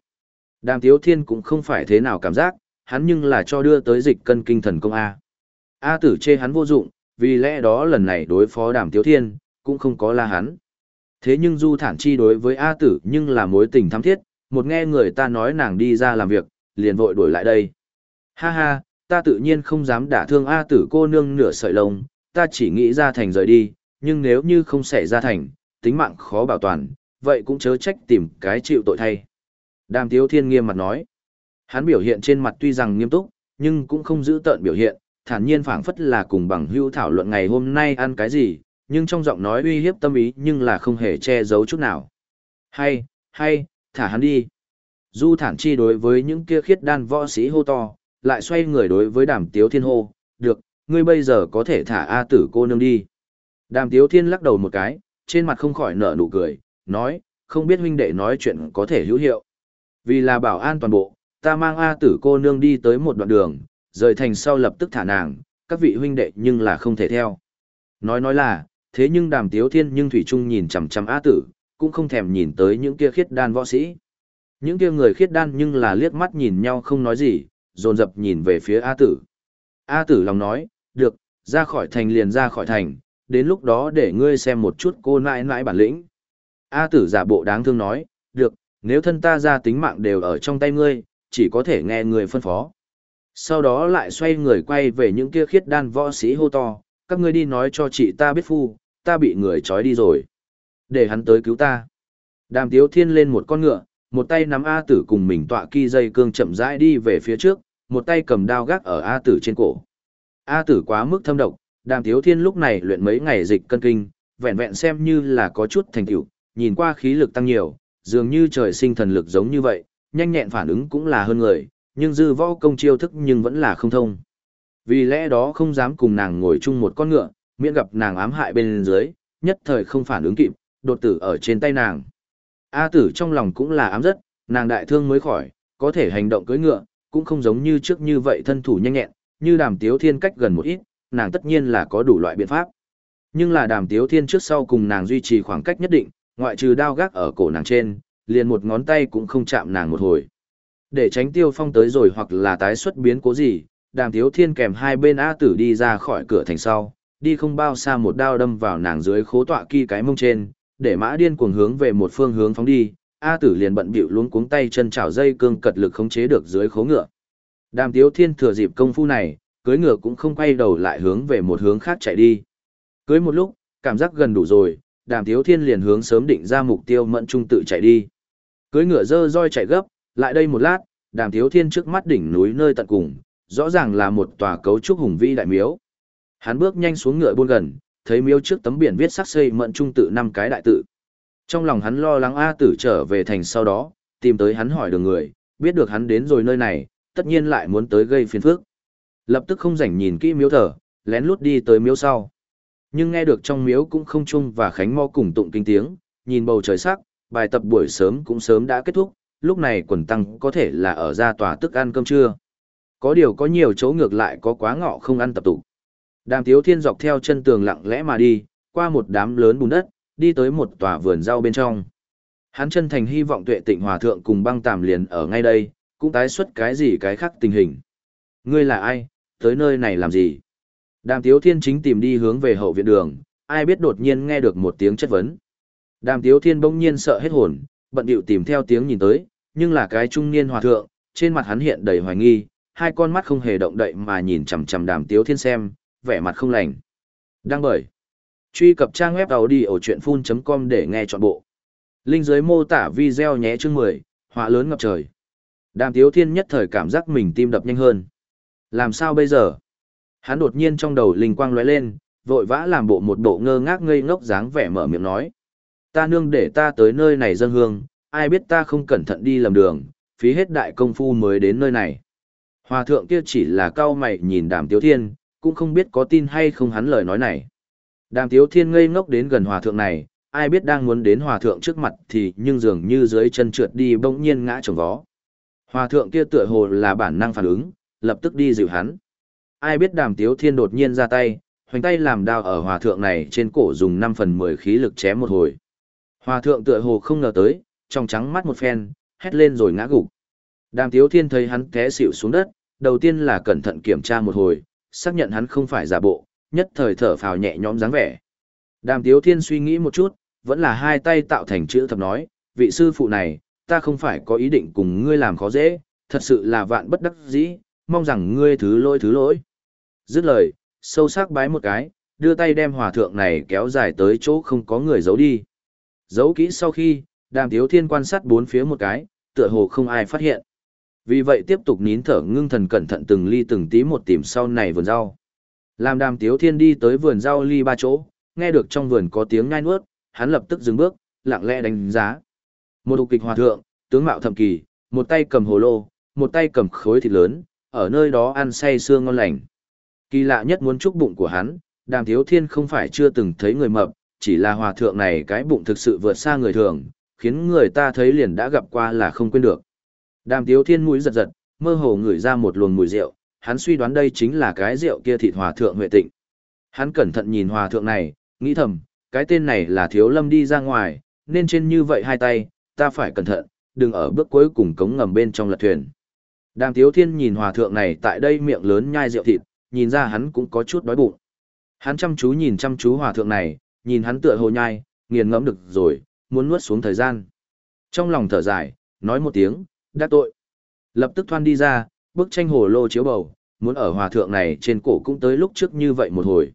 Đàm Tiếu Thiên cũng không phải thế nào cảm giác, hắn nhưng là cho đưa tới dịch cân kinh thần công A. A tử chê hắn vô dụng, vì lẽ đó lần này đối phó Đàm Tiếu Thiên, cũng không có la hắn. Thế nhưng Du Thản Chi đối với A Tử nhưng là mối tình thắm thiết, một nghe người ta nói nàng đi ra làm việc, liền vội đuổi lại đây. Ha ha, ta tự nhiên không dám đả thương A Tử cô nương nửa sợi lông, ta chỉ nghĩ ra thành rời đi, nhưng nếu như không xảy ra thành, tính mạng khó bảo toàn, vậy cũng chớ trách tìm cái chịu tội thay. Đàm Tiếu Thiên nghiêm mặt nói. Hắn biểu hiện trên mặt tuy rằng nghiêm túc, nhưng cũng không giữ tợn biểu hiện, thản nhiên phảng phất là cùng bằng hữu thảo luận ngày hôm nay ăn cái gì, nhưng trong giọng nói uy hiếp tâm ý nhưng là không hề che giấu chút nào. Hay, hay, thả hắn đi. Du thản chi đối với những kia khiết đan võ sĩ hô to, lại xoay người đối với đàm tiếu thiên hô, được, ngươi bây giờ có thể thả A tử cô nương đi. Đàm tiếu thiên lắc đầu một cái, trên mặt không khỏi nở nụ cười, nói, không biết huynh đệ nói chuyện có thể hữu hiệu. Vì là bảo an toàn bộ, ta mang A tử cô nương đi tới một đoạn đường, rời thành sau lập tức thả nàng, các vị huynh đệ nhưng là không thể theo. Nói nói là, thế nhưng đàm tiếu thiên nhưng thủy trung nhìn chằm chằm A tử, cũng không thèm nhìn tới những kia khiết đan võ sĩ. Những kia người khiết đan nhưng là liếc mắt nhìn nhau không nói gì, dồn dập nhìn về phía A tử. A tử lòng nói, được, ra khỏi thành liền ra khỏi thành, đến lúc đó để ngươi xem một chút cô nãi nãi bản lĩnh. A tử giả bộ đáng thương nói, được, nếu thân ta ra tính mạng đều ở trong tay ngươi, chỉ có thể nghe người phân phó. Sau đó lại xoay người quay về những kia khiết đan võ sĩ hô to, các ngươi đi nói cho chị ta biết phu, ta bị người trói đi rồi. Để hắn tới cứu ta. Đàm tiếu thiên lên một con ngựa, một tay nắm A tử cùng mình tọa kỳ dây cương chậm rãi đi về phía trước, một tay cầm đao gác ở A tử trên cổ. A tử quá mức thâm độc, đàm tiếu thiên lúc này luyện mấy ngày dịch cân kinh, vẹn vẹn xem như là có chút thành tựu, nhìn qua khí lực tăng nhiều, dường như trời sinh thần lực giống như vậy, nhanh nhẹn phản ứng cũng là hơn người, nhưng dư võ công chiêu thức nhưng vẫn là không thông. Vì lẽ đó không dám cùng nàng ngồi chung một con ngựa, miễn gặp nàng ám hại bên dưới, nhất thời không phản ứng kịp, đột tử ở trên tay nàng. A tử trong lòng cũng là ám rất, nàng đại thương mới khỏi, có thể hành động cưỡi ngựa, cũng không giống như trước như vậy thân thủ nhanh nhẹn, như đàm tiếu thiên cách gần một ít, nàng tất nhiên là có đủ loại biện pháp. Nhưng là đàm tiếu thiên trước sau cùng nàng duy trì khoảng cách nhất định, ngoại trừ đao gác ở cổ nàng trên, liền một ngón tay cũng không chạm nàng một hồi. Để tránh tiêu phong tới rồi hoặc là tái xuất biến cố gì, đàm thiếu thiên kèm hai bên A tử đi ra khỏi cửa thành sau, đi không bao xa một đao đâm vào nàng dưới khố tọa kỳ cái mông trên, để mã điên cuồng hướng về một phương hướng phóng đi, A tử liền bận bịu luống cuống tay chân chảo dây cương cật lực khống chế được dưới khố ngựa. Đàm Tiếu Thiên thừa dịp công phu này, cưới ngựa cũng không quay đầu lại hướng về một hướng khác chạy đi. Cưới một lúc, cảm giác gần đủ rồi, đàm tiếu thiên liền hướng sớm định ra mục tiêu mẫn trung tự chạy đi. Cưới ngựa dơ roi chạy gấp, lại đây một lát, đàm thiếu thiên trước mắt đỉnh núi nơi tận cùng, rõ ràng là một tòa cấu trúc hùng vĩ đại miếu. Hắn bước nhanh xuống ngựa buôn gần, thấy miếu trước tấm biển viết sắc xây mẫn trung tự năm cái đại tự. Trong lòng hắn lo lắng A tử trở về thành sau đó, tìm tới hắn hỏi đường người, biết được hắn đến rồi nơi này, tất nhiên lại muốn tới gây phiền phức. Lập tức không rảnh nhìn kỹ miếu thờ, lén lút đi tới miếu sau. Nhưng nghe được trong miếu cũng không chung và khánh mo cùng tụng kinh tiếng, nhìn bầu trời sắc, bài tập buổi sớm cũng sớm đã kết thúc, lúc này quần tăng có thể là ở ra tòa tức ăn cơm trưa. Có điều có nhiều chỗ ngược lại có quá ngọ không ăn tập tụ. Đàm Tiếu Thiên dọc theo chân tường lặng lẽ mà đi, qua một đám lớn bùn đất, đi tới một tòa vườn rau bên trong. Hắn chân thành hy vọng tuệ tịnh hòa thượng cùng băng tàm liền ở ngay đây, cũng tái xuất cái gì cái khác tình hình. Ngươi là ai, tới nơi này làm gì? Đàm Tiếu Thiên chính tìm đi hướng về hậu viện đường, ai biết đột nhiên nghe được một tiếng chất vấn. Đàm Tiếu Thiên bỗng nhiên sợ hết hồn, bận điệu tìm theo tiếng nhìn tới, nhưng là cái trung niên hòa thượng, trên mặt hắn hiện đầy hoài nghi, hai con mắt không hề động đậy mà nhìn chằm chằm Đàm Tiếu Thiên xem, vẻ mặt không lành. Đang bởi. Truy cập trang web đầu đi ở chuyện full.com để nghe trọn bộ. Linh dưới mô tả video nhé chương 10, họa lớn ngập trời. Đàm Tiếu Thiên nhất thời cảm giác mình tim đập nhanh hơn. Làm sao bây giờ? Hắn đột nhiên trong đầu linh quang lóe lên, vội vã làm bộ một bộ ngơ ngác ngây ngốc dáng vẻ mở miệng nói. Ta nương để ta tới nơi này dân hương, ai biết ta không cẩn thận đi lầm đường, phí hết đại công phu mới đến nơi này. Hòa thượng kia chỉ là cao mày nhìn đàm tiếu thiên, cũng không biết có tin hay không hắn lời nói này. Đàm tiếu thiên ngây ngốc đến gần hòa thượng này, ai biết đang muốn đến hòa thượng trước mặt thì nhưng dường như dưới chân trượt đi bỗng nhiên ngã trồng vó. Hòa thượng kia tựa hồ là bản năng phản ứng, lập tức đi dịu hắn. Ai biết đàm tiếu thiên đột nhiên ra tay, hoành tay làm đao ở hòa thượng này trên cổ dùng 5 phần 10 khí lực chém một hồi. Hòa thượng tựa hồ không ngờ tới, trong trắng mắt một phen, hét lên rồi ngã gục. Đàm tiếu thiên thấy hắn té xỉu xuống đất, đầu tiên là cẩn thận kiểm tra một hồi, xác nhận hắn không phải giả bộ, nhất thời thở phào nhẹ nhõm dáng vẻ. Đàm tiếu thiên suy nghĩ một chút, vẫn là hai tay tạo thành chữ thập nói, vị sư phụ này, ta không phải có ý định cùng ngươi làm khó dễ, thật sự là vạn bất đắc dĩ, mong rằng ngươi thứ lỗi thứ lỗi. Dứt lời, sâu sắc bái một cái, đưa tay đem hòa thượng này kéo dài tới chỗ không có người giấu đi. Giấu kỹ sau khi, đàm tiếu thiên quan sát bốn phía một cái, tựa hồ không ai phát hiện. Vì vậy tiếp tục nín thở ngưng thần cẩn thận từng ly từng tí một tìm sau này vườn rau. Làm đàm tiếu thiên đi tới vườn rau ly ba chỗ, nghe được trong vườn có tiếng ngai nuốt, hắn lập tức dừng bước, lặng lẽ đánh giá. Một đục kịch hòa thượng, tướng mạo thầm kỳ, một tay cầm hồ lô, một tay cầm khối thịt lớn, ở nơi đó ăn say xương ngon lành. Kỳ lạ nhất muốn chúc bụng của hắn, đàm thiếu thiên không phải chưa từng thấy người mập, chỉ là hòa thượng này cái bụng thực sự vượt xa người thường, khiến người ta thấy liền đã gặp qua là không quên được. Đàm thiếu thiên mũi giật giật, mơ hồ ngửi ra một luồng mùi rượu, hắn suy đoán đây chính là cái rượu kia thịt hòa thượng huệ tịnh. Hắn cẩn thận nhìn hòa thượng này, nghĩ thầm, cái tên này là thiếu lâm đi ra ngoài, nên trên như vậy hai tay, ta phải cẩn thận, đừng ở bước cuối cùng cống ngầm bên trong lật thuyền. Đàm Tiếu Thiên nhìn hòa thượng này tại đây miệng lớn nhai rượu thịt, nhìn ra hắn cũng có chút đói bụng. Hắn chăm chú nhìn chăm chú hòa thượng này, nhìn hắn tựa hồ nhai, nghiền ngẫm được rồi, muốn nuốt xuống thời gian. Trong lòng thở dài, nói một tiếng, đã tội. Lập tức thoan đi ra, bức tranh hồ lô chiếu bầu, muốn ở hòa thượng này trên cổ cũng tới lúc trước như vậy một hồi.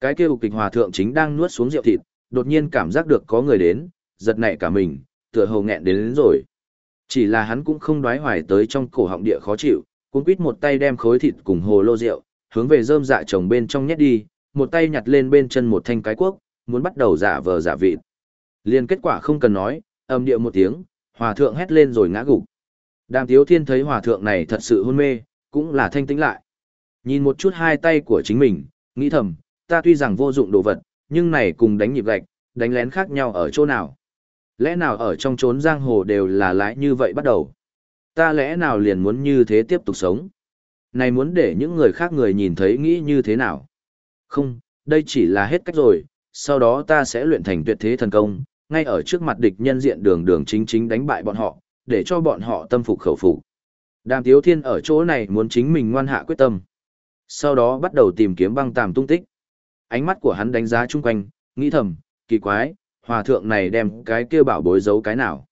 Cái kêu kịch hòa thượng chính đang nuốt xuống rượu thịt, đột nhiên cảm giác được có người đến, giật nảy cả mình, tựa hồ nghẹn đến, đến rồi. Chỉ là hắn cũng không đoái hoài tới trong cổ họng địa khó chịu, cuốn quýt một tay đem khối thịt cùng hồ lô rượu, hướng về rơm dạ chồng bên trong nhét đi, một tay nhặt lên bên chân một thanh cái cuốc, muốn bắt đầu giả vờ giả vịt. Liên kết quả không cần nói, âm điệu một tiếng, hòa thượng hét lên rồi ngã gục. Đàm Tiếu Thiên thấy hòa thượng này thật sự hôn mê, cũng là thanh tĩnh lại. Nhìn một chút hai tay của chính mình, nghĩ thầm, ta tuy rằng vô dụng đồ vật, nhưng này cùng đánh nhịp gạch, đánh lén khác nhau ở chỗ nào. Lẽ nào ở trong chốn giang hồ đều là lái như vậy bắt đầu? Ta lẽ nào liền muốn như thế tiếp tục sống? Này muốn để những người khác người nhìn thấy nghĩ như thế nào? Không, đây chỉ là hết cách rồi, sau đó ta sẽ luyện thành tuyệt thế thần công, ngay ở trước mặt địch nhân diện đường đường chính chính đánh bại bọn họ, để cho bọn họ tâm phục khẩu phục. Đàm Tiếu Thiên ở chỗ này muốn chính mình ngoan hạ quyết tâm. Sau đó bắt đầu tìm kiếm băng tàm tung tích. Ánh mắt của hắn đánh giá chung quanh, nghĩ thầm, kỳ quái, hòa thượng này đem cái kia bảo bối giấu cái nào.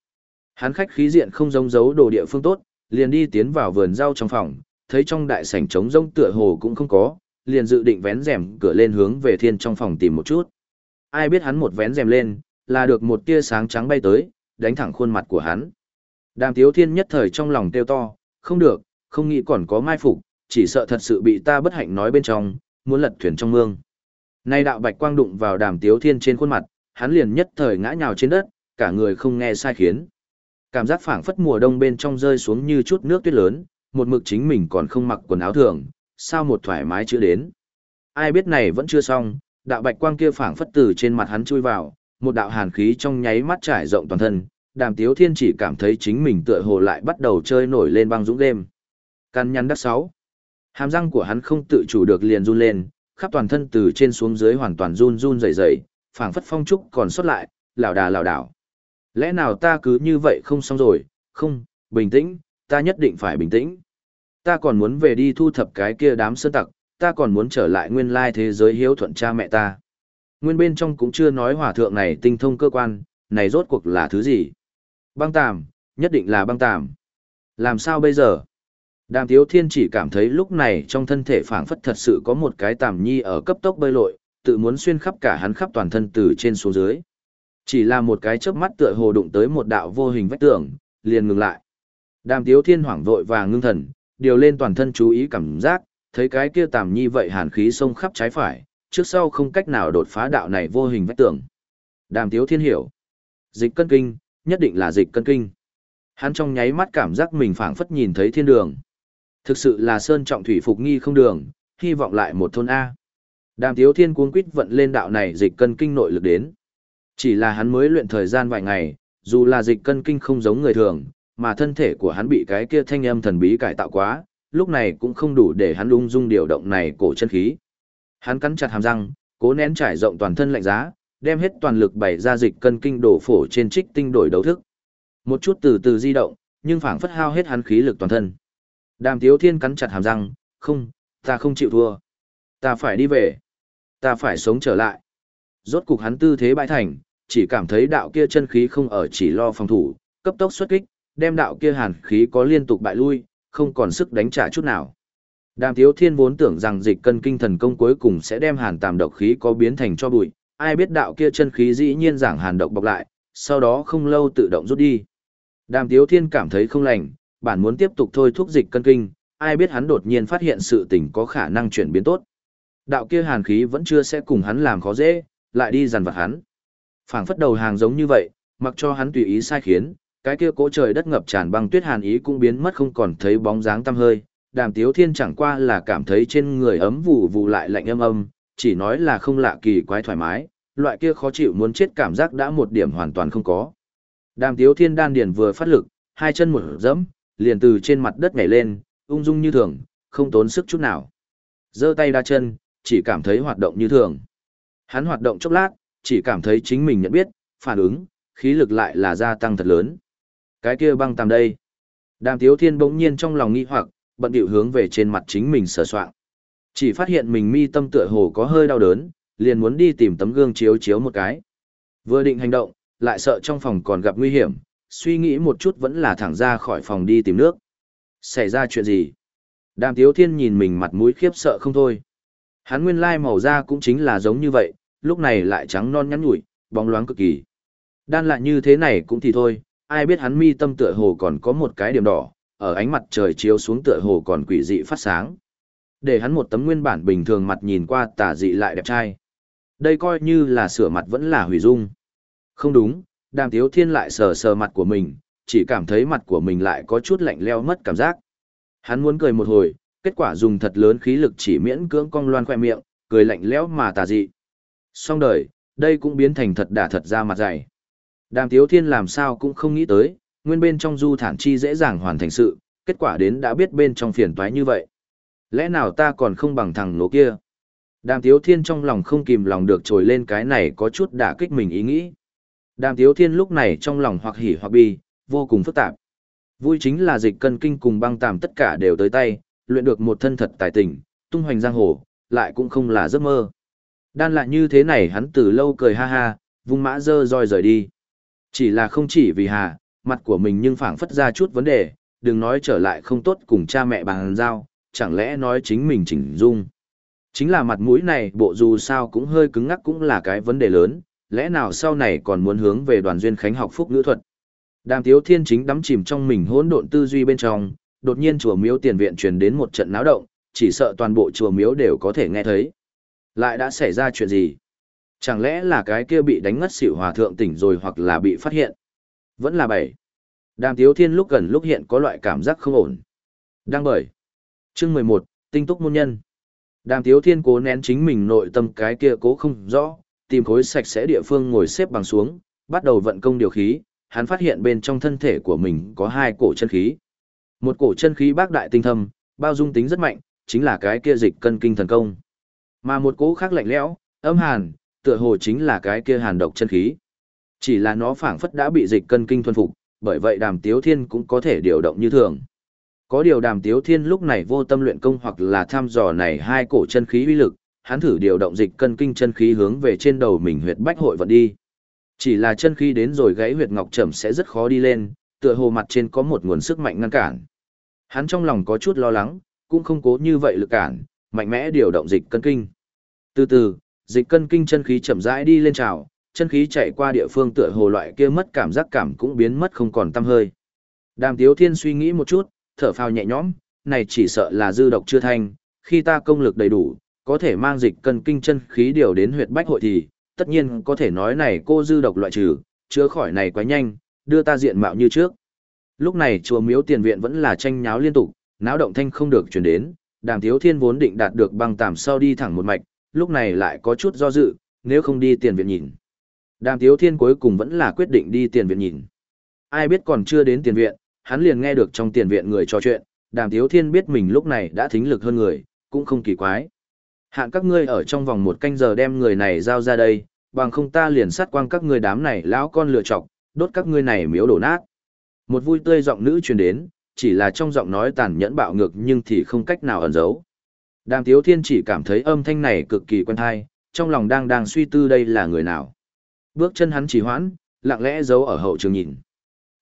Hắn khách khí diện không giống giấu đồ địa phương tốt, liền đi tiến vào vườn rau trong phòng, thấy trong đại sảnh trống rông tựa hồ cũng không có, liền dự định vén rèm cửa lên hướng về thiên trong phòng tìm một chút. Ai biết hắn một vén rèm lên, là được một tia sáng trắng bay tới, đánh thẳng khuôn mặt của hắn. Đàm Tiếu Thiên nhất thời trong lòng kêu to, không được, không nghĩ còn có mai phục, chỉ sợ thật sự bị ta bất hạnh nói bên trong, muốn lật thuyền trong mương. Nay đạo bạch quang đụng vào Đàm Tiếu Thiên trên khuôn mặt, hắn liền nhất thời ngã nhào trên đất, cả người không nghe sai khiến. Cảm giác phảng phất mùa đông bên trong rơi xuống như chút nước tuyết lớn, một mực chính mình còn không mặc quần áo thường, sao một thoải mái chưa đến. Ai biết này vẫn chưa xong, đạo bạch quang kia phảng phất từ trên mặt hắn chui vào, một đạo hàn khí trong nháy mắt trải rộng toàn thân, đàm tiếu thiên chỉ cảm thấy chính mình tựa hồ lại bắt đầu chơi nổi lên băng dũng đêm. Căn nhăn đắc sáu. Hàm răng của hắn không tự chủ được liền run lên, khắp toàn thân từ trên xuống dưới hoàn toàn run run rẩy rẩy, phảng phất phong trúc còn xuất lại, lảo đà lảo đảo. Lẽ nào ta cứ như vậy không xong rồi, không, bình tĩnh, ta nhất định phải bình tĩnh. Ta còn muốn về đi thu thập cái kia đám sơn tặc, ta còn muốn trở lại nguyên lai thế giới hiếu thuận cha mẹ ta. Nguyên bên trong cũng chưa nói hòa thượng này tinh thông cơ quan, này rốt cuộc là thứ gì. Băng tàm, nhất định là băng tàm. Làm sao bây giờ? Đàm Tiếu Thiên chỉ cảm thấy lúc này trong thân thể phảng phất thật sự có một cái tàm nhi ở cấp tốc bơi lội, tự muốn xuyên khắp cả hắn khắp toàn thân từ trên xuống dưới. Chỉ là một cái chớp mắt tựa hồ đụng tới một đạo vô hình vách tường, liền ngừng lại. Đàm Tiếu Thiên hoảng vội và ngưng thần, điều lên toàn thân chú ý cảm giác, thấy cái kia tàm nhi vậy hàn khí xông khắp trái phải, trước sau không cách nào đột phá đạo này vô hình vách tường. Đàm Tiếu Thiên hiểu. Dịch cân kinh, nhất định là dịch cân kinh. Hắn trong nháy mắt cảm giác mình phảng phất nhìn thấy thiên đường. Thực sự là sơn trọng thủy phục nghi không đường, hy vọng lại một thôn A. Đàm Tiếu Thiên cuống quýt vận lên đạo này dịch cân kinh nội lực đến. Chỉ là hắn mới luyện thời gian vài ngày, dù là dịch cân kinh không giống người thường, mà thân thể của hắn bị cái kia thanh âm thần bí cải tạo quá, lúc này cũng không đủ để hắn ung dung điều động này cổ chân khí. Hắn cắn chặt hàm răng, cố nén trải rộng toàn thân lạnh giá, đem hết toàn lực bày ra dịch cân kinh đổ phổ trên trích tinh đổi đấu thức. Một chút từ từ di động, nhưng phảng phất hao hết hắn khí lực toàn thân. Đàm Tiếu Thiên cắn chặt hàm răng, không, ta không chịu thua. Ta phải đi về. Ta phải sống trở lại. Rốt cục hắn tư thế bại thành, chỉ cảm thấy đạo kia chân khí không ở chỉ lo phòng thủ, cấp tốc xuất kích, đem đạo kia hàn khí có liên tục bại lui, không còn sức đánh trả chút nào. Đàm Tiếu Thiên vốn tưởng rằng dịch cân kinh thần công cuối cùng sẽ đem hàn tàm độc khí có biến thành cho bụi, ai biết đạo kia chân khí dĩ nhiên giảng hàn độc bọc lại, sau đó không lâu tự động rút đi. Đàm Tiếu Thiên cảm thấy không lành, bản muốn tiếp tục thôi thúc dịch cân kinh, ai biết hắn đột nhiên phát hiện sự tình có khả năng chuyển biến tốt. Đạo kia hàn khí vẫn chưa sẽ cùng hắn làm khó dễ, lại đi dằn vặt hắn. phảng phất đầu hàng giống như vậy, mặc cho hắn tùy ý sai khiến, cái kia cỗ trời đất ngập tràn băng tuyết hàn ý cũng biến mất không còn thấy bóng dáng tăm hơi. Đàm Tiếu Thiên chẳng qua là cảm thấy trên người ấm vụ vụ lại lạnh âm âm, chỉ nói là không lạ kỳ quái thoải mái, loại kia khó chịu muốn chết cảm giác đã một điểm hoàn toàn không có. Đàm Tiếu Thiên đan điền vừa phát lực, hai chân một dẫm, liền từ trên mặt đất nhảy lên, ung dung như thường, không tốn sức chút nào. Giơ tay đa chân, chỉ cảm thấy hoạt động như thường. Hắn hoạt động chốc lát, chỉ cảm thấy chính mình nhận biết, phản ứng, khí lực lại là gia tăng thật lớn. Cái kia băng tàm đây. Đàm Tiếu Thiên bỗng nhiên trong lòng nghi hoặc, bận điệu hướng về trên mặt chính mình sờ soạn. Chỉ phát hiện mình mi tâm tựa hồ có hơi đau đớn, liền muốn đi tìm tấm gương chiếu chiếu một cái. Vừa định hành động, lại sợ trong phòng còn gặp nguy hiểm, suy nghĩ một chút vẫn là thẳng ra khỏi phòng đi tìm nước. Xảy ra chuyện gì? Đàm Tiếu Thiên nhìn mình mặt mũi khiếp sợ không thôi. Hắn nguyên lai màu da cũng chính là giống như vậy, lúc này lại trắng non nhắn nhủi, bóng loáng cực kỳ. Đan lại như thế này cũng thì thôi, ai biết hắn mi tâm tựa hồ còn có một cái điểm đỏ, ở ánh mặt trời chiếu xuống tựa hồ còn quỷ dị phát sáng. Để hắn một tấm nguyên bản bình thường mặt nhìn qua tả dị lại đẹp trai. Đây coi như là sửa mặt vẫn là hủy dung. Không đúng, đàm tiếu thiên lại sờ sờ mặt của mình, chỉ cảm thấy mặt của mình lại có chút lạnh leo mất cảm giác. Hắn muốn cười một hồi, kết quả dùng thật lớn khí lực chỉ miễn cưỡng cong loan khoe miệng, cười lạnh lẽo mà tà dị. Xong đời, đây cũng biến thành thật đả thật ra mặt dày. Đàm Tiếu Thiên làm sao cũng không nghĩ tới, nguyên bên trong du thản chi dễ dàng hoàn thành sự, kết quả đến đã biết bên trong phiền toái như vậy. Lẽ nào ta còn không bằng thằng nổ kia? Đàm Tiếu Thiên trong lòng không kìm lòng được trồi lên cái này có chút đả kích mình ý nghĩ. Đàm Tiếu Thiên lúc này trong lòng hoặc hỉ hoặc bi, vô cùng phức tạp. Vui chính là dịch cân kinh cùng băng tàm tất cả đều tới tay, luyện được một thân thật tài tình, tung hoành giang hồ, lại cũng không là giấc mơ. Đan lại như thế này hắn từ lâu cười ha ha, vung mã dơ roi rời đi. Chỉ là không chỉ vì hà, mặt của mình nhưng phảng phất ra chút vấn đề, đừng nói trở lại không tốt cùng cha mẹ bàn giao, chẳng lẽ nói chính mình chỉnh dung. Chính là mặt mũi này bộ dù sao cũng hơi cứng ngắc cũng là cái vấn đề lớn, lẽ nào sau này còn muốn hướng về đoàn duyên khánh học phúc ngữ thuật. Đàm Tiếu Thiên chính đắm chìm trong mình hỗn độn tư duy bên trong, đột nhiên chùa miếu tiền viện truyền đến một trận náo động, chỉ sợ toàn bộ chùa miếu đều có thể nghe thấy. Lại đã xảy ra chuyện gì? Chẳng lẽ là cái kia bị đánh ngất xỉu hòa thượng tỉnh rồi hoặc là bị phát hiện? Vẫn là bảy. Đàm Tiếu Thiên lúc gần lúc hiện có loại cảm giác không ổn. Đang bởi. Chương 11, Tinh túc môn nhân. Đàm Tiếu Thiên cố nén chính mình nội tâm cái kia cố không rõ, tìm khối sạch sẽ địa phương ngồi xếp bằng xuống, bắt đầu vận công điều khí, hắn phát hiện bên trong thân thể của mình có hai cổ chân khí. Một cổ chân khí bác đại tinh thâm, bao dung tính rất mạnh, chính là cái kia dịch cân kinh thần công. Mà một cỗ khác lạnh lẽo, âm hàn, tựa hồ chính là cái kia hàn độc chân khí. Chỉ là nó phảng phất đã bị dịch cân kinh thuần phục, bởi vậy đàm tiếu thiên cũng có thể điều động như thường. Có điều đàm tiếu thiên lúc này vô tâm luyện công hoặc là thăm dò này hai cổ chân khí uy lực, hắn thử điều động dịch cân kinh chân khí hướng về trên đầu mình huyệt bách hội vận đi. Chỉ là chân khí đến rồi gãy huyệt ngọc trầm sẽ rất khó đi lên, tựa hồ mặt trên có một nguồn sức mạnh ngăn cản. Hắn trong lòng có chút lo lắng, cũng không cố như vậy lực cản, mạnh mẽ điều động dịch cân kinh. Từ từ, dịch cân kinh chân khí chậm rãi đi lên trào, chân khí chạy qua địa phương tựa hồ loại kia mất cảm giác cảm cũng biến mất không còn tăm hơi. Đàm Tiếu Thiên suy nghĩ một chút, thở phào nhẹ nhõm, này chỉ sợ là dư độc chưa thanh, khi ta công lực đầy đủ, có thể mang dịch cân kinh chân khí điều đến huyệt bách hội thì, tất nhiên có thể nói này cô dư độc loại trừ, chữa khỏi này quá nhanh, đưa ta diện mạo như trước. Lúc này chùa miếu tiền viện vẫn là tranh nháo liên tục, náo động thanh không được chuyển đến, đàm thiếu thiên vốn định đạt được băng tạm sau đi thẳng một mạch, lúc này lại có chút do dự, nếu không đi tiền viện nhìn. Đàm Tiếu thiên cuối cùng vẫn là quyết định đi tiền viện nhìn. Ai biết còn chưa đến tiền viện, hắn liền nghe được trong tiền viện người trò chuyện, đàm Tiếu thiên biết mình lúc này đã thính lực hơn người, cũng không kỳ quái. Hạn các ngươi ở trong vòng một canh giờ đem người này giao ra đây, bằng không ta liền sát quang các ngươi đám này lão con lựa chọc, đốt các ngươi này miếu đổ nát. Một vui tươi giọng nữ truyền đến, chỉ là trong giọng nói tàn nhẫn bạo ngược nhưng thì không cách nào ẩn giấu. Đàm Tiếu Thiên chỉ cảm thấy âm thanh này cực kỳ quen thai, trong lòng đang đang suy tư đây là người nào. Bước chân hắn chỉ hoãn, lặng lẽ giấu ở hậu trường nhìn.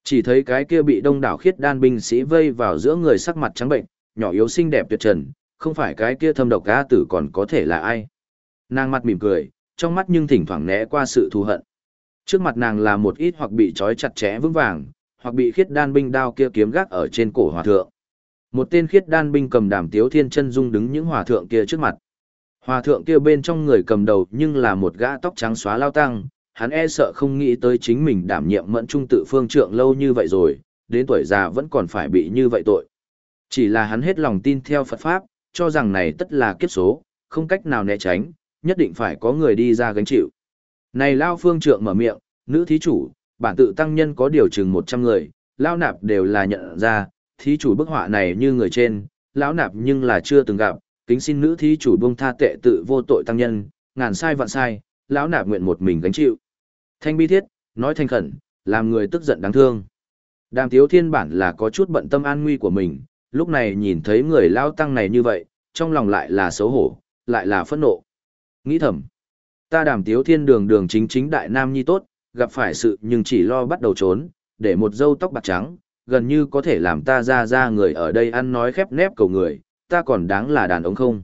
Chỉ thấy cái kia bị đông đảo khiết đan binh sĩ vây vào giữa người sắc mặt trắng bệnh, nhỏ yếu xinh đẹp tuyệt trần, không phải cái kia thâm độc cá tử còn có thể là ai. Nàng mặt mỉm cười, trong mắt nhưng thỉnh thoảng né qua sự thù hận. Trước mặt nàng là một ít hoặc bị trói chặt chẽ vững vàng, hoặc bị khiết đan binh đao kia kiếm gác ở trên cổ hòa thượng. Một tên khiết đan binh cầm đàm tiếu thiên chân dung đứng những hòa thượng kia trước mặt. Hòa thượng kia bên trong người cầm đầu nhưng là một gã tóc trắng xóa lao tăng, hắn e sợ không nghĩ tới chính mình đảm nhiệm mẫn trung tự phương trượng lâu như vậy rồi, đến tuổi già vẫn còn phải bị như vậy tội. Chỉ là hắn hết lòng tin theo Phật Pháp, cho rằng này tất là kiếp số, không cách nào né tránh, nhất định phải có người đi ra gánh chịu. Này Lao Phương Trượng mở miệng, nữ thí chủ, bản tự tăng nhân có điều chừng 100 người, Lao Nạp đều là nhận ra, thí chủ bức họa này như người trên, lão Nạp nhưng là chưa từng gặp, kính xin nữ thí chủ buông tha tệ tự vô tội tăng nhân, ngàn sai vạn sai, lão Nạp nguyện một mình gánh chịu. Thanh bi thiết, nói thanh khẩn, làm người tức giận đáng thương. Đàm Tiếu Thiên bản là có chút bận tâm an nguy của mình, lúc này nhìn thấy người lao tăng này như vậy, trong lòng lại là xấu hổ, lại là phẫn nộ. Nghĩ thầm, ta đàm tiếu thiên đường đường chính chính đại nam nhi tốt, gặp phải sự nhưng chỉ lo bắt đầu trốn, để một dâu tóc bạc trắng, gần như có thể làm ta ra ra người ở đây ăn nói khép nép cầu người, ta còn đáng là đàn ông không.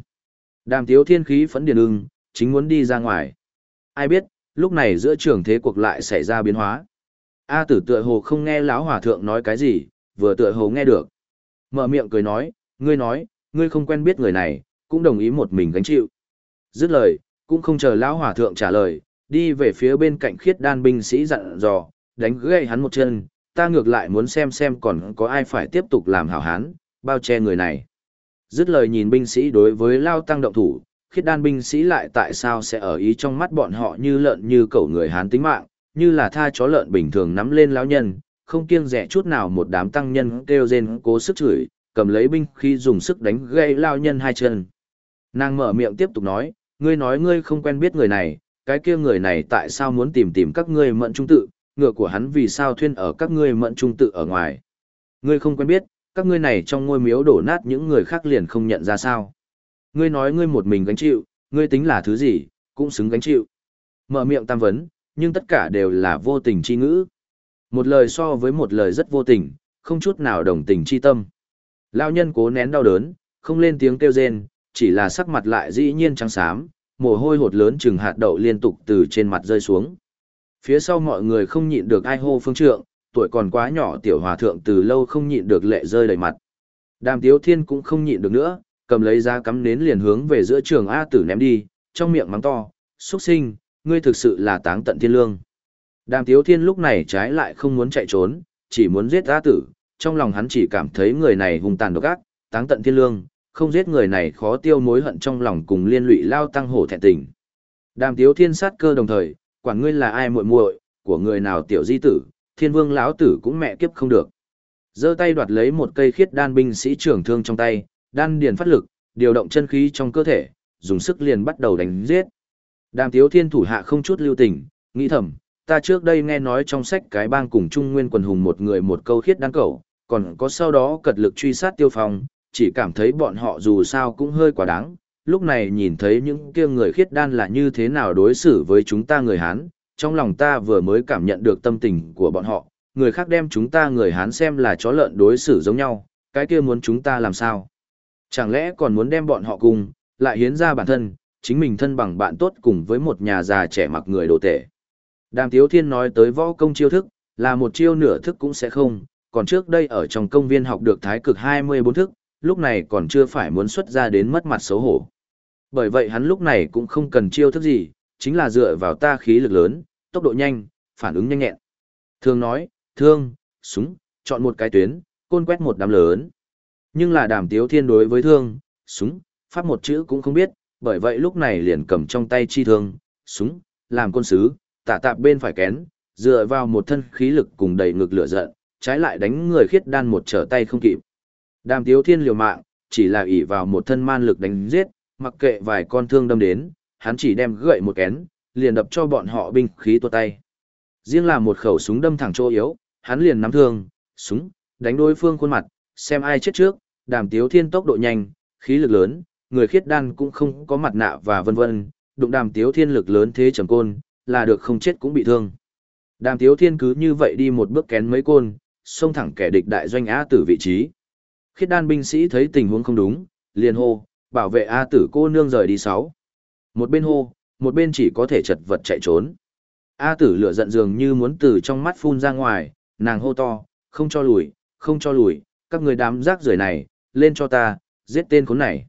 Đàm tiếu thiên khí phẫn điền ưng, chính muốn đi ra ngoài. Ai biết, lúc này giữa trường thế cuộc lại xảy ra biến hóa. A tử tựa hồ không nghe lão hòa thượng nói cái gì, vừa tựa hồ nghe được. Mở miệng cười nói, ngươi nói, ngươi không quen biết người này, cũng đồng ý một mình gánh chịu. Dứt lời, cũng không chờ lão hòa thượng trả lời, đi về phía bên cạnh khiết đan binh sĩ dặn dò, đánh gãy hắn một chân, ta ngược lại muốn xem xem còn có ai phải tiếp tục làm hảo hán, bao che người này. Dứt lời nhìn binh sĩ đối với lao tăng động thủ, khiết đan binh sĩ lại tại sao sẽ ở ý trong mắt bọn họ như lợn như cẩu người hán tính mạng, như là tha chó lợn bình thường nắm lên lão nhân, không kiêng rẻ chút nào một đám tăng nhân kêu rên cố sức chửi, cầm lấy binh khi dùng sức đánh gây lao nhân hai chân. Nàng mở miệng tiếp tục nói, ngươi nói ngươi không quen biết người này, cái kia người này tại sao muốn tìm tìm các ngươi mận trung tự, ngựa của hắn vì sao thuyên ở các ngươi mận trung tự ở ngoài. Ngươi không quen biết, các ngươi này trong ngôi miếu đổ nát những người khác liền không nhận ra sao. Ngươi nói ngươi một mình gánh chịu, ngươi tính là thứ gì, cũng xứng gánh chịu. Mở miệng tam vấn, nhưng tất cả đều là vô tình chi ngữ. Một lời so với một lời rất vô tình, không chút nào đồng tình chi tâm. Lao nhân cố nén đau đớn, không lên tiếng kêu rên, chỉ là sắc mặt lại dĩ nhiên trắng xám, mồ hôi hột lớn chừng hạt đậu liên tục từ trên mặt rơi xuống. Phía sau mọi người không nhịn được ai hô phương trượng, tuổi còn quá nhỏ tiểu hòa thượng từ lâu không nhịn được lệ rơi đầy mặt. Đàm Tiếu Thiên cũng không nhịn được nữa, cầm lấy ra cắm nến liền hướng về giữa trường A tử ném đi, trong miệng mắng to, xuất sinh, ngươi thực sự là táng tận thiên lương. Đàm Tiếu Thiên lúc này trái lại không muốn chạy trốn, chỉ muốn giết A tử, trong lòng hắn chỉ cảm thấy người này hung tàn độc ác, táng tận thiên lương, không giết người này khó tiêu mối hận trong lòng cùng liên lụy lao tăng hổ thẹn tình. Đàm Tiếu Thiên sát cơ đồng thời, quản ngươi là ai muội muội, của người nào tiểu di tử, Thiên Vương lão tử cũng mẹ kiếp không được. Giơ tay đoạt lấy một cây khiết đan binh sĩ trưởng thương trong tay, đan điền phát lực, điều động chân khí trong cơ thể, dùng sức liền bắt đầu đánh giết. Đàm Tiếu Thiên thủ hạ không chút lưu tình, nghĩ thầm, ta trước đây nghe nói trong sách cái bang cùng Trung Nguyên quần hùng một người một câu khiết đan cầu, còn có sau đó cật lực truy sát tiêu phong, chỉ cảm thấy bọn họ dù sao cũng hơi quá đáng. Lúc này nhìn thấy những kia người khiết đan là như thế nào đối xử với chúng ta người Hán, trong lòng ta vừa mới cảm nhận được tâm tình của bọn họ, người khác đem chúng ta người Hán xem là chó lợn đối xử giống nhau, cái kia muốn chúng ta làm sao? Chẳng lẽ còn muốn đem bọn họ cùng, lại hiến ra bản thân, chính mình thân bằng bạn tốt cùng với một nhà già trẻ mặc người đồ tể. Đàm Tiếu Thiên nói tới võ công chiêu thức, là một chiêu nửa thức cũng sẽ không, còn trước đây ở trong công viên học được thái cực 24 thức, lúc này còn chưa phải muốn xuất ra đến mất mặt xấu hổ. Bởi vậy hắn lúc này cũng không cần chiêu thức gì, chính là dựa vào ta khí lực lớn, tốc độ nhanh, phản ứng nhanh nhẹn. Thường nói, thương, súng, chọn một cái tuyến, côn quét một đám lớn. Nhưng là đàm tiếu thiên đối với thương, súng, pháp một chữ cũng không biết, bởi vậy lúc này liền cầm trong tay chi thương, súng, làm quân sứ, tả tạp bên phải kén, dựa vào một thân khí lực cùng đầy ngực lửa giận, trái lại đánh người khiết đan một trở tay không kịp. Đàm tiếu thiên liều mạng, chỉ là ỷ vào một thân man lực đánh giết, mặc kệ vài con thương đâm đến, hắn chỉ đem gậy một kén, liền đập cho bọn họ binh khí tuột tay. Riêng là một khẩu súng đâm thẳng chỗ yếu, hắn liền nắm thương, súng, đánh đối phương khuôn mặt, xem ai chết trước, đàm tiếu thiên tốc độ nhanh, khí lực lớn, người khiết đan cũng không có mặt nạ và vân vân, đụng đàm tiếu thiên lực lớn thế trầm côn, là được không chết cũng bị thương. Đàm tiếu thiên cứ như vậy đi một bước kén mấy côn, xông thẳng kẻ địch đại doanh á tử vị trí. Khiết đan binh sĩ thấy tình huống không đúng, liền hô, bảo vệ A tử cô nương rời đi sáu. Một bên hô, một bên chỉ có thể chật vật chạy trốn. A tử lửa giận dường như muốn từ trong mắt phun ra ngoài, nàng hô to, không cho lùi, không cho lùi, các người đám rác rưởi này, lên cho ta, giết tên khốn này.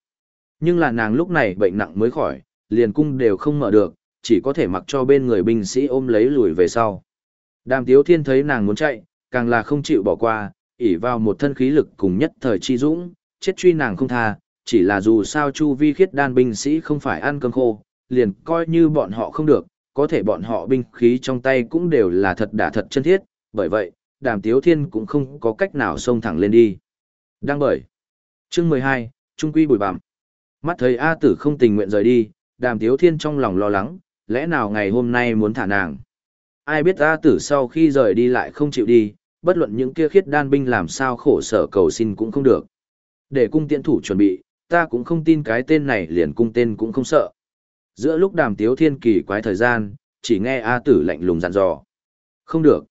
Nhưng là nàng lúc này bệnh nặng mới khỏi, liền cung đều không mở được, chỉ có thể mặc cho bên người binh sĩ ôm lấy lùi về sau. Đàm Tiếu Thiên thấy nàng muốn chạy, càng là không chịu bỏ qua, ỉ vào một thân khí lực cùng nhất thời chi dũng, chết truy nàng không tha, chỉ là dù sao chu vi khiết đan binh sĩ không phải ăn cơm khô, liền coi như bọn họ không được, có thể bọn họ binh khí trong tay cũng đều là thật đả thật chân thiết, bởi vậy, đàm tiếu thiên cũng không có cách nào xông thẳng lên đi. Đang bởi. Chương 12, Trung Quy bùi bặm Mắt thấy A tử không tình nguyện rời đi, đàm tiếu thiên trong lòng lo lắng, lẽ nào ngày hôm nay muốn thả nàng. Ai biết A tử sau khi rời đi lại không chịu đi, bất luận những kia khiết đan binh làm sao khổ sở cầu xin cũng không được. Để cung tiễn thủ chuẩn bị, ta cũng không tin cái tên này liền cung tên cũng không sợ. Giữa lúc đàm tiếu thiên kỳ quái thời gian, chỉ nghe A tử lạnh lùng dặn dò. Không được.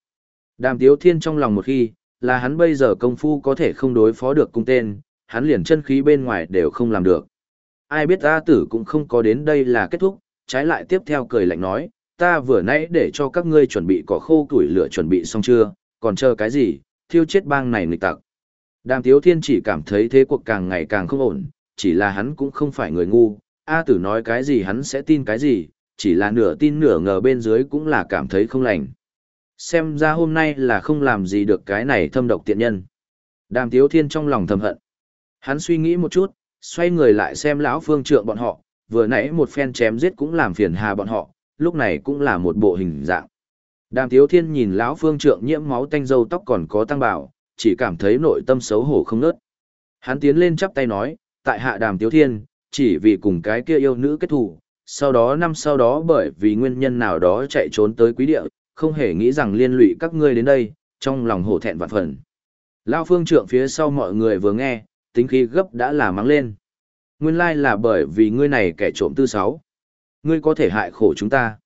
Đàm tiếu thiên trong lòng một khi, là hắn bây giờ công phu có thể không đối phó được cung tên, hắn liền chân khí bên ngoài đều không làm được. Ai biết A tử cũng không có đến đây là kết thúc, trái lại tiếp theo cười lạnh nói, ta vừa nãy để cho các ngươi chuẩn bị cỏ khô tuổi lửa chuẩn bị xong chưa, còn chờ cái gì, thiêu chết bang này nghịch tặc. Đàm Tiếu Thiên chỉ cảm thấy thế cuộc càng ngày càng không ổn, chỉ là hắn cũng không phải người ngu, A tử nói cái gì hắn sẽ tin cái gì, chỉ là nửa tin nửa ngờ bên dưới cũng là cảm thấy không lành. Xem ra hôm nay là không làm gì được cái này thâm độc tiện nhân. Đàm Tiếu Thiên trong lòng thầm hận. Hắn suy nghĩ một chút, xoay người lại xem lão phương trượng bọn họ, vừa nãy một phen chém giết cũng làm phiền hà bọn họ, lúc này cũng là một bộ hình dạng. Đàm Tiếu Thiên nhìn lão phương trượng nhiễm máu tanh dâu tóc còn có tăng bảo, chỉ cảm thấy nội tâm xấu hổ không nớt. Hắn tiến lên chắp tay nói, tại hạ Đàm Tiếu Thiên, chỉ vì cùng cái kia yêu nữ kết thù, sau đó năm sau đó bởi vì nguyên nhân nào đó chạy trốn tới quý địa, không hề nghĩ rằng liên lụy các ngươi đến đây, trong lòng hổ thẹn vạn phần. Lão phương trượng phía sau mọi người vừa nghe, tính khí gấp đã là mắng lên. Nguyên lai là bởi vì ngươi này kẻ trộm tư sáu. Ngươi có thể hại khổ chúng ta.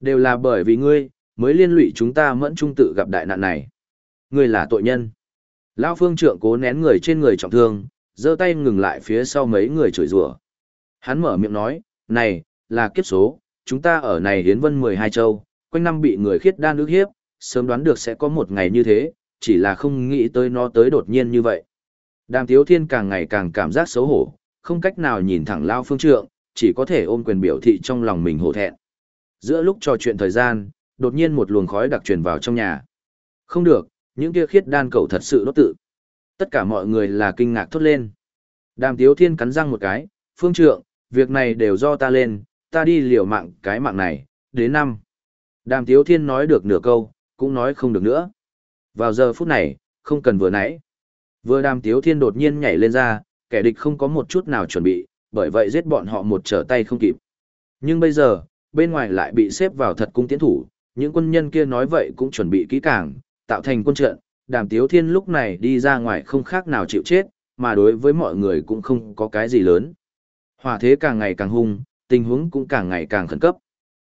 Đều là bởi vì ngươi, mới liên lụy chúng ta mẫn trung tự gặp đại nạn này. Ngươi là tội nhân. Lão phương trượng cố nén người trên người trọng thương, giơ tay ngừng lại phía sau mấy người chửi rủa. Hắn mở miệng nói, này, là kiếp số, chúng ta ở này hiến vân 12 châu, quanh năm bị người khiết đan ước hiếp, sớm đoán được sẽ có một ngày như thế, chỉ là không nghĩ tới nó tới đột nhiên như vậy. Đàm Tiếu Thiên càng ngày càng cảm giác xấu hổ, không cách nào nhìn thẳng Lao Phương Trượng, chỉ có thể ôm quyền biểu thị trong lòng mình hổ thẹn. Giữa lúc trò chuyện thời gian, đột nhiên một luồng khói đặc truyền vào trong nhà. Không được, những kia khiết đan cầu thật sự đốt tự. Tất cả mọi người là kinh ngạc thốt lên. Đàm Tiếu Thiên cắn răng một cái, Phương Trượng, việc này đều do ta lên, ta đi liều mạng cái mạng này, đến năm. Đàm Tiếu Thiên nói được nửa câu, cũng nói không được nữa. Vào giờ phút này, không cần vừa nãy. Vừa đàm Tiếu Thiên đột nhiên nhảy lên ra, kẻ địch không có một chút nào chuẩn bị, bởi vậy giết bọn họ một trở tay không kịp. Nhưng bây giờ, bên ngoài lại bị xếp vào thật cung tiến thủ, những quân nhân kia nói vậy cũng chuẩn bị kỹ càng, tạo thành quân trận, đàm tiếu thiên lúc này đi ra ngoài không khác nào chịu chết, mà đối với mọi người cũng không có cái gì lớn. Hỏa thế càng ngày càng hung, tình huống cũng càng ngày càng khẩn cấp.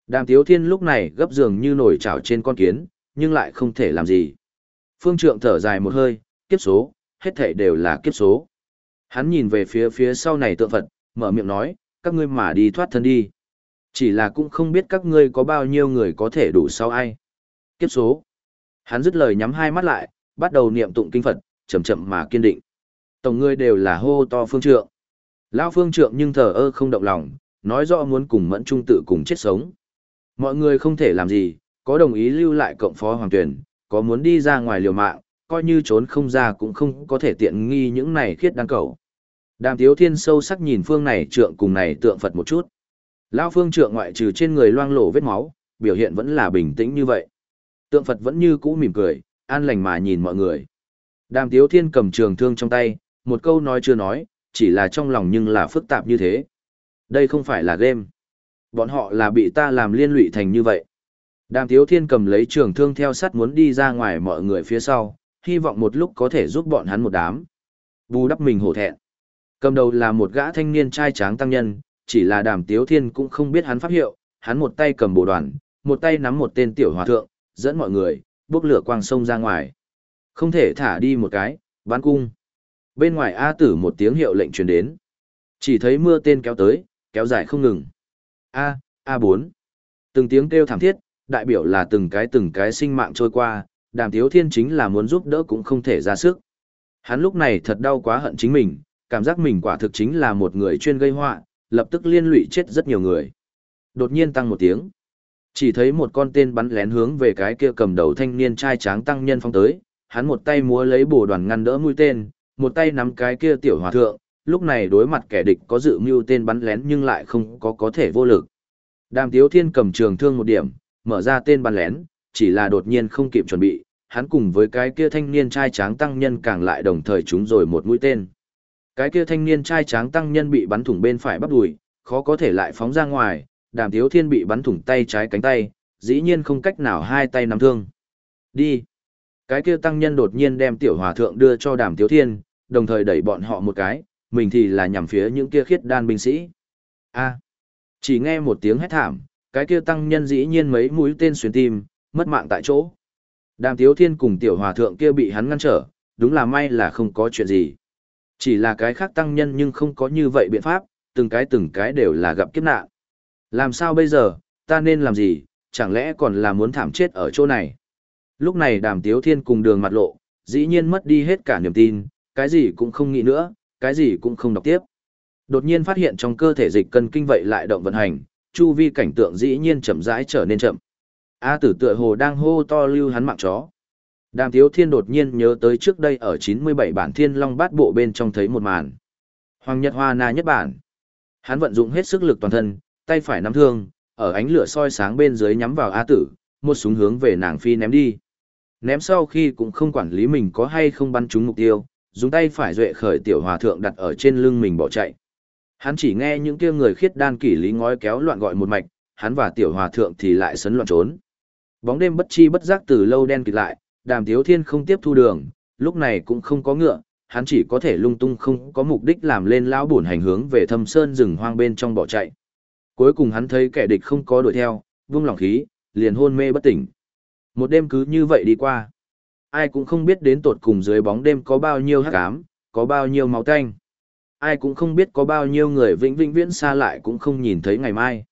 Đàm tiếu thiên lúc này gấp giường như nổi trào trên con kiến, nhưng lại không thể làm gì. Phương trượng thở dài một hơi, kiếp số, hết thảy đều là kiếp số. Hắn nhìn về phía phía sau này tượng Phật, mở miệng nói, các ngươi mà đi thoát thân đi. Chỉ là cũng không biết các ngươi có bao nhiêu người có thể đủ sau ai. Kiếp số. Hắn dứt lời nhắm hai mắt lại, bắt đầu niệm tụng kinh Phật, chậm chậm mà kiên định. Tổng ngươi đều là hô to phương trượng. Lão phương trượng nhưng thờ ơ không động lòng, nói rõ muốn cùng mẫn trung tự cùng chết sống. Mọi người không thể làm gì, có đồng ý lưu lại cộng phó hoàng tuyển, có muốn đi ra ngoài liều mạng, coi như trốn không ra cũng không có thể tiện nghi những này khiết đăng cầu. Đàm Tiếu Thiên sâu sắc nhìn phương này trượng cùng này tượng Phật một chút. Lão phương trượng ngoại trừ trên người loang lổ vết máu, biểu hiện vẫn là bình tĩnh như vậy. Tượng Phật vẫn như cũ mỉm cười, an lành mà nhìn mọi người. Đàm Tiếu Thiên cầm trường thương trong tay, một câu nói chưa nói, chỉ là trong lòng nhưng là phức tạp như thế. Đây không phải là game. Bọn họ là bị ta làm liên lụy thành như vậy. Đàm Tiếu Thiên cầm lấy trường thương theo sắt muốn đi ra ngoài mọi người phía sau, hy vọng một lúc có thể giúp bọn hắn một đám. Bù đắp mình hổ thẹn. Cầm đầu là một gã thanh niên trai tráng tăng nhân, chỉ là đàm tiếu thiên cũng không biết hắn pháp hiệu, hắn một tay cầm bồ đoàn, một tay nắm một tên tiểu hòa thượng, dẫn mọi người, bước lửa quang sông ra ngoài. Không thể thả đi một cái, bán cung. Bên ngoài A tử một tiếng hiệu lệnh truyền đến. Chỉ thấy mưa tên kéo tới, kéo dài không ngừng. A, A4. Từng tiếng kêu thảm thiết, đại biểu là từng cái từng cái sinh mạng trôi qua, đàm tiếu thiên chính là muốn giúp đỡ cũng không thể ra sức. Hắn lúc này thật đau quá hận chính mình, cảm giác mình quả thực chính là một người chuyên gây họa, lập tức liên lụy chết rất nhiều người. Đột nhiên tăng một tiếng. Chỉ thấy một con tên bắn lén hướng về cái kia cầm đầu thanh niên trai tráng tăng nhân phong tới, hắn một tay múa lấy bổ đoàn ngăn đỡ mũi tên, một tay nắm cái kia tiểu hòa thượng, lúc này đối mặt kẻ địch có dự mưu tên bắn lén nhưng lại không có có thể vô lực. Đàm Tiếu Thiên cầm trường thương một điểm, mở ra tên bắn lén, chỉ là đột nhiên không kịp chuẩn bị, hắn cùng với cái kia thanh niên trai tráng tăng nhân càng lại đồng thời trúng rồi một mũi tên. Cái kia thanh niên trai tráng tăng nhân bị bắn thủng bên phải bắp đùi, khó có thể lại phóng ra ngoài, đàm thiếu thiên bị bắn thủng tay trái cánh tay, dĩ nhiên không cách nào hai tay nắm thương. Đi! Cái kia tăng nhân đột nhiên đem tiểu hòa thượng đưa cho đàm thiếu thiên, đồng thời đẩy bọn họ một cái, mình thì là nhằm phía những kia khiết đan binh sĩ. A! Chỉ nghe một tiếng hét thảm, cái kia tăng nhân dĩ nhiên mấy mũi tên xuyên tim, mất mạng tại chỗ. Đàm tiếu thiên cùng tiểu hòa thượng kia bị hắn ngăn trở, đúng là may là không có chuyện gì. Chỉ là cái khác tăng nhân nhưng không có như vậy biện pháp, từng cái từng cái đều là gặp kiếp nạn. Làm sao bây giờ, ta nên làm gì, chẳng lẽ còn là muốn thảm chết ở chỗ này. Lúc này đàm tiếu thiên cùng đường mặt lộ, dĩ nhiên mất đi hết cả niềm tin, cái gì cũng không nghĩ nữa, cái gì cũng không đọc tiếp. Đột nhiên phát hiện trong cơ thể dịch cân kinh vậy lại động vận hành, chu vi cảnh tượng dĩ nhiên chậm rãi trở nên chậm. A tử tựa hồ đang hô to lưu hắn mạng chó. Đàm Tiếu Thiên đột nhiên nhớ tới trước đây ở 97 bản Thiên Long Bát Bộ bên trong thấy một màn. Hoàng Nhật Hoa Na nhất bản. Hắn vận dụng hết sức lực toàn thân, tay phải nắm thương, ở ánh lửa soi sáng bên dưới nhắm vào A Tử, một súng hướng về nàng phi ném đi. Ném sau khi cũng không quản lý mình có hay không bắn trúng mục tiêu, dùng tay phải duệ khởi tiểu hòa thượng đặt ở trên lưng mình bỏ chạy. Hắn chỉ nghe những kia người khiết đan kỷ lý ngói kéo loạn gọi một mạch, hắn và tiểu hòa thượng thì lại sấn loạn trốn. Bóng đêm bất chi bất giác từ lâu đen kịt lại, đàm tiếu thiên không tiếp thu đường, lúc này cũng không có ngựa, hắn chỉ có thể lung tung không có mục đích làm lên lão bổn hành hướng về thâm sơn rừng hoang bên trong bỏ chạy. Cuối cùng hắn thấy kẻ địch không có đuổi theo, vung lòng khí, liền hôn mê bất tỉnh. Một đêm cứ như vậy đi qua. Ai cũng không biết đến tột cùng dưới bóng đêm có bao nhiêu hắc ám, có bao nhiêu máu tanh. ai cũng không biết có bao nhiêu người vĩnh vĩnh viễn xa lại cũng không nhìn thấy ngày mai.